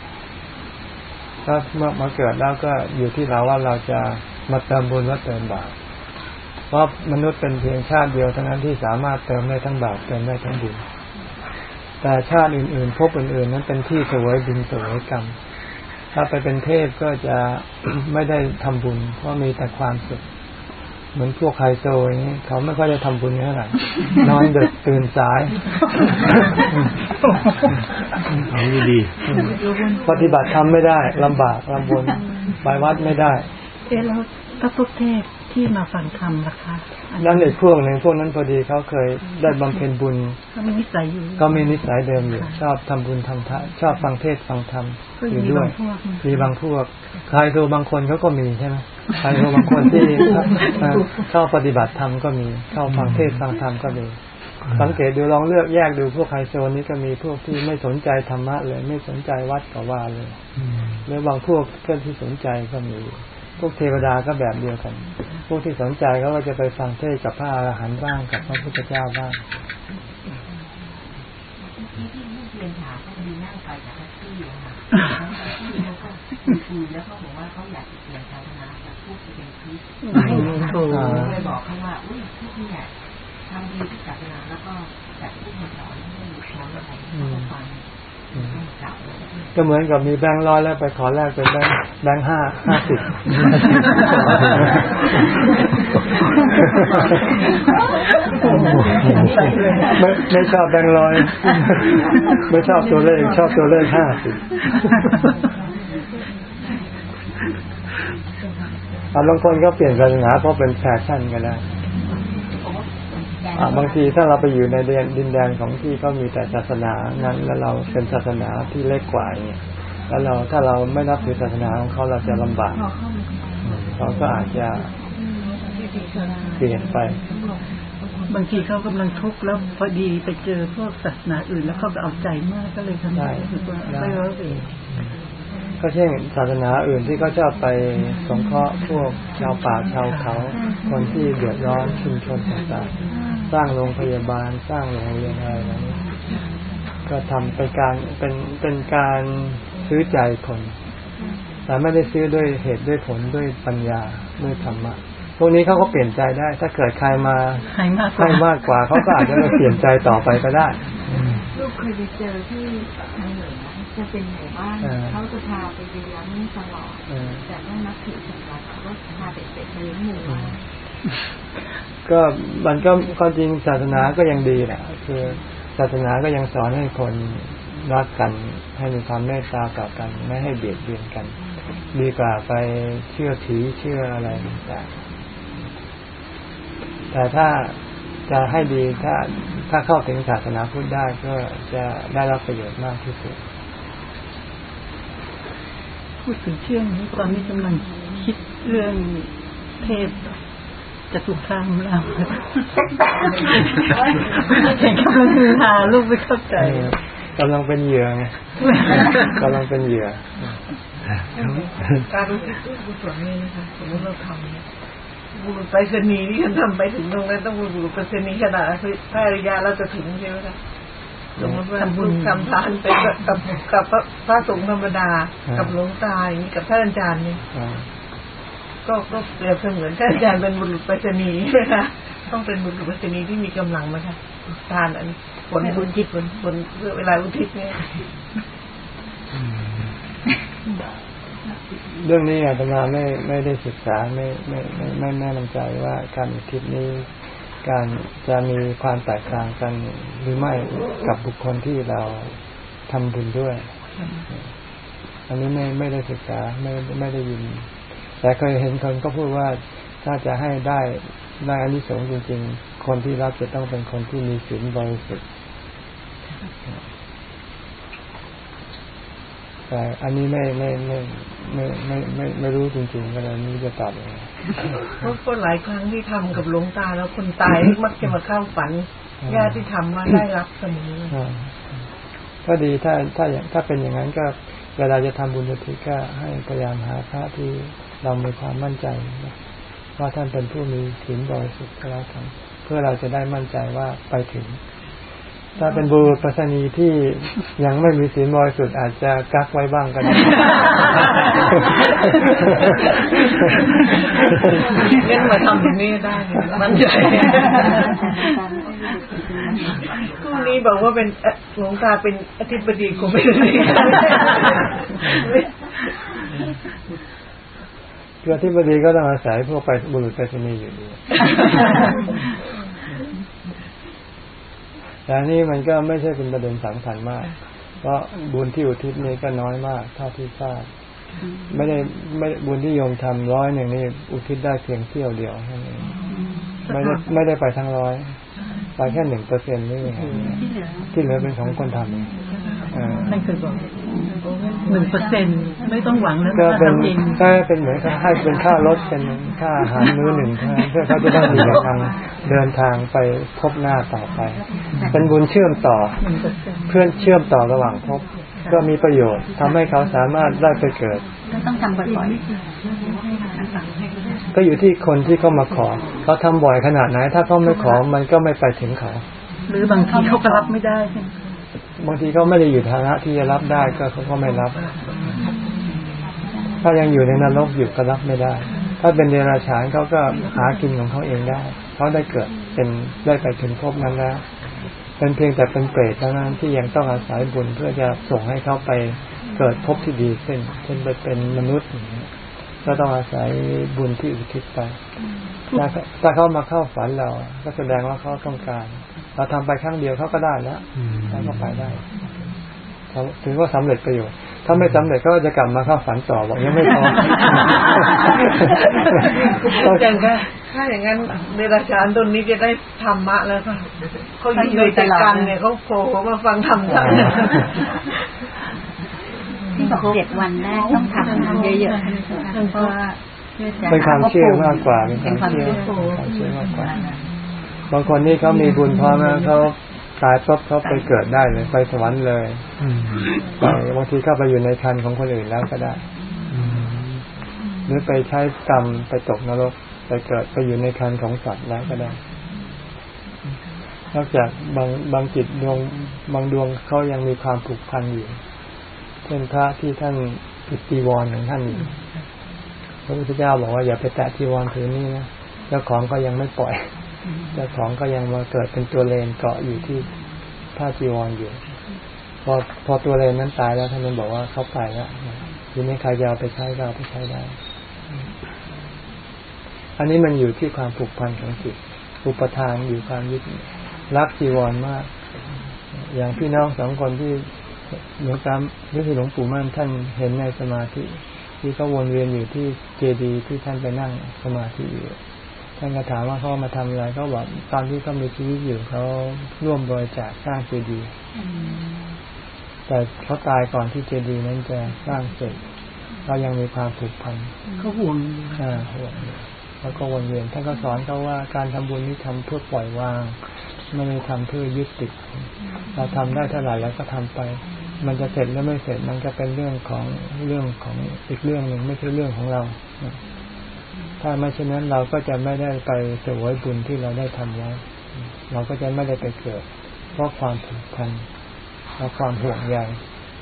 ถ้าเมื่อมาเกิดแล้วก็อยู่ที่เราว่าเราจะมาเติมบุญหรือเติมบาป เพราะมนุษย์เป็นเพียงชาติเดียวเท่านั้นที่สามารถเติมได้ทั้งบาปเติมได้ทั้งบุญแต่ชาติอื่นๆภพอื่นๆ นั้นเป็นที่เสวยบุญเสวยกรรม ถ้าไปเป็นเทพก็จะไม่ได้ทำบุญ เพราะมีแต่ความสุข เหมือนพวกไฮโซอย่างนี้เขาไม่ค่อยได้ทำบุญเท่าไหร่นอนดึกตื่นสายเอาดีปฏิบัติทำไม่ได้ลำบากลำบนไปวัดไม่ได้ เอ๊ะแล้วพระพุทธเทพ ที่มาฟังธรรมล่ะคะนั่นเด็กพวกหนึ่งพวกนั้นพอดีเขาเคยได้บำเพ็ญบุญเขามีนิสัยอยู่ก็มีนิสัยเดิมอยู่ ชอบทำบุญทำทานชอบฟังเทศน์ฟังธรรมก็อยู่มีด้วบายงพวกนะมีบางพวกใครดูบางคนเขาก็มีใช่ไหมใครดูบางคนที่เอ่อเข้าปฏิบัติธรรมก็มีเข้าฟังเทศน์ฟังธรรมก็มีสังเกตดูลองเลือกแยกดูพวกไฮโซนี้ก็มีพวกที่ไม่สนใจธรรมะเลย ไม่สนใจวัดกับว่าเลยๆหรือบางพวกเพื่อนที่สนใจก็มี พวกเทวดาก็แบบเดียวกัน พวกที่สนใจเขาก็จะไปฟังเทศน์กับพระอรหันต์บ้างกับพระพุทธเจ้าบ้างที่ที่ลูกเรียนถามก็มีนั่งไปจากแท็กซี่อะค่ะแล้วแท็กซี่เขาก็คุยแล้วเขาบอกว่าเขาอยากจะเปลี่ยนศาสนาจากพูดไปเป็นคริสต์โอ้โหเลยบอกเขาว่าอุ้ยพวกเนี่ยทำดีที่ศาสนาแล้วก็แบบพูดมาสอนให้หลุดพ้นอะไรเขาก็ฟังให้กลับแล้ว ก็เหมือนกับมีแบงค์ร้อยแล้วไปขอแลกเป็นแบงค์แบงค์ห้าห้าสิบไม่ไม่ชอบแบงค์ร้อย ไม่ชอบตัวเลขชอบตัวเลขห้าสิบบางคนก็เปลี่ยนศาสนาเพราะเป็นแฟชั่นก็ได้อ่า บางทีถ้าเราไปอยู่ในแดนดินแดนของที่เขามีแต่ศาสนานั้นแล้วเราเป็นศาสนาที่เล็กกว่าเนี่ยแล้วเราถ้าเราไม่นับถือศาสนาของเขาเราจะลำบากเขาก็อาจจะเปลี่ยนไป บางทีเขากำลังทุกข์แล้วพอดีไปเจอพวกศาสนาอื่น แล้วเขาก็เอาใจมากก็เลยทำให้รู้สึกว่าไม่ร้อเอง ก็เช่นศาสนาอื่นที่เขาชอบไปสงเคราะห์พวกชาวป่าชาวเขา คนที่เดือดร้อนชุมชนต่างๆ สร้างโรงพยาบาลสร้างโรงเรียนอะไรแบบนี้ก็ทำเป็นการเป็นเป็นการซื้อใจคนแต่ไม่ได้ซื้อด้วยเหตุด้วยผลด้วยปัญญาด้วยธรรมะพวกนี้เขาก็เปลี่ยนใจได้ ถ้าเกิดใครมาให้มากกให้ว่ามากกว่าเขาก็อาจจะเปลี่ยนใจต่อไปก็ได้ลูกเคยไปเจอที่ทางเหนือ จะเป็นหมู่บ้านเออเขาจะพาไปเลี้ยงตลอดเออแต่ไม่นับถือศาสนาเขาก็พาเด็กๆไปเลี้ยงหมู่บ้านก็มันก็ความจริงศาสนาก็ยังดีแหละคือศาสนาก็ยังสอนให้คนรักกันให้มีความเมตตาต่อกัน ไม่ให้เบียดเบียนกัน ดีกว่าไปเชื่อถือเชื่ออะไรต่างๆแต่ถ้าจะให้ดีถ้าถ้าเข้าถึงศาสนาพุทธได้ก็จะได้รับประโยชน์มากที่สุด พูดถึงเชื่องนี้ตอนนี้กำลังคิดเรื่องเทพจะถูกข้ามเราเห็นกำลังคือหาลูกไม่เข้าใจเออกำลังเป็นเหยื่อไงกำลังเป็นเหยื่อการรู้ที่กุศลนี่นะคะสมมติเราทำเนี่ยบุรุษไปรษณีย์ที่ฉันทำไปถึงตรงนั้นต้องบุรุษไปรษณีย์ขนาดพระอริยะเราจะถึงใช่ไหมคะ สมมติว่าบุญทำทานไปกับกับกับพระพระสงฆ์ธรรมดา กับหลวงตาอย่างนี้กับท่านอาจารย์นี่อ่าก็ก็เปรียบเสมือนท่านอาจารย์เป็นบุรุษไปรษณีย์นะคะต้องเป็นบุรุษไปรษณีย์ที่มีกำลังนะคะทานอันผลบุญจิตผลผลเพื่อเวลาอุทิศเนี่ยเรื่องนี้อาตมาไม่ไม่ได้ศึกษาไม่ไม่ไม่ไม่แน่นำใจว่าการคิดนี้ การจะมีความแตกต่างกันหรือไม่กับบุคคลที่เราทำบุญด้วย อันนี้ไม่ไม่ได้ศึกษาไม่ไม่ได้ยิน แต่เคยเห็นคนก็พูดว่าถ้าจะให้ได้ได้อานิสงส์จริง ๆ คนที่รับจะต้องเป็นคนที่มีศีลบริสุทธิ์ แต่อันนี้ไม่ไม่ไม่ไม่ไม่ไม่ไม่รู้จริงๆก็เลยไม่รู้จะตอบยังไงเพราะคนหลายครั้งที่ทำกับหลวงตาแล้วคนตายมักจะมาเข้าฝันญาติที่ทำมาได้รับเสมออ่าก็ดีถ้าถ้าอย่างถ้าเป็นอย่างนั้นก็เวลาจะทำบุญอุทิศก็ให้พยายามหาพระที่เรามีความมั่นใจนะว่าท่านเป็นผู้มีศีลบริสุทธิ์ก็แล้วกันเพื่อเราจะได้มั่นใจว่าไปถึง ถ้าเป็นบุรุษประสนีที่ยังไม่มีศีลบริสุทธิ์อาจจะกักไว้บ้างก็ได้งั้นมาทำที่นี่ได้เลยมั่นใจพรุ่งนี้บอกว่าเป็นเอ่อหลวงตาเป็นอธิบดีกรมไม่ได้คือที่บดีก็ต้องอาศัยพวกไปบุรุษไปรษณีย์อยู่ดี แต่นี่มันก็ไม่ใช่เป็นประเด็นสำคัญมาก เพราะบุญที่อุทิศนี้ก็น้อยมากเท่าที่ทราบไม่ได้ไม่บุญที่โยมทำร้อยหนึ่งนี่อุทิศได้เพียงเที่ยวเดียวแค่นี้ไม่ได้ไม่ได้ไปทั้งร้อย ไปแค่หนึ่งเปอร์เซ็นต์นี่เองที่เหลือเป็นของคนทำเองเออนั่นคือบอกหนึ่งเปอร์เซ็นไม่ต้องหวังแล้วก็นะเป็นทำเองก็เป็นเหมือนกับให้เป็นค่ารถเป็นค่าอาหารมื้อหนึ่งเท่านั้นเพื่อเขาจะได้มีกำลังเดินทางไปพบหน้าต่อไป เป็นบุญเชื่อมต่อหนึ่งเปอร์เซ็นเพื่อนเชื่อมต่อระหว่างภพก็มีประโยชน์ทำให้เขาสามารถได้ไปเกิดก็ต้องทำบ่อย ก็อยู่ที่คนที่เขามาขอเขาทำบ่อยขนาดไหน ถ้าเขาไม่ขอมันก็ไม่ไปถึงเขาหรือบางทีเขาก็รับไม่ได้ใช่ไหมบางทีเขาไม่ได้อยู่ฐานะที่จะรับได้ก็เขาก็ไม่รับ ถ้ายังอยู่ในนรกอยู่ก็รับไม่ได้ ถ้าเป็นเดรัจฉานเขาก็หากินของเขาเองได้เขาได้เกิดเป็นได้ไปถึงภพนั้นแล้วเป็นเพียงแต่เป็นเปรตเท่านั้นที่ยังต้องอาศัยบุญเพื่อจะส่งให้เขาไปเกิดภพที่ดีขึ้นเช่นไปเป็นมนุษย์อย่างเงี้ย ก็ต้องอาศัยบุญที่อุทิศไป ถ้าถ้าเขามาเข้าฝันเรา ก็แสดงว่าเขาต้องการ เราทำไปครั้งเดียวเขาก็ได้แล้วเขาก็ไปได้เขาถือว่าสำเร็จประโยชน์ ถ้าไม่สำเร็จก็จะกลับมาเข้าฝันต่อบอกยังไม่พออย่างก็ถ้าอย่างนั้นเดรัจฉานตนนี้จะได้ธรรมะแล้วค่ะเขาอยู่ในใจกลางเนี่ยเขาโผล่มาฟังธรรมท่านๆ ที่บอกเจ็ดวันแรกต้องทำเยอะๆเพราะว่าเป็นความเชื่อมากกว่าเป็นความเชื่อความเชื่อมากกว่า บางคนนี่เขามีบุญพร้อมแล้วเขาตายปั๊บเขาไปเกิดได้เลยไปสวรรค์เลยไปบางทีเข้าไปอยู่ในคันของคนอื่นแล้วก็ได้หรือไปใช้กรรมไปตกนรกไปเกิดไปอยู่ในคันของสัตว์แล้วก็ได้นอกจากบางบางจิตดวงบางดวงเขายังมีความผูกพันอยู่ เช่นพระที่ท่านปิดจีวรของท่านพระพุทธเจ้าบอกว่าอย่าไปแตะจีวรถือนี่นะเจ้าของก็ยังไม่ปล่อยเจ้าของก็ยังมาเกิดเป็นตัวเลนเกาะอยู่ที่ผ้าจีวรอยู่ พอพอตัวเลนนั้นตายแล้วท่านนั้นบอกว่าเขาไปแล้วทีนี้ใครจะเอาไปใช้ก็เอาไปใช้ได้ อันนี้มันอยู่ที่ความผูกพันของจิต อุปทานอยู่ความยึดรักจีวรมาก อย่างพี่น้องสองคนที่ หลวงตามที่หลวงปู่มั่นท่านเห็นในสมาธิ ที่เขาวนเวียนอยู่ที่เจดีย์ที่ท่านไปนั่งสมาธิอยู่ท่านก็ถามว่าเขามาทำอะไรเขาบอกตอนที่เขามีชีวิตอยู่เขาร่วมบริจาคสร้างเจดีย์แต่เขาตายก่อนที่เจดีย์นั้นจะสร้างเสร็จเรายังมีความผูกพันเขาห่วงอ่าห่วงอยู่แล้วก็วนเวียนท่านก็สอนเขาว่าการทำบุญนี้ทำเพื่อปล่อยวางไม่ได้ทำเพื่อยึดติดเราทำได้เท่าไหร่แล้วก็ทำไป มันจะเสร็จแล้วไม่เสร็จมันก็เป็นเรื่องของเรื่องของอีกเรื่องหนึ่งไม่ใช่เรื่องของเรา ถ้าไม่เช่นนั้นเราก็จะไม่ได้ไปเสวยบุญที่เราได้ทำไว้ เราก็จะไม่ได้ไปเกิด เพราะความผูกพันและความห่วงใย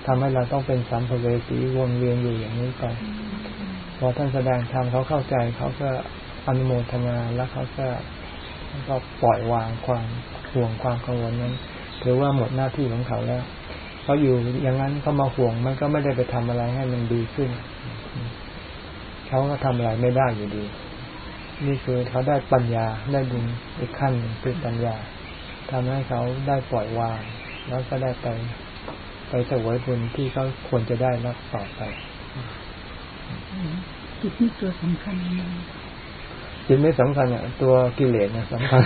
ทำให้เราต้องเป็นสัมภเวสีวนเวียนอยู่อย่างนี้ไปพอท่านแสดงธรรมเขาเข้าใจเขาก็อนุโมทนาแล้วเขาก็ก็ปล่อยวางความห่วงความกังวลนั้น ถือว่าหมดหน้าที่ของเขาแล้ว เขาอยู่อย่างนั้นเขามาห่วง มันก็ไม่ได้ไปทำอะไรให้มันดีขึ้น เขาก็ทำอะไรไม่ได้อยู่ดี นี่คือเขาได้ปัญญาได้บุญอีกขั้นหนึ่งคือปัญญาทำให้เขาได้ปล่อยวาง แล้วก็ได้ไปไปสวยบุญที่เขาควรจะได้รับต่อไปจิตนี่ตัวสำคัญนะ จิตไม่สำคัญอะ ตัวกิเลสนะสำคัญ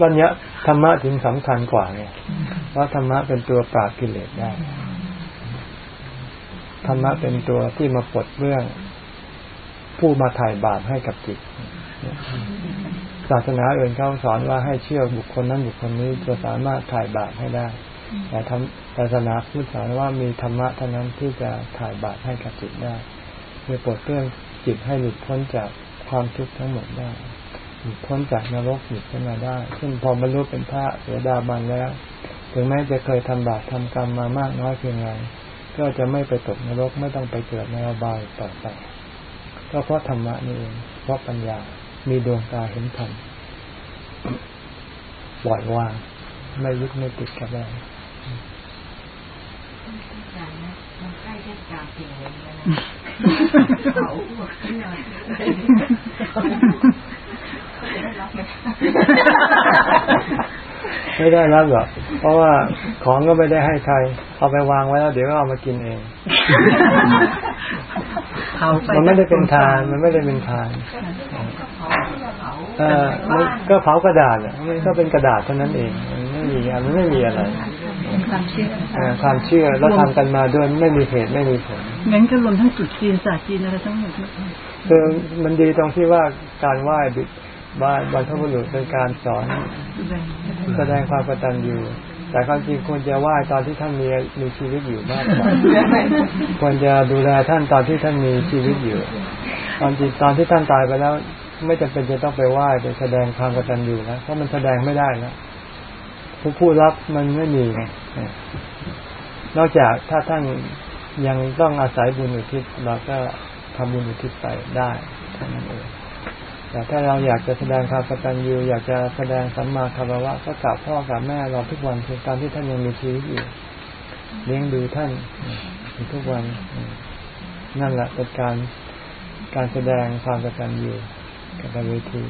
ปัญญาธรรมะถึงสำคัญกว่าไงเพราะธรรมะเป็นตัวปราบกิเลสได้ธรรมะเป็นตัวที่มาปลดเรื่อง ผู้มาถ่ายบาปให้กับจิตศาสนาอื่นเขาสอนว่าให้เชื่อบุคคลนั้นบุคคลนี้จะสามารถถ่ายบาปให้ได้แต่ทำ ศาสนาพุทธสอนว่ามีธรรมะเท่านั้นที่จะถ่ายบาปให้กับจิตได้คือปลดเครื่องจิตให้หลุดพ้นจากความทุกข์ทั้งหมดได้หลุดพ้นจากนรกหลุดพ้นมาได้ซึ่งพอบรรลุเป็นพระเสดาบันแล้ว ถึงแม้จะเคยทำบาปทำกรรมมามากน้อยเพียงไรก็จะไม่ไปตกนรกไม่ต้องไปเกิดในอบายต่อไปก็เพราะธรรมะนี่เองเพราะปัญญามีดวงตาเห็นธรรมปล่อยวางไม่ยึดไม่ติดกับอะไรนะมันใกล้เทศกาลปีนี้แล้วนะเขาพวกที่เรา ได้รับไหมไม่ได้รับหรอก เพราะว่าของก็ไม่ได้ให้ใคร เอาไปวางไว้แล้ว เดี๋ยวก็เอามากินเองเผาไปมันไม่ได้เป็นทาน มันไม่ได้เป็นทานเออมันก็เผากระดาษอะมันก็เป็นกระดาษเท่านั้นเอง มันไม่มีอะไรมันไม่มีอะไร เป็นความเชื่อเออความเชื่อแล้วทำกันมาด้วยไม่มีเหตุไม่มีผลงั้นก็รวมทั้งจุดจีนศาสตร์จีนอะไรทั้งหมดคือมันดีตรงที่ว่าการไหว้บิดไหว้บรรพบุรุษเป็นการสอนแสดงความกตัญญูแต่ความจริงควรจะไหว้ตอนที่ท่านมีมีชีวิตอยู่มากกว่าควรจะดูแลท่านตอนที่ท่านมีชีวิตอยู่ตอนจริงตอนที่ท่านตายไปแล้ว ไม่จำเป็นจะต้องไปไหว้ไปแสดงความกตัญญูนะเพราะมันแสดงไม่ได้แล้ว ผู้ผู้รับมันไม่มีนอกจากถ้าท่านยังต้องอาศัยบุญอุทิศเราก็ทำบุญอุทิศไปได้เท่านั้นเองแต่ถ้าเราอยากจะแสดงความกตัญญูอยากจะแสดงสัมมาคารวะก็กราบพ่อกราบแม่เราทุกวันคือตอนที่ท่านยังมีชีวิตอยู่เลี้ยงดูท่านอยู่ทุกวัน นั่นแหละเป็นการการแสดงความกตัญญูกับเวที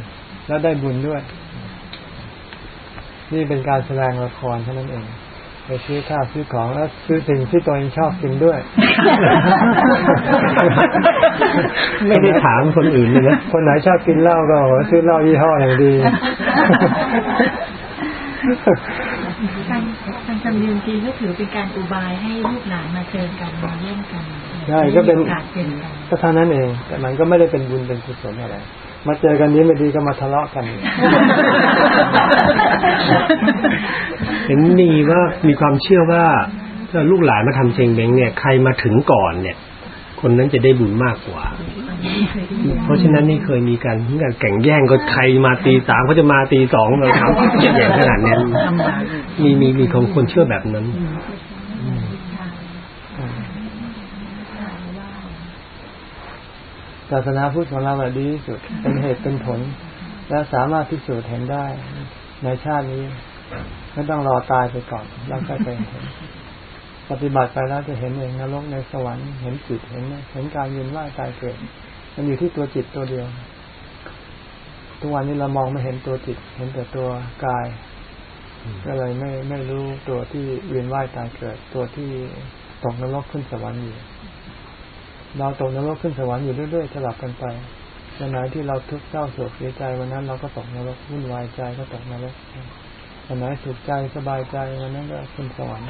แล้วได้บุญด้วย นี่เป็นการแสดงละครเท่านั้นเองไปซื้อข้าวซื้อของแล้วซื้อสิ่งที่ตัวเองชอบกินด้วย ไม่ได้ถามคนอื่นเลยนะคนไหนชอบกินเหล้าก็บอกว่าซื้อเหล้ายี่ห้ออย่างดีการการทำยืนจีนก็ถือเป็นการอุบายให้ลูกหลานมาเจอกันมาเล่นกันใช่ก็เป็นมีโอกาสเจอกันก็เท่านั้นเอง แต่มันก็ไม่ได้เป็นบุญเป็นกุศลอะไร มาเจอกันนี้ไม่ดีก็มาทะเลาะกันอีกเห็นมีว่ามีความเชื่อว่าถ้าลูกหลานมาทำเชงเบงเนี่ยใครมาถึงก่อนเนี่ย คนนั้นจะได้บุญมากกว่า เพราะฉะนั้นนี่เคยมีการถึงการแข่งแย่งก็ใครมาตีสามเขาจะมาตีสองเราทำอย่างขนาดเนี้ยมีมีมีของคนเชื่อแบบนั้น ศาสนาพุทธของเราอะดีที่สุด เป็นเหตุเป็นผล และสามารถพิสูจน์เห็นได้ ในชาตินี้ไม่ต้องรอตายไปก่อนแล้วก็จะเห็นปฏิบัติไปแล้วจะเห็นเองนรกในสวรรค์เห็นจิตเห็นเห็นการยืนว่ายตายเกิด มันอยู่ที่ตัวจิตตัวเดียว ทุกวันนี้เรามองไม่เห็นตัวจิต เห็นแต่ตัวกาย ก็เลยไม่ไม่รู้ตัวที่เวียนว่ายตายเกิด ตัวที่ตกนรกขึ้นสวรรค์อยู่ เราตกนรกขึ้นสวรรค์อยู่เรื่อยๆสลับกันไปวันไหนที่เราทุกข์เศร้าโศกเสียใจวันนั้นเราก็ตกนรกวุ่นวายใจก็ตกนรกอันไหนสุขใจสบายใจวันนั้นก็ขึ้นสวรรค์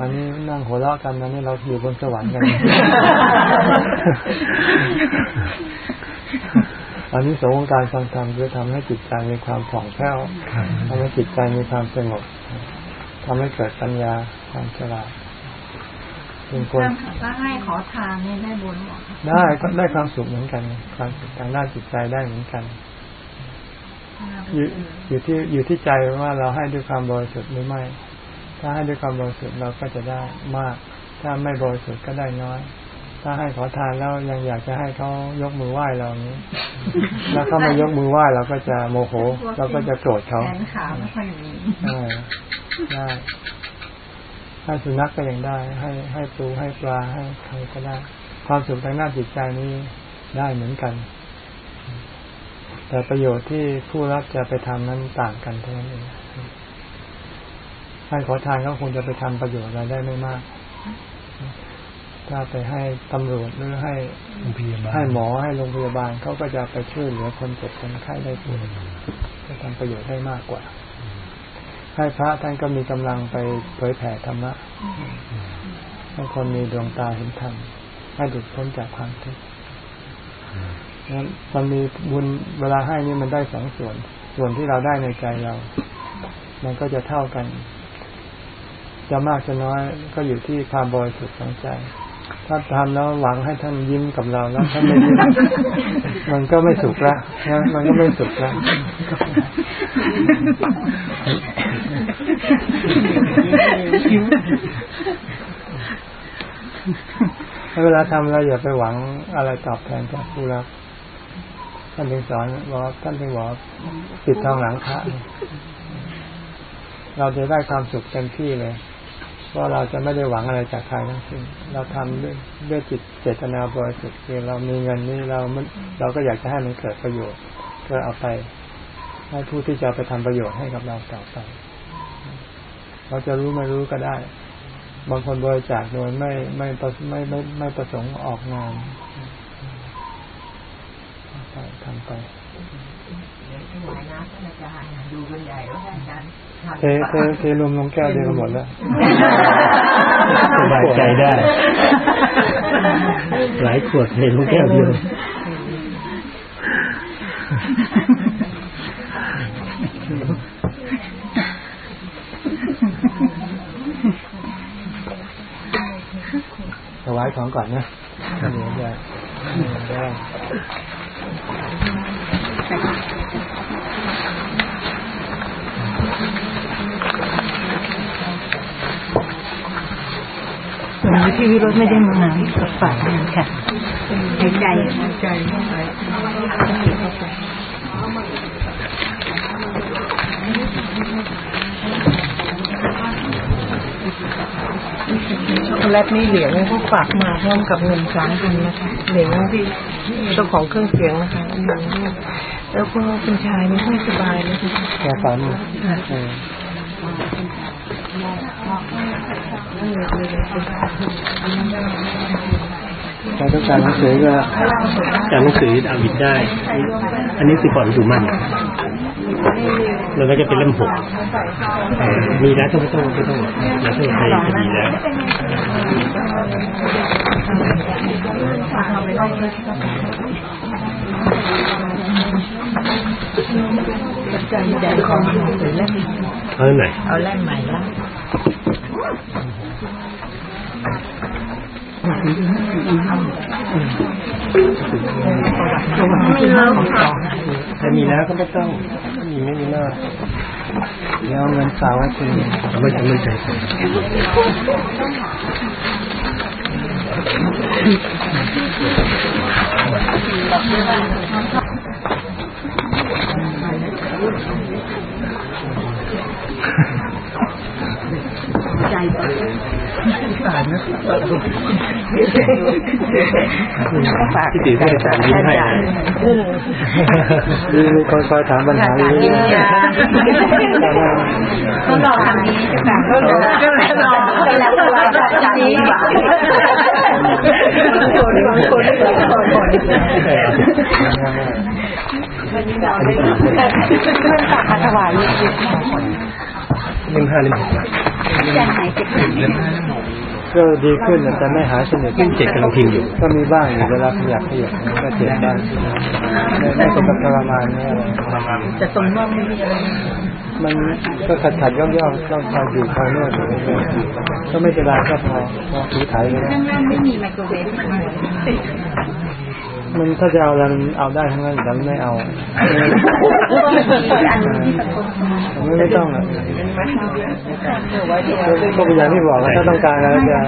อันนี้นั่งหัวเราะกันนั้นนี่เราอยู่บนสวรรค์กัน อันนี้สงฆ์การฟังธรรมคือทำให้จิตใจมีความผ่องแผ้วทำให้จิตใจมีความสงบทำให้เกิดปัญญาความฉลาด เป็นคนถ้าให้ขอทานเนี่ยได้บุญหรอได้ก็ได้ความสุขเหมือนกัน ความสุขทางด้านจิตใจได้เหมือนกัน อยู่อยู่ที่อยู่ที่ใจว่าเราให้ด้วยความบริสุทธิ์หรือไม่ ถ้าให้ด้วยความบริสุทธิ์เราก็จะได้มาก ถ้าไม่บริสุทธิ์ก็ได้น้อย ถ้าให้ขอทานแล้วยังอยากจะให้เขายกมือไหว้เราอย่างนี้ แล้วเขาไม่ยกมือไหว้เราก็จะโมโห เราก็จะโกรธเขาแขนขาไม่ค่อยมีเออได้ ให้สุนัขก็ยังได้ ให้ให้ปูให้ปลาให้ใครก็ได้ ความสุขทางด้านจิตใจนี้ได้เหมือนกัน แต่ประโยชน์ที่ผู้รับจะไปทำนั้นต่างกันเท่านั้นเองให้ขอทานก็คงจะไปทำประโยชน์อะไรได้ไม่มาก ถ้าไปให้ตำรวจหรือให้โรงพยาบาลให้หมอให้โรงพยาบาลเขาก็จะไปช่วยเหลือคนเจ็บคนไข้ได้ป่วยจะทำประโยชน์ได้มากกว่า ให้พระท่านก็มีกำลังไปเผยแผ่ธรรมะให้คนมีดวงตาเห็นธรรมให้หลุดพ้นจากความทุกข์นั้นมันมีบุญเวลาให้นี่มันได้สองส่วน ส่วนที่เราได้ในใจเรา มันก็จะเท่ากัน จะมากจะน้อยก็อยู่ที่ความบริสุทธิ์ของใจ ถ้าทำแล้วหวังให้ท่านยิ้มกับเราแล้วท่านไม่ยิ้มมันก็ไม่สุขละนะมันก็ไม่สุขละ เวลาทำอะไรอย่าไปหวังอะไรตอบแทนจากผู้รับท่านถึงสอนบอกว่าท่านถึงบอกว่าปิดทองหลังพระเราจะได้ความสุขเต็มที่เลยเพราะเราจะไม่ได้หวังอะไรจากใครทั้งสิ้นเราทำด้วยด้วยจิตเจตนาบริสุทธิ์คือเรามีเงินนี่เรามันเราก็อยากจะให้มันเกิดประโยชน์เพื่อเอาไป ให้ผู้ที่จะเอาไปทำประโยชน์ให้กับเราต่อไปเราจะรู้ไม่รู้ก็ได้ บางคนบริจาคโดยไม่ไม่ประไม่ไม่ไม่ประสงค์ออกงานไปทำไปถวายน้ำท่านอาจารย์ดูกันใหญ่แล้วท่านอาจารย์เทเทเทรวมลงแก้วเดียวกันหมดแล้วสบายใจได้ หลายขวดเห็นลูกแก้วเดียว ถวายของก่อนนะเดี๋ยวจะได้วันนี้พี่วิโรจน์ไม่ได้มากับฝ่ายนั้นค่ะหายใจใจเข้าไป ช็อกโกแลตนี่เหลียงเขาฝากมาพร้อมกับเงินสามพันนะคะเหลียงที่เจ้าของเครื่องเสียงนะคะเหลียงเนี่ยแล้วก็คุณชายไม่ค่อยสบายนะคะแก้ฝันเออ ใครต้องการหนังสือก็จากหนังสือเอาหยิบได้ อันนี้คือก่อนดูมันแล้วก็จะเป็นเล่มหกเอ่อมีแล้วต้องไม่ต้องไม่ต้องแล้วต้องใช้จะมีแล้วใจใหญ่ของหนังสือเอาเล่มไหนเอาเล่มใหม่ละไม่เลิกค่ะถ้ามีแล้วก็ไม่ต้องมีไม่มีเลิกเดี๋ยวเงินสาวไว้คืนเอไม่ใช่ไม่ใช่ที่ ตีให้อาจารย์ยิ้มให้นะมีมีคอยถามปัญหาอยู่เขาลองทำนี้จะแบบเขาลองกำลังสบายใจดีกว่าคนบางคนบางคนวันนี้นอนไม่หลับเพื่อนฝากมาถวายลูกศิษย์เล่มห้าเล่ม หกจะหายเจ็บก็ดีขึ้นแต่ไม่หายสนิทเล่มเจ็ดกำลังพิมพ์อยู่ ก็มีบ้างเวลาขยับขยับก็เจ็บบ้างไม่ไม่เป็นแบบทรมานเนี่ยทรมานแต่ตรงน่องไม่มีอะไรมันก็ขัดขัดย่อมย่อมต้องคอยบีบคอยนวดก็ไม่เป็นไรก็พอพอถือไถไปแล้วข้างล่างไม่มีไมโครเวฟ มันถ้าจะเอาอะไรมันเอาได้ทั้งนั้นแต่ไม่เอาไม่ไม่ต้องอะก็เป็นอย่างที่บอกว่าถ้าต้องการแล้วจะ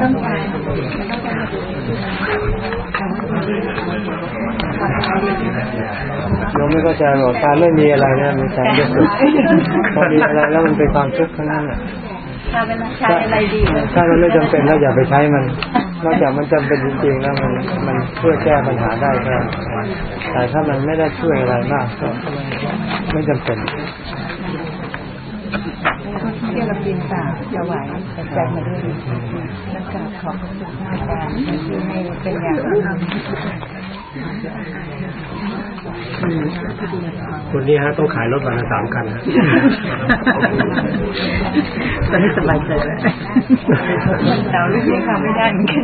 โยมไม่เข้าใจหรอกการไม่มีอะไรเนี่ยมีการยกสุดพอมีอะไรแล้วมันเป็นความทุกข์ทั้งนั้นอะ ชาเวลาชาอะไรดีถ้ามันไม่จำเป็นแล้วอย่าไปใช้มัน นอกจากมันจำเป็นจริงๆแล้วมันมันช่วยแก้ปัญหาได้ก็แต่ถ้ามันไม่ได้ช่วยอะไรมากก็ไม่จำเป็นเที่ยวรับบินฝากถวายปัจจัยมาด้วยแล้วก็ขอบคุณอาจารย์ที่ให้เป็นอย่าง คนนี้ฮะต้องขายรถวันละสามคันนะตอนนี้สบายใจแล้วเราเรียกเขาไม่ได้เหมือนกัน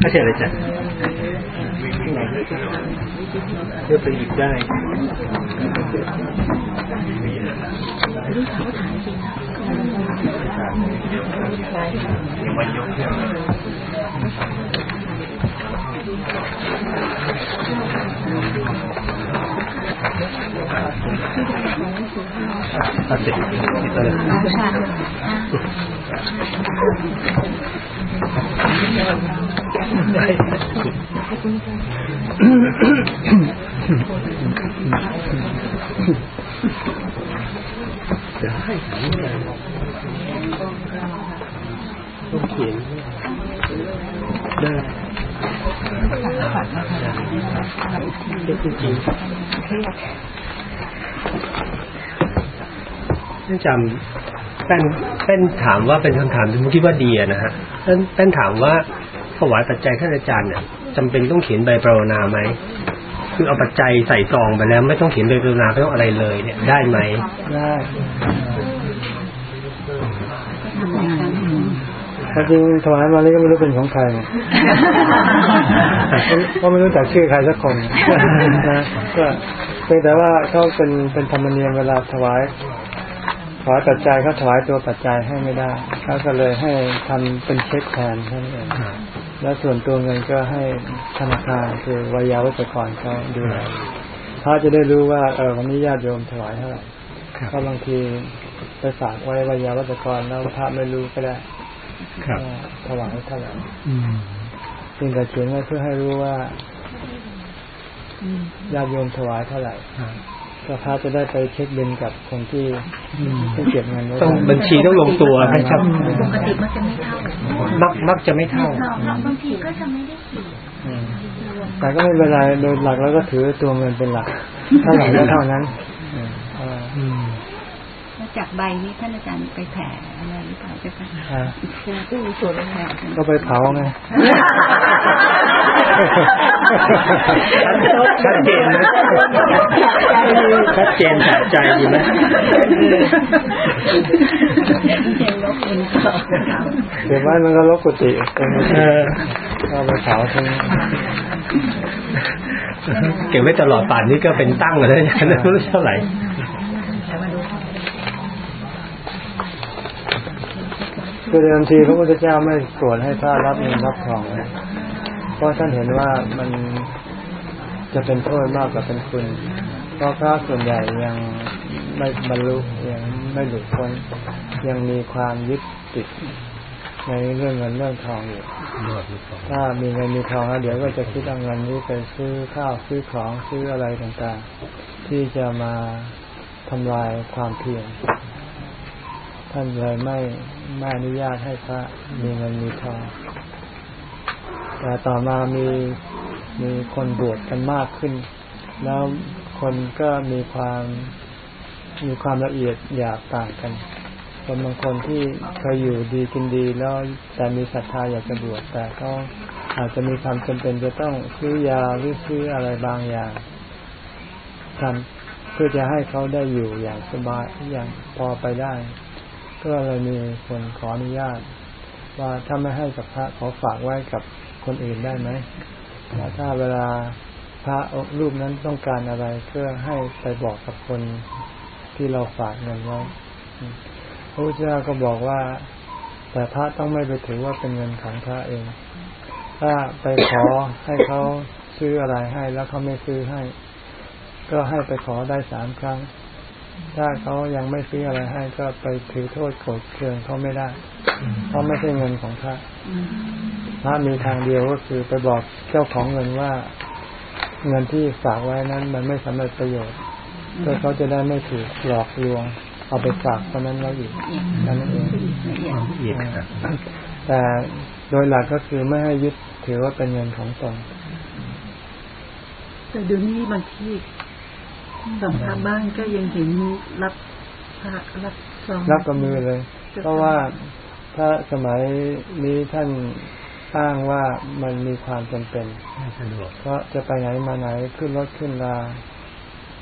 ไม่ใช่อะไรจ้ะเลือกไปหยิบได้ ตัด ได้ต้องเขียนได้เด็กจริงท่านจำเป็นเป็นถามว่าเป็นคำถามที่ผมคิดว่าดีนะฮะเป็นเป็นถามว่าถวายปัจจัยท่านอาจารย์เนี่ยจำเป็นต้องเขียนใบปรารณาไหม คือเอาปัจจัยใส่ซองไปแล้ว ไม่ต้องเขียนใบปรารณาไม่ต้องอะไรเลย เนี่ย ได้ไหมได้แต่จริงถวายมาแล้ก็ไม่รู้เป็นของใครก็ไม่รู้จักชื่อใครสักคนนะก็เพียงแต่ว่าเขาเป็นเป็นธรรมเนียมเวลาถวายถวายปัจจัยเขาถวายตัวปัจจัยให้ไม่ได้เขาก็เลยให้ทำเป็นเช็คแทนท่านั้นเอง แล้วส่วนตัวเงินก็ให้ธนาคารคือวิยาวัจกรเขาดูแลพระจะได้รู้ว่าเออวันนี้ญาติโยมถวายเท่าไหร่เพราะบางทีไปฝากไว้วิยาวัจกรแล้วพระไม่รู้ก็ได้ครับว่าถวายเท่าไหร่อืมจึงแต่เขียนไว้เพื่อให้รู้ว่าญาติโยมถวายเท่าไหร่ ก็พระจะได้ไปเช็คบินกับคนที่ที่เก็บเงินไว้ต้องบัญชีต้องลงตัวนะครับปกติมันจะไม่เท่ามักมักจะไม่เท่าบางทีก็จะไม่ได้ขีดอืมแต่ก็ไม่เป็นไรโดยหลักแล้วก็ถือตัวเงินเป็นหลักเท่าไหร่ก็เท่านั้น จากใบนี้ท่านอาจารย์ไปแผ่อะไรหรือเปล่าจะไปอ่าตู้ส่วนแผ่ก็ไปเผาไงชัดเจนนะชัดเจนสะใจดีไหมเดี๋ยวไว้มันก็ลบกุฏิเป็นเออก็ไปเผาทิ้งเก็บไว้ตลอดป่านนี้ก็เป็นตั้งเลยนะไม่รู้เท่าไหร่ คือเดิมทีพระพุทธเจ้าไม่โกรธให้พระรับเงินรับทองนะเพราะท่านเห็นว่ามันจะเป็นโทษมากกว่าเป็นคุณ เพราะพระส่วนใหญ่ยังไม่บรรลุยังไม่หลุดพ้นยังมีความยึดติดในเรื่องเงินเรื่องทองอยู่ ถ้ามีเงินมีทองแล้วเดี๋ยวก็จะคิดเอาเงินนี้ไปซื้อข้าวซื้อของซื้ออะไรต่างๆ ที่จะมาทำลายความเพียร ท่านเลยไม่ไม่อนุญาตให้พระมีเงินมีทองแต่ต่อมามีมีคนบวชกันมากขึ้น แล้วคนก็มีความมีความละเอียดหยาบต่างกันคนบางคนที่เคยอยู่ดีกินดีแล้วแต่มีศรัทธาอยากจะบวชแต่ก็อาจจะมีความจำเป็นจะต้องซื้อยาหรือซื้ออะไรบางอย่างทำเพื่อจะให้เขาได้อยู่อย่างสบายอย่างพอไปได้ ก็เลยมีคนขออนุญาต ว่าถ้าไม่ให้กับพระขอฝากไว้กับคนอื่นได้ไหมแล้วถ้าเวลาพระรูปนั้นต้องการอะไรเพื่อให้ไปบอกกับคนที่เราฝากเงินไว้พระเจ้าก็บอกว่า แต่พระต้องไม่ไปถือว่าเป็นเงินของพระเอง ถ้าไปขอให้เขาซื้ออะไรให้แล้วเขาไม่ซื้อให้ ก็ให้ไปขอได้สามครั้ง ถ้าเขายังไม่ซื้ออะไรให้ก็ไปถือโทษโกรธเคืองเขาไม่ได้ เพราะไม่ใช่เงินของพระพระมีทางเดียวก็คือไปบอกเจ้าของเงินว่า เงินที่ฝากไว้นั้น มันไม่สำเร็จประโยชน์เพื่อเขาจะได้ไม่ถูกหลอกลวง เอาไปฝากคนนั้นไว้อีกนั่นเองแต่โดยหลักก็คือไม่ให้ยึดถือว่าเป็นเงินของตนแต่เดี๋ยวนี้บางที่ สัมภาษณ์บ้านก็ยังเห็นรับพระรับซองรับกับมือเลย เพราะว่าถ้าสมัยนี้ท่านอ้างว่ามันมีความจำเป็นเพราะจะไปไหนมาไหนขึ้นรถขึ้นลา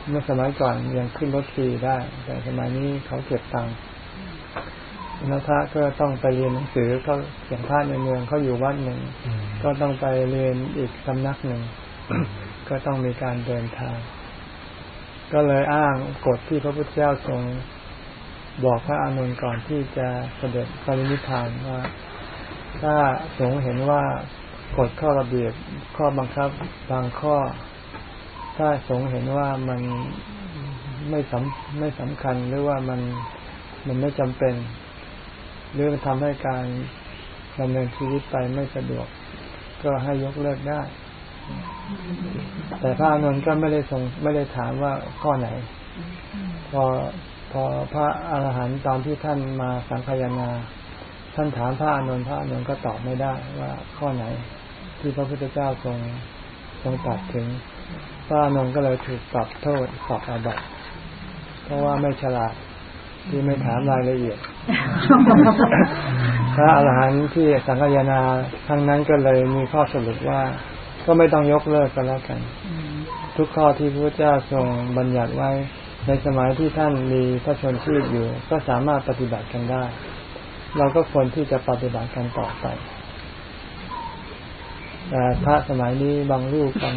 เมื่อสมัยก่อนยังขึ้นรถฟรีได้ แต่สมัยนี้เขาเก็บตังค์แล้วพระก็ต้องไปเรียนหนังสือเขาเขียนพระในเมืองเขาอยู่วัดหนึ่ง ก็ต้องไปเรียนอีกสำนักหนึ่ง ก็ต้องมีการเดินทาง ก็เลยอ้างกฎที่พระพุทธเจ้าทรงบอกพระอานนท์ก่อนที่จะเสด็จปรินิพานว่า ถ้าสงเห็นว่ากฎข้อระเบียบข้อบังคับบางข้อ ถ้าสงเห็นว่ามันไม่สำไม่สำคัญหรือว่ามันมันไม่จำเป็น หรือมันทำให้การดำเนินชีวิตไปไม่สะดวก ก็ให้ยกเลิกได้ แต่พระอานนท์ก็ไม่ได้ทรงไม่ได้ถามว่าข้อไหน พอพอพระอรหันต์ตอนที่ท่านมาสังคายนา ท่านถามพระอานนท์พระอานนท์ก็ตอบไม่ได้ว่าข้อไหน ที่พระพุทธเจ้าทรงทรงตรัสถึง พระอานนท์ก็เลยถูกปรับโทษปรับอาบัติเพราะว่าไม่ฉลาดที่ไม่ถามรายละเอียด พระอรหันต์ที่สังคายนาทั้งนั้นก็เลยมีข้อสรุปว่า ก็ไม่ต้องยกเลิกกันแล้วกัน ทุกข้อที่พระเจ้าทรงบัญญัติไว้ ในสมัยที่ท่านมีพระชนชีพอยู่ ก็สามารถปฏิบัติกันได้ เราก็ควรที่จะปฏิบัติกันต่อไปแต่พระสมัยนี้บางรูปบาง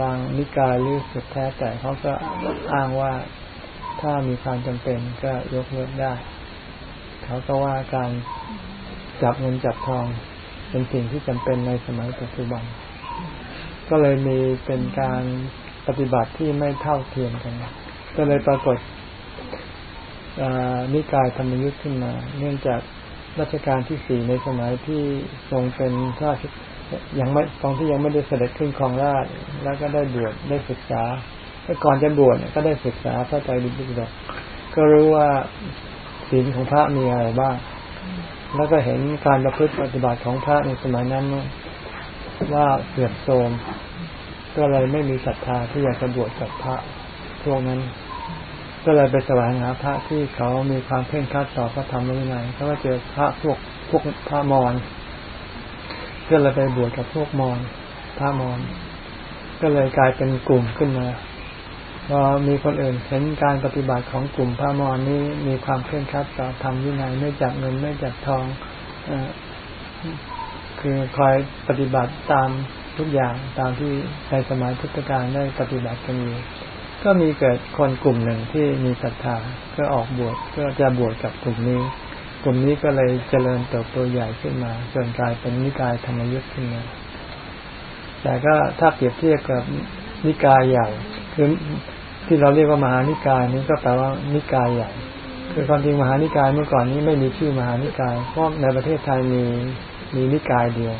บางนิกายหรือสุดแท้แต่เขาก็อ้างว่าถ้ามีความจำเป็นก็ยกเลิกได้ เขาก็ว่าการจับเงินจับทองเป็นสิ่งที่จำเป็นในสมัยปัจจุบัน ก็เลยมีเป็นการปฏิบัติที่ไม่เท่าเทียมกัน ก็เลยปรากฏนิกายธรรมยุทธ์ขึ้นมา เนื่องจากรัชกาลที่สี่ในสมัยที่ทรงเป็นราชยังไม่ตอนที่ยังไม่ได้เสด็จขึ้นครองราชแล้วก็ได้บวชได้ศึกษาแต่ก่อนจะบวชก็ได้ศึกษาพระไตรปิฎกก็รู้ว่าศีลของพระมีอะไรบ้าง แล้วก็เห็นการประพฤติปฏิบัติของพระในสมัยนั้น ว่าเสื่อมโทรมก็เลยไม่มีศรัทธาที่อยากจะบวชกับพระพวกนั้น ก็เลยไปแสวงหาพระที่เขามีความเพ่งคัดต่อพระธรรมวินัยเขาก็เจอพระพวกพวกพระมอญก็เลยไปบวชกับพวกมอญพระมอญก็เลยกลายเป็นกลุ่มขึ้นมาพอมีคนอื่นเห็นการปฏิบัติของกลุ่มพระมอญนี้มีความเคร่งครัดต่อธรรมวินัยไม่จับเงินไม่จับทองอ คือคอยปฏิบัติตามทุกอย่างตามที่ในสมัยพุทธกาลได้ปฏิบัติกันอยู่ก็มีเกิดคนกลุ่มหนึ่งที่มีศรัทธาก็ออกบวชก็จะบวชกับกลุ่มนี้ กลุ่มนี้ก็เลยเจริญเติบโตใหญ่ขึ้นมาจนกลายเป็นนิกายธรรมยุทธ์ขึ้นมาแต่ก็ถ้าเปรียบเทียบกับนิกายใหญ่คือที่เราเรียกว่ามหานิกายนี้ก็แปลว่านิกายใหญ่คือความจริงมหานิกายเมื่อก่อนนี้ไม่มีชื่อมหานิกายเพราะในประเทศไทยมี มีนิกายเดียว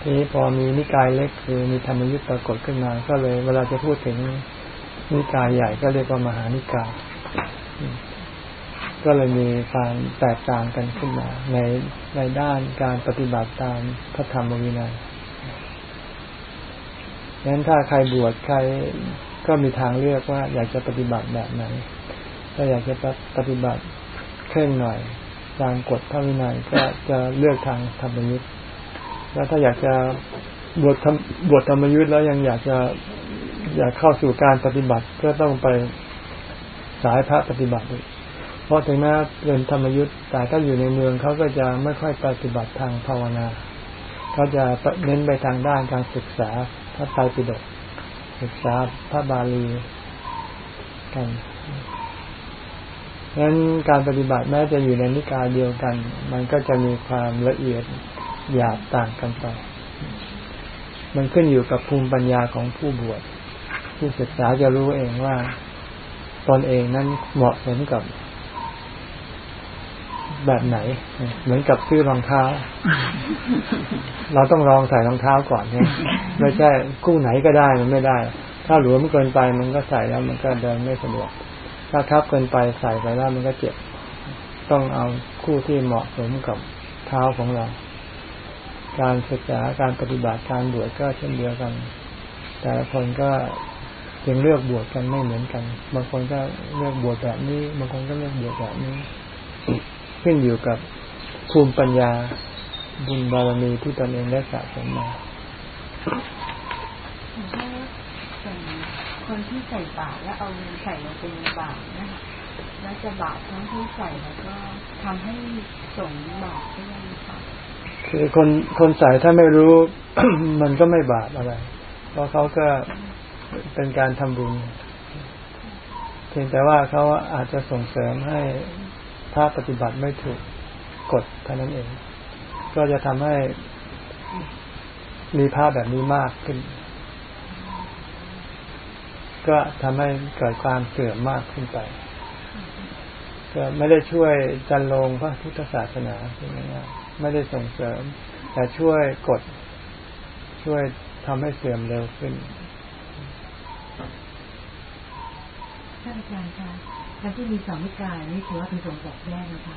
ทีนี้พอมีนิกายเล็กคือมีธรรมยุทธ์ปรากฏขึ้นมา ก็เลย เวลาจะพูดถึงนิกายใหญ่ก็เรียกว่ามหานิกาย ก็เลยมีการแตกต่างกันขึ้นมา ในในด้านการปฏิบัติตามพระธรรมวินัยดังนั้นถ้าใครบวชใครก็มีทางเลือกว่า อยากจะปฏิบัติแบบไหนถ้าอยากจะปฏิบัติเคร่งหน่อย ตามกฎพระวินัยก็จะเลือกทางธรรมยุทธ์แล้วถ้าอยากจะบวชบวชธรรมยุทธ์แล้วยังอยากจะอยากเข้าสู่การปฏิบัติก็ต้องไปสายพระปฏิบัติเพราะถึงแม้เป็นธรรมยุทธ์แต่ถ้าอยู่ในเมืองเขาก็จะไม่ค่อยปฏิบัติทางภาวนาเขาจะเน้นไปทางด้านการศึกษาพระไตรปิฎกศึกษาพระบาลีกัน นั้นการปฏิบัติแม้จะอยู่ในนิกายเดียวกัน มันก็จะมีความละเอียดหยาบต่างกันไป มันขึ้นอยู่กับภูมิปัญญาของผู้บวชผู้ศึกษาจะรู้เองว่าตนเองนั้นเหมาะสมกับแบบไหน เหมือนกับซื้อรองเท้า เราต้องลองใส่รองเท้าก่อนเนี่ยไม่ใช่คู่ไหนก็ได้มันไม่ได้ ถ้าหลวมเกินไปมันก็ใส่แล้วมันก็เดินไม่สะดวก ถ้าทับเกินไปใส่ไปแล้วมันก็เจ็บ ต้องเอาคู่ที่เหมาะสมกับเท้าของเรา การศึกษาการปฏิบัติการบวชก็เช่นเดียวกัน แต่ละคนก็ยังเลือกบวชกันไม่เหมือนกัน บางคนก็เลือกบวชแบบนี้ บางคนก็เลือกบวชแบบนี้ ขึ้นอยู่กับภูมิปัญญาบุญบารมีที่ตนเองได้สะสมมา คนที่ใส่บาตรแล้วเอาเงินใส่ลงเป็นบาตรนะคะแล้วจะบาตรทั้งที่ใส่แล้วก็ทำให้ส่งบาตรได้ไหมคะคือคนคนใส่ถ้าไม่รู้ มันก็ไม่บาปอะไร เพราะเขาก็เป็นการทำบุญเพียงแต่ว่าเขาอาจจะส่งเสริมให้ถ้าปฏิบัติไม่ถูกกฎเท่านั้นเอง ก็จะทำให้มีภาพแบบนี้มากขึ้น ก็ทำให้เกิดความเสื่อมมากขึ้นไป ก็ไม่ได้ช่วยจันลงพระพุทธศาสนาใช่ไหมไม่ได้ส่งเสริม แต่ช่วยกด ช่วยทำให้เสื่อมเร็วขึ้นท่านอาจารย์คะการที่มีสองนิกายนี่ถือว่าเป็นสงแตกแยกนะคะ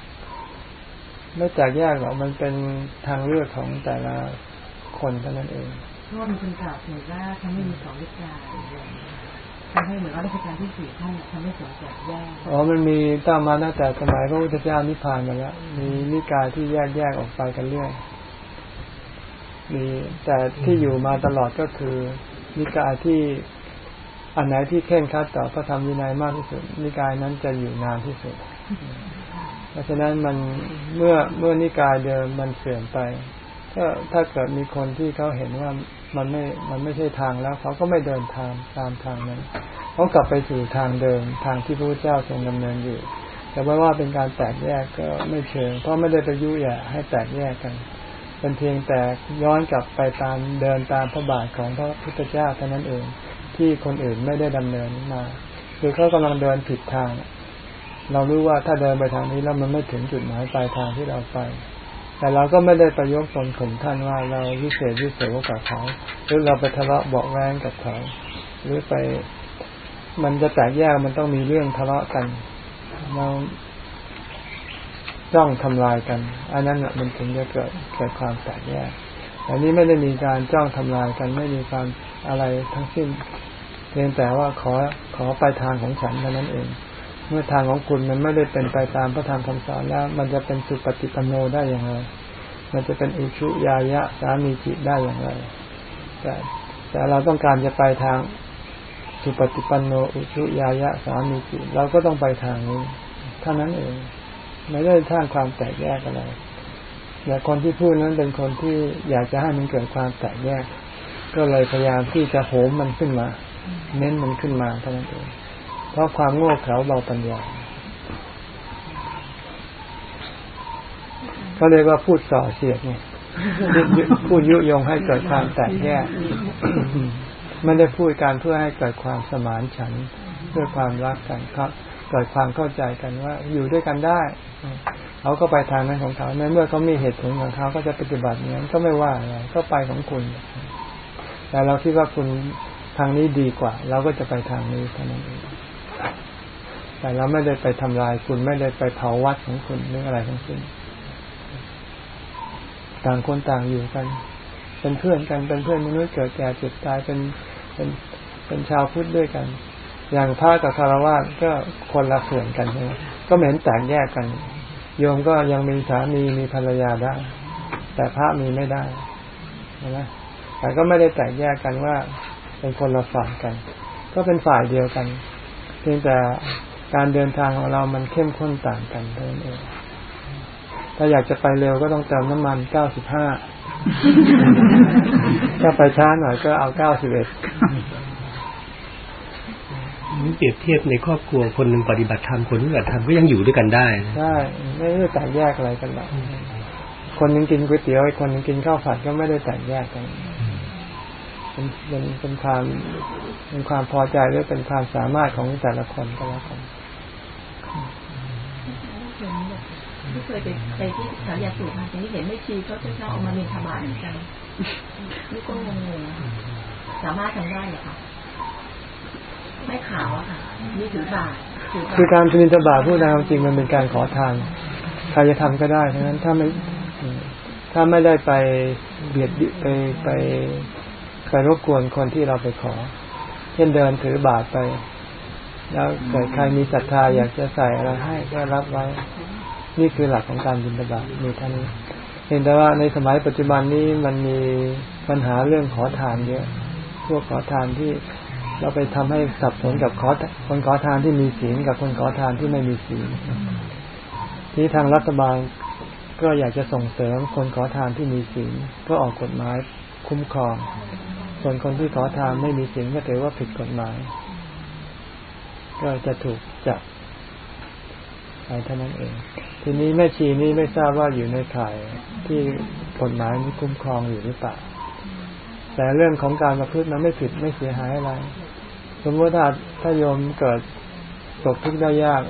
ไม่แตกแยกหรอกมันเป็นทางเลือกของแต่ละคนเท่านั้นเองเพราะว่ามันเป็นกล่าวถึงว่าทำให้มีสองนิกาย ทำให้เหมือนว่าราชการที่สี่ท่านทำให้สงแตกแยกอ๋อมันมีตั้งมาตั้งแต่สมัยพระพุทธเจ้านิพพานมาแล้วมีนิกายที่แยกแยกออกไปกันเรื่อยมีแต่ที่อยู่มาตลอดก็คือ นิกายที่อันไหนที่เข่งคัดต่อพระธรรมวินัยมากที่สุด นิกายนั้นจะอยู่นานที่สุด เพราะฉะนั้นมันเมื่อเมื่อนิกายเดิมมันเสื่อมไป ถ้าถ้าเกิดมีคนที่เขาเห็นว่ามันไม่ มันไม่ใช่ทางแล้วเขาก็ไม่เดินทางตามทางนั้นเขากลับไปสู่ทางเดิมทางที่พระเจ้าทรงดำเนินอยู่ แต่ว่ว่าเป็นการแตกแยกก็ไม่เชิง เพราะไม่ได้ไปยุแย่ให้แตกแยกกัน เป็นเพียงแต่ย้อนกลับไปตามเดินตามพระบาทของพระพุทธเจ้าเท่านั้นเอง ที่คนอื่นไม่ได้ดำเนินมา คือเขากำลังเดินผิดทาง เรารู้ว่าถ้าเดินไปทางนี้แล้วมันไม่ถึงจุดหมายปลายทางที่เราไป แต่เราก็ไม่ได้ประยกตนข่มท่านว่าเราวิเศษวิเศษกว่าเขาหรือเราไปทะเลาะเบาแวงกับเขาหรือไป มันจะแตกแยกมันต้องมีเรื่องทะเลาะกันเราจ้องทำลายกัน อันนั้นมันถึงจะเกิดเกิดความแตกแยกแต่นี้ไม่ได้มีการจ้องทำลายกันไม่มีการอะไรทั้งสิ้น เพียงแต่ว่าขอขอไปทางของฉันเท่านั้นเอง เมื่อทางของคุณมันไม่ได้เป็นไปตามพระธรรมคำสอนแล้ว มันจะเป็นสุปฏิปันโนได้อย่างไร มันจะเป็นอุชุยายะสามีจิตได้อย่างไร แต่แต่เราต้องการจะไปทางสุปฏิปันโนอุชุยายะสามีจิตเราก็ต้องไปทางนี้เท่านั้นเองไม่ได้ท่างความแตกแยกอะไรแต่คนที่พูดนั้นเป็นคนที่อยากจะให้มันเกิดความแตกแยก ก็เลยพยายามที่จะโหมมันขึ้นมา เน้นมันขึ้นมาเท่านั้นเอง เพราะความโง่เขลาเบาปัญญาเขาเรียกว่าพูดส่อเสียดไงพูดยุยงให้เกิดความแตกแยกไม่ได้พูดการเพื่อให้เกิดความสมานฉันเพื่อความรักกันครับ เกิดความเข้าใจกันว่า อยู่ด้วยกันได้เขาก็ไปทางนั้นของเขาในเมื่อเขามีเหตุผลของเขาก็จะปฏิบัติอย่างนั้นก็ไม่ว่าอะไรก็ไปของคุณ แต่เราคิดว่าคุณทางนี้ดีกว่า เราก็จะไปทางนี้เท่านั้นเอง แต่เราไม่ได้ไปทำลายคุณไม่ได้ไปเผาวัดของคุณหรืออะไรทั้งสิ้นต่างคนต่างอยู่กัน เป็นเพื่อนกันเป็นเพื่อนมนุษย์เกิดแก่เจ็บตายเป็นเป็นเป็นชาวพุทธด้วยกัน อย่างพระกับคารวะก็คนละส่วนกันใช่ไหมก็เหม็นแตกแยกกัน โยมก็ยังมีสามีมีภรรยาได้ แต่พระมีไม่ได้ใช่ไหมแต่ก็ไม่ได้แตกแยกกันว่าเป็นคนละฝ่ายกัน ก็เป็นฝ่ายเดียวกัน เพียงแต่ การเดินทางของเรามันเข้มข้นต่างกันเท่านั้นเอง ถ้าอยากจะไปเร็วก็ต้องเติมน้ำมันเก้าสิบห้า ถ้าไปช้าหน่อยก็เอาเก้าสิบเอ็ดเปรียบเทียบในครอบครัวคนหนึ่งปฏิบัติธรรมคนหนึงปฏิบัติธรรมก็ยังอยู่ด้วยกันได้นะใช่ไม่ได้แตกแยกอะไรกันหรอกคนหนึงกินก๋วยเตี๋ยวอีกคนหนึงกินข้าวผัดก็ไม่ได้แตกแยกกันเป็นเป็นเป็นความเป็นความพอใจหรือเป็นความสามารถของแต่ละคนก็แล้วกัน ที่เคยไปไปที่สายยาสูบมาทีนี้เห็นไม่ชีเขาจะชอบเอามามีขบาเหมือนกันนี่ก็งงๆนะคะสามารถทำได้เหรอคะไม่ขาวอะค่ะนี่ถือบาทถือบาทคือการพินิจบาตพูดตามจริงมันเป็นการขอทานใครจะทำก็ได้ทั้งนั้นถ้าไม่ถ้าไม่ได้ไปเบียดบิไปไปไปรบกวนคนที่เราไปขอ เช่นเดินถือบาตรไป แล้วเกิดใครมีศรัทธาอยากจะใส่อะไรให้ก็รับไว้ นี่คือหลักของการบิณฑบาตมีท่านี้เห็นแต่ว่าในสมัยปัจจุบันนี้มันมีปัญหาเรื่องขอทานเยอะพวกขอทานที่เราไปทำให้สับสนกับขอคนขอทานที่มีศีลกับคนขอทานที่ไม่มีศีลที่ทางรัฐบาลก็อยากจะส่งเสริมคนขอทานที่มีศีลก็ออกกฎหมายคุ้มครอง ส่วนคนที่ขอทานไม่มีศีลก็ถือว่าผิดกฎหมาย ก็จะถูกจับ ไปเท่านั้นเอง ทีนี้แม่ชีนี่ไม่ทราบว่าอยู่ในข่ายที่กฎหมายนี้คุ้มครองอยู่หรือเปล่า แต่เรื่องของการประพฤติมันไม่ผิดไม่เสียหายอะไร สมมติถ้าถ้าโยมเกิดตกทุกข์ได้ยาก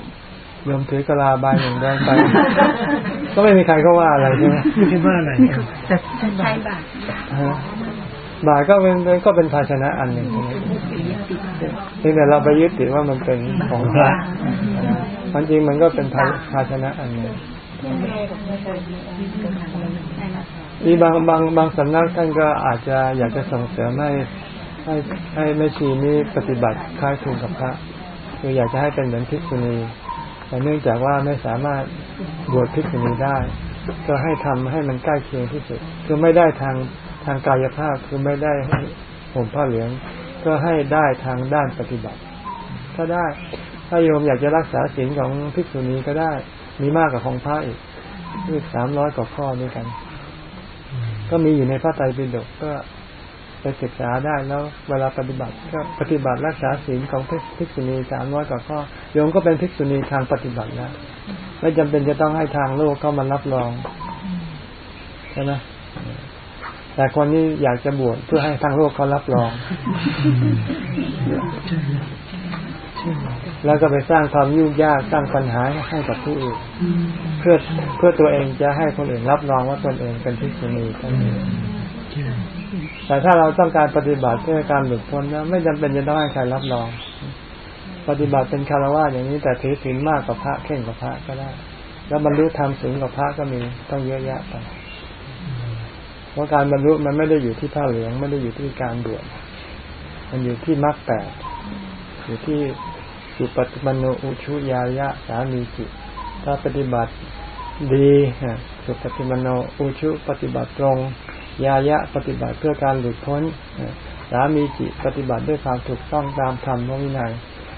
โยมถือกะลาบายหนึ่งเดินไป ก็ไม่มีใครก็ว่าอะไรใช่ไหมไม่ใช่ว่าอะไรแต่ใช่ไหมใช่บาทฮะ บาทก็เป็นก็เป็นภาชนะอันหนึ่งใช่ไหมเพียงแต่เราไปยึดติดว่ามันเป็นของพระมันจริงมันก็เป็นภาชนะอันหนึ่งมีบางบางบางสำนักท่านก็อาจจะอยากจะส่งเสริมให้ให้ให้แม่ชีนี้ปฏิบัติคล้ายคลึงกับพระคืออยากจะให้เป็นเหมือนภิกษุณีแต่เนื่องจากว่าไม่สามารถบวชภิกษุณีได้ ก็ให้ทำให้มันใกล้เคียงที่สุดคือไม่ได้ทาง ทางกายภาพคือไม่ได้ให้ห่มผ้าเหลือง ก็ให้ได้ทางด้านปฏิบัติ ถ้าได้ ถ้าโยมอยากจะรักษาศีลของภิกษุณีก็ได้ มีมากกว่าของพระอีกอีกสามร้อยกว่าข้อด้วยกัน ก็มีอยู่ในพระไตรปิฎกก็ไปศึกษาได้แล้วเวลาปฏิบัติก็ปฏิบัติรักษาศีลของภิกษุณีสามร้อยกว่าข้อโยมก็เป็นภิกษุณีทางปฏิบัติแล้วไม่จำเป็นจะต้องให้ทางโลกเข้ามารับรองใช่ไหม แต่คนนี้อยากจะบวชเพื่อให้ทางโลกเขารับรอง แล้วก็ไปสร้างความยุ่งยากสร้างปัญหาให้กับผู้อื่นเพื่อเพื่อตัวเองจะให้คนอื่นรับรองว่าตนเองเป็นภิกษุณีท่านี้แต่ถ้าเราต้องการปฏิบัติเพื่อการหลุดพ้นนะไม่จำเป็นจะต้องให้ใครรับรอง ปฏิบัติเป็นคารวะอย่างนี้แต่ถือศีลมากกว่าพระเข่งกว่าพระก็ได้ แล้วบรรลุธรรมสูงกว่าพระก็มีต้องเยอะแยะไป เพราะการบรรลุมันไม่ได้อยู่ที่ผ้าเหลือง ไม่ได้อยู่ที่การบวชมันอยู่ที่มรรคแปดอยู่ที่สุปฏิปันโนอุชุยายะสามีจิตถ้าปฏิบัติดีสุปฏิปันโนอุชุปฏิบัติตรง ยายะปฏิบัติเพื่อการหลุดพ้นสามีจิตปฏิบัติด้วยความถูกต้องตามธรรมวินัย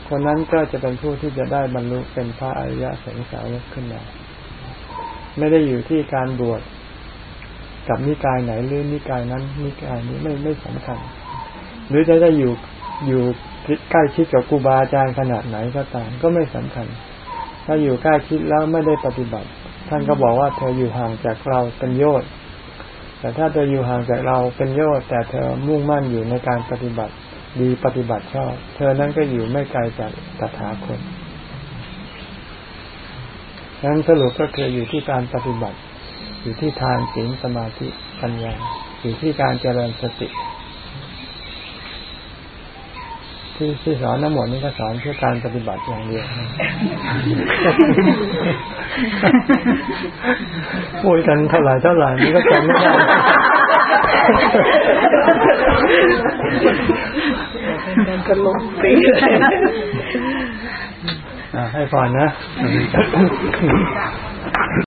คนนั้นก็จะเป็นผู้ที่จะได้บรรลุเป็นพระอริยสงสาวกขึ้นมาไม่ได้อยู่ที่การบวช กับนิกายไหนหรือนิกายนั้น นิกายนี้ไม่ไม่สำคัญ หรือจะได้อยู่อยู่ใกล้ชิดกับครูบาอาจารย์ขนาดไหนก็ตามก็ไม่สำคัญ ถ้าอยู่ใกล้ชิดแล้วไม่ได้ปฏิบัติ ท่านก็บอกว่าเธออยู่ห่างจากเราเป็นโยชน์แต่ถ้าเธออยู่ห่างจากเราเป็นโยชน์แต่เธอมุ่งมั่นอยู่ในการปฏิบัติดีปฏิบัติชอบ เธอนั้นก็อยู่ไม่ไกลจากตถาคตนั้นสรุปก็คืออยู่ที่การปฏิบัติ อยู่ที่ทานศีลสมาธิปัญญาอยู่ที่การเจริญสติ ที่ที่สอนทั้งหมดนี้ก็สอนเพื่อการปฏิบัติอย่างเดียวพูดกันเท่าไหร่เท่าไหร่นี่ก็จำไม่ได้เป็นกมันก็ลงตีเลยอ่าให้พรนะ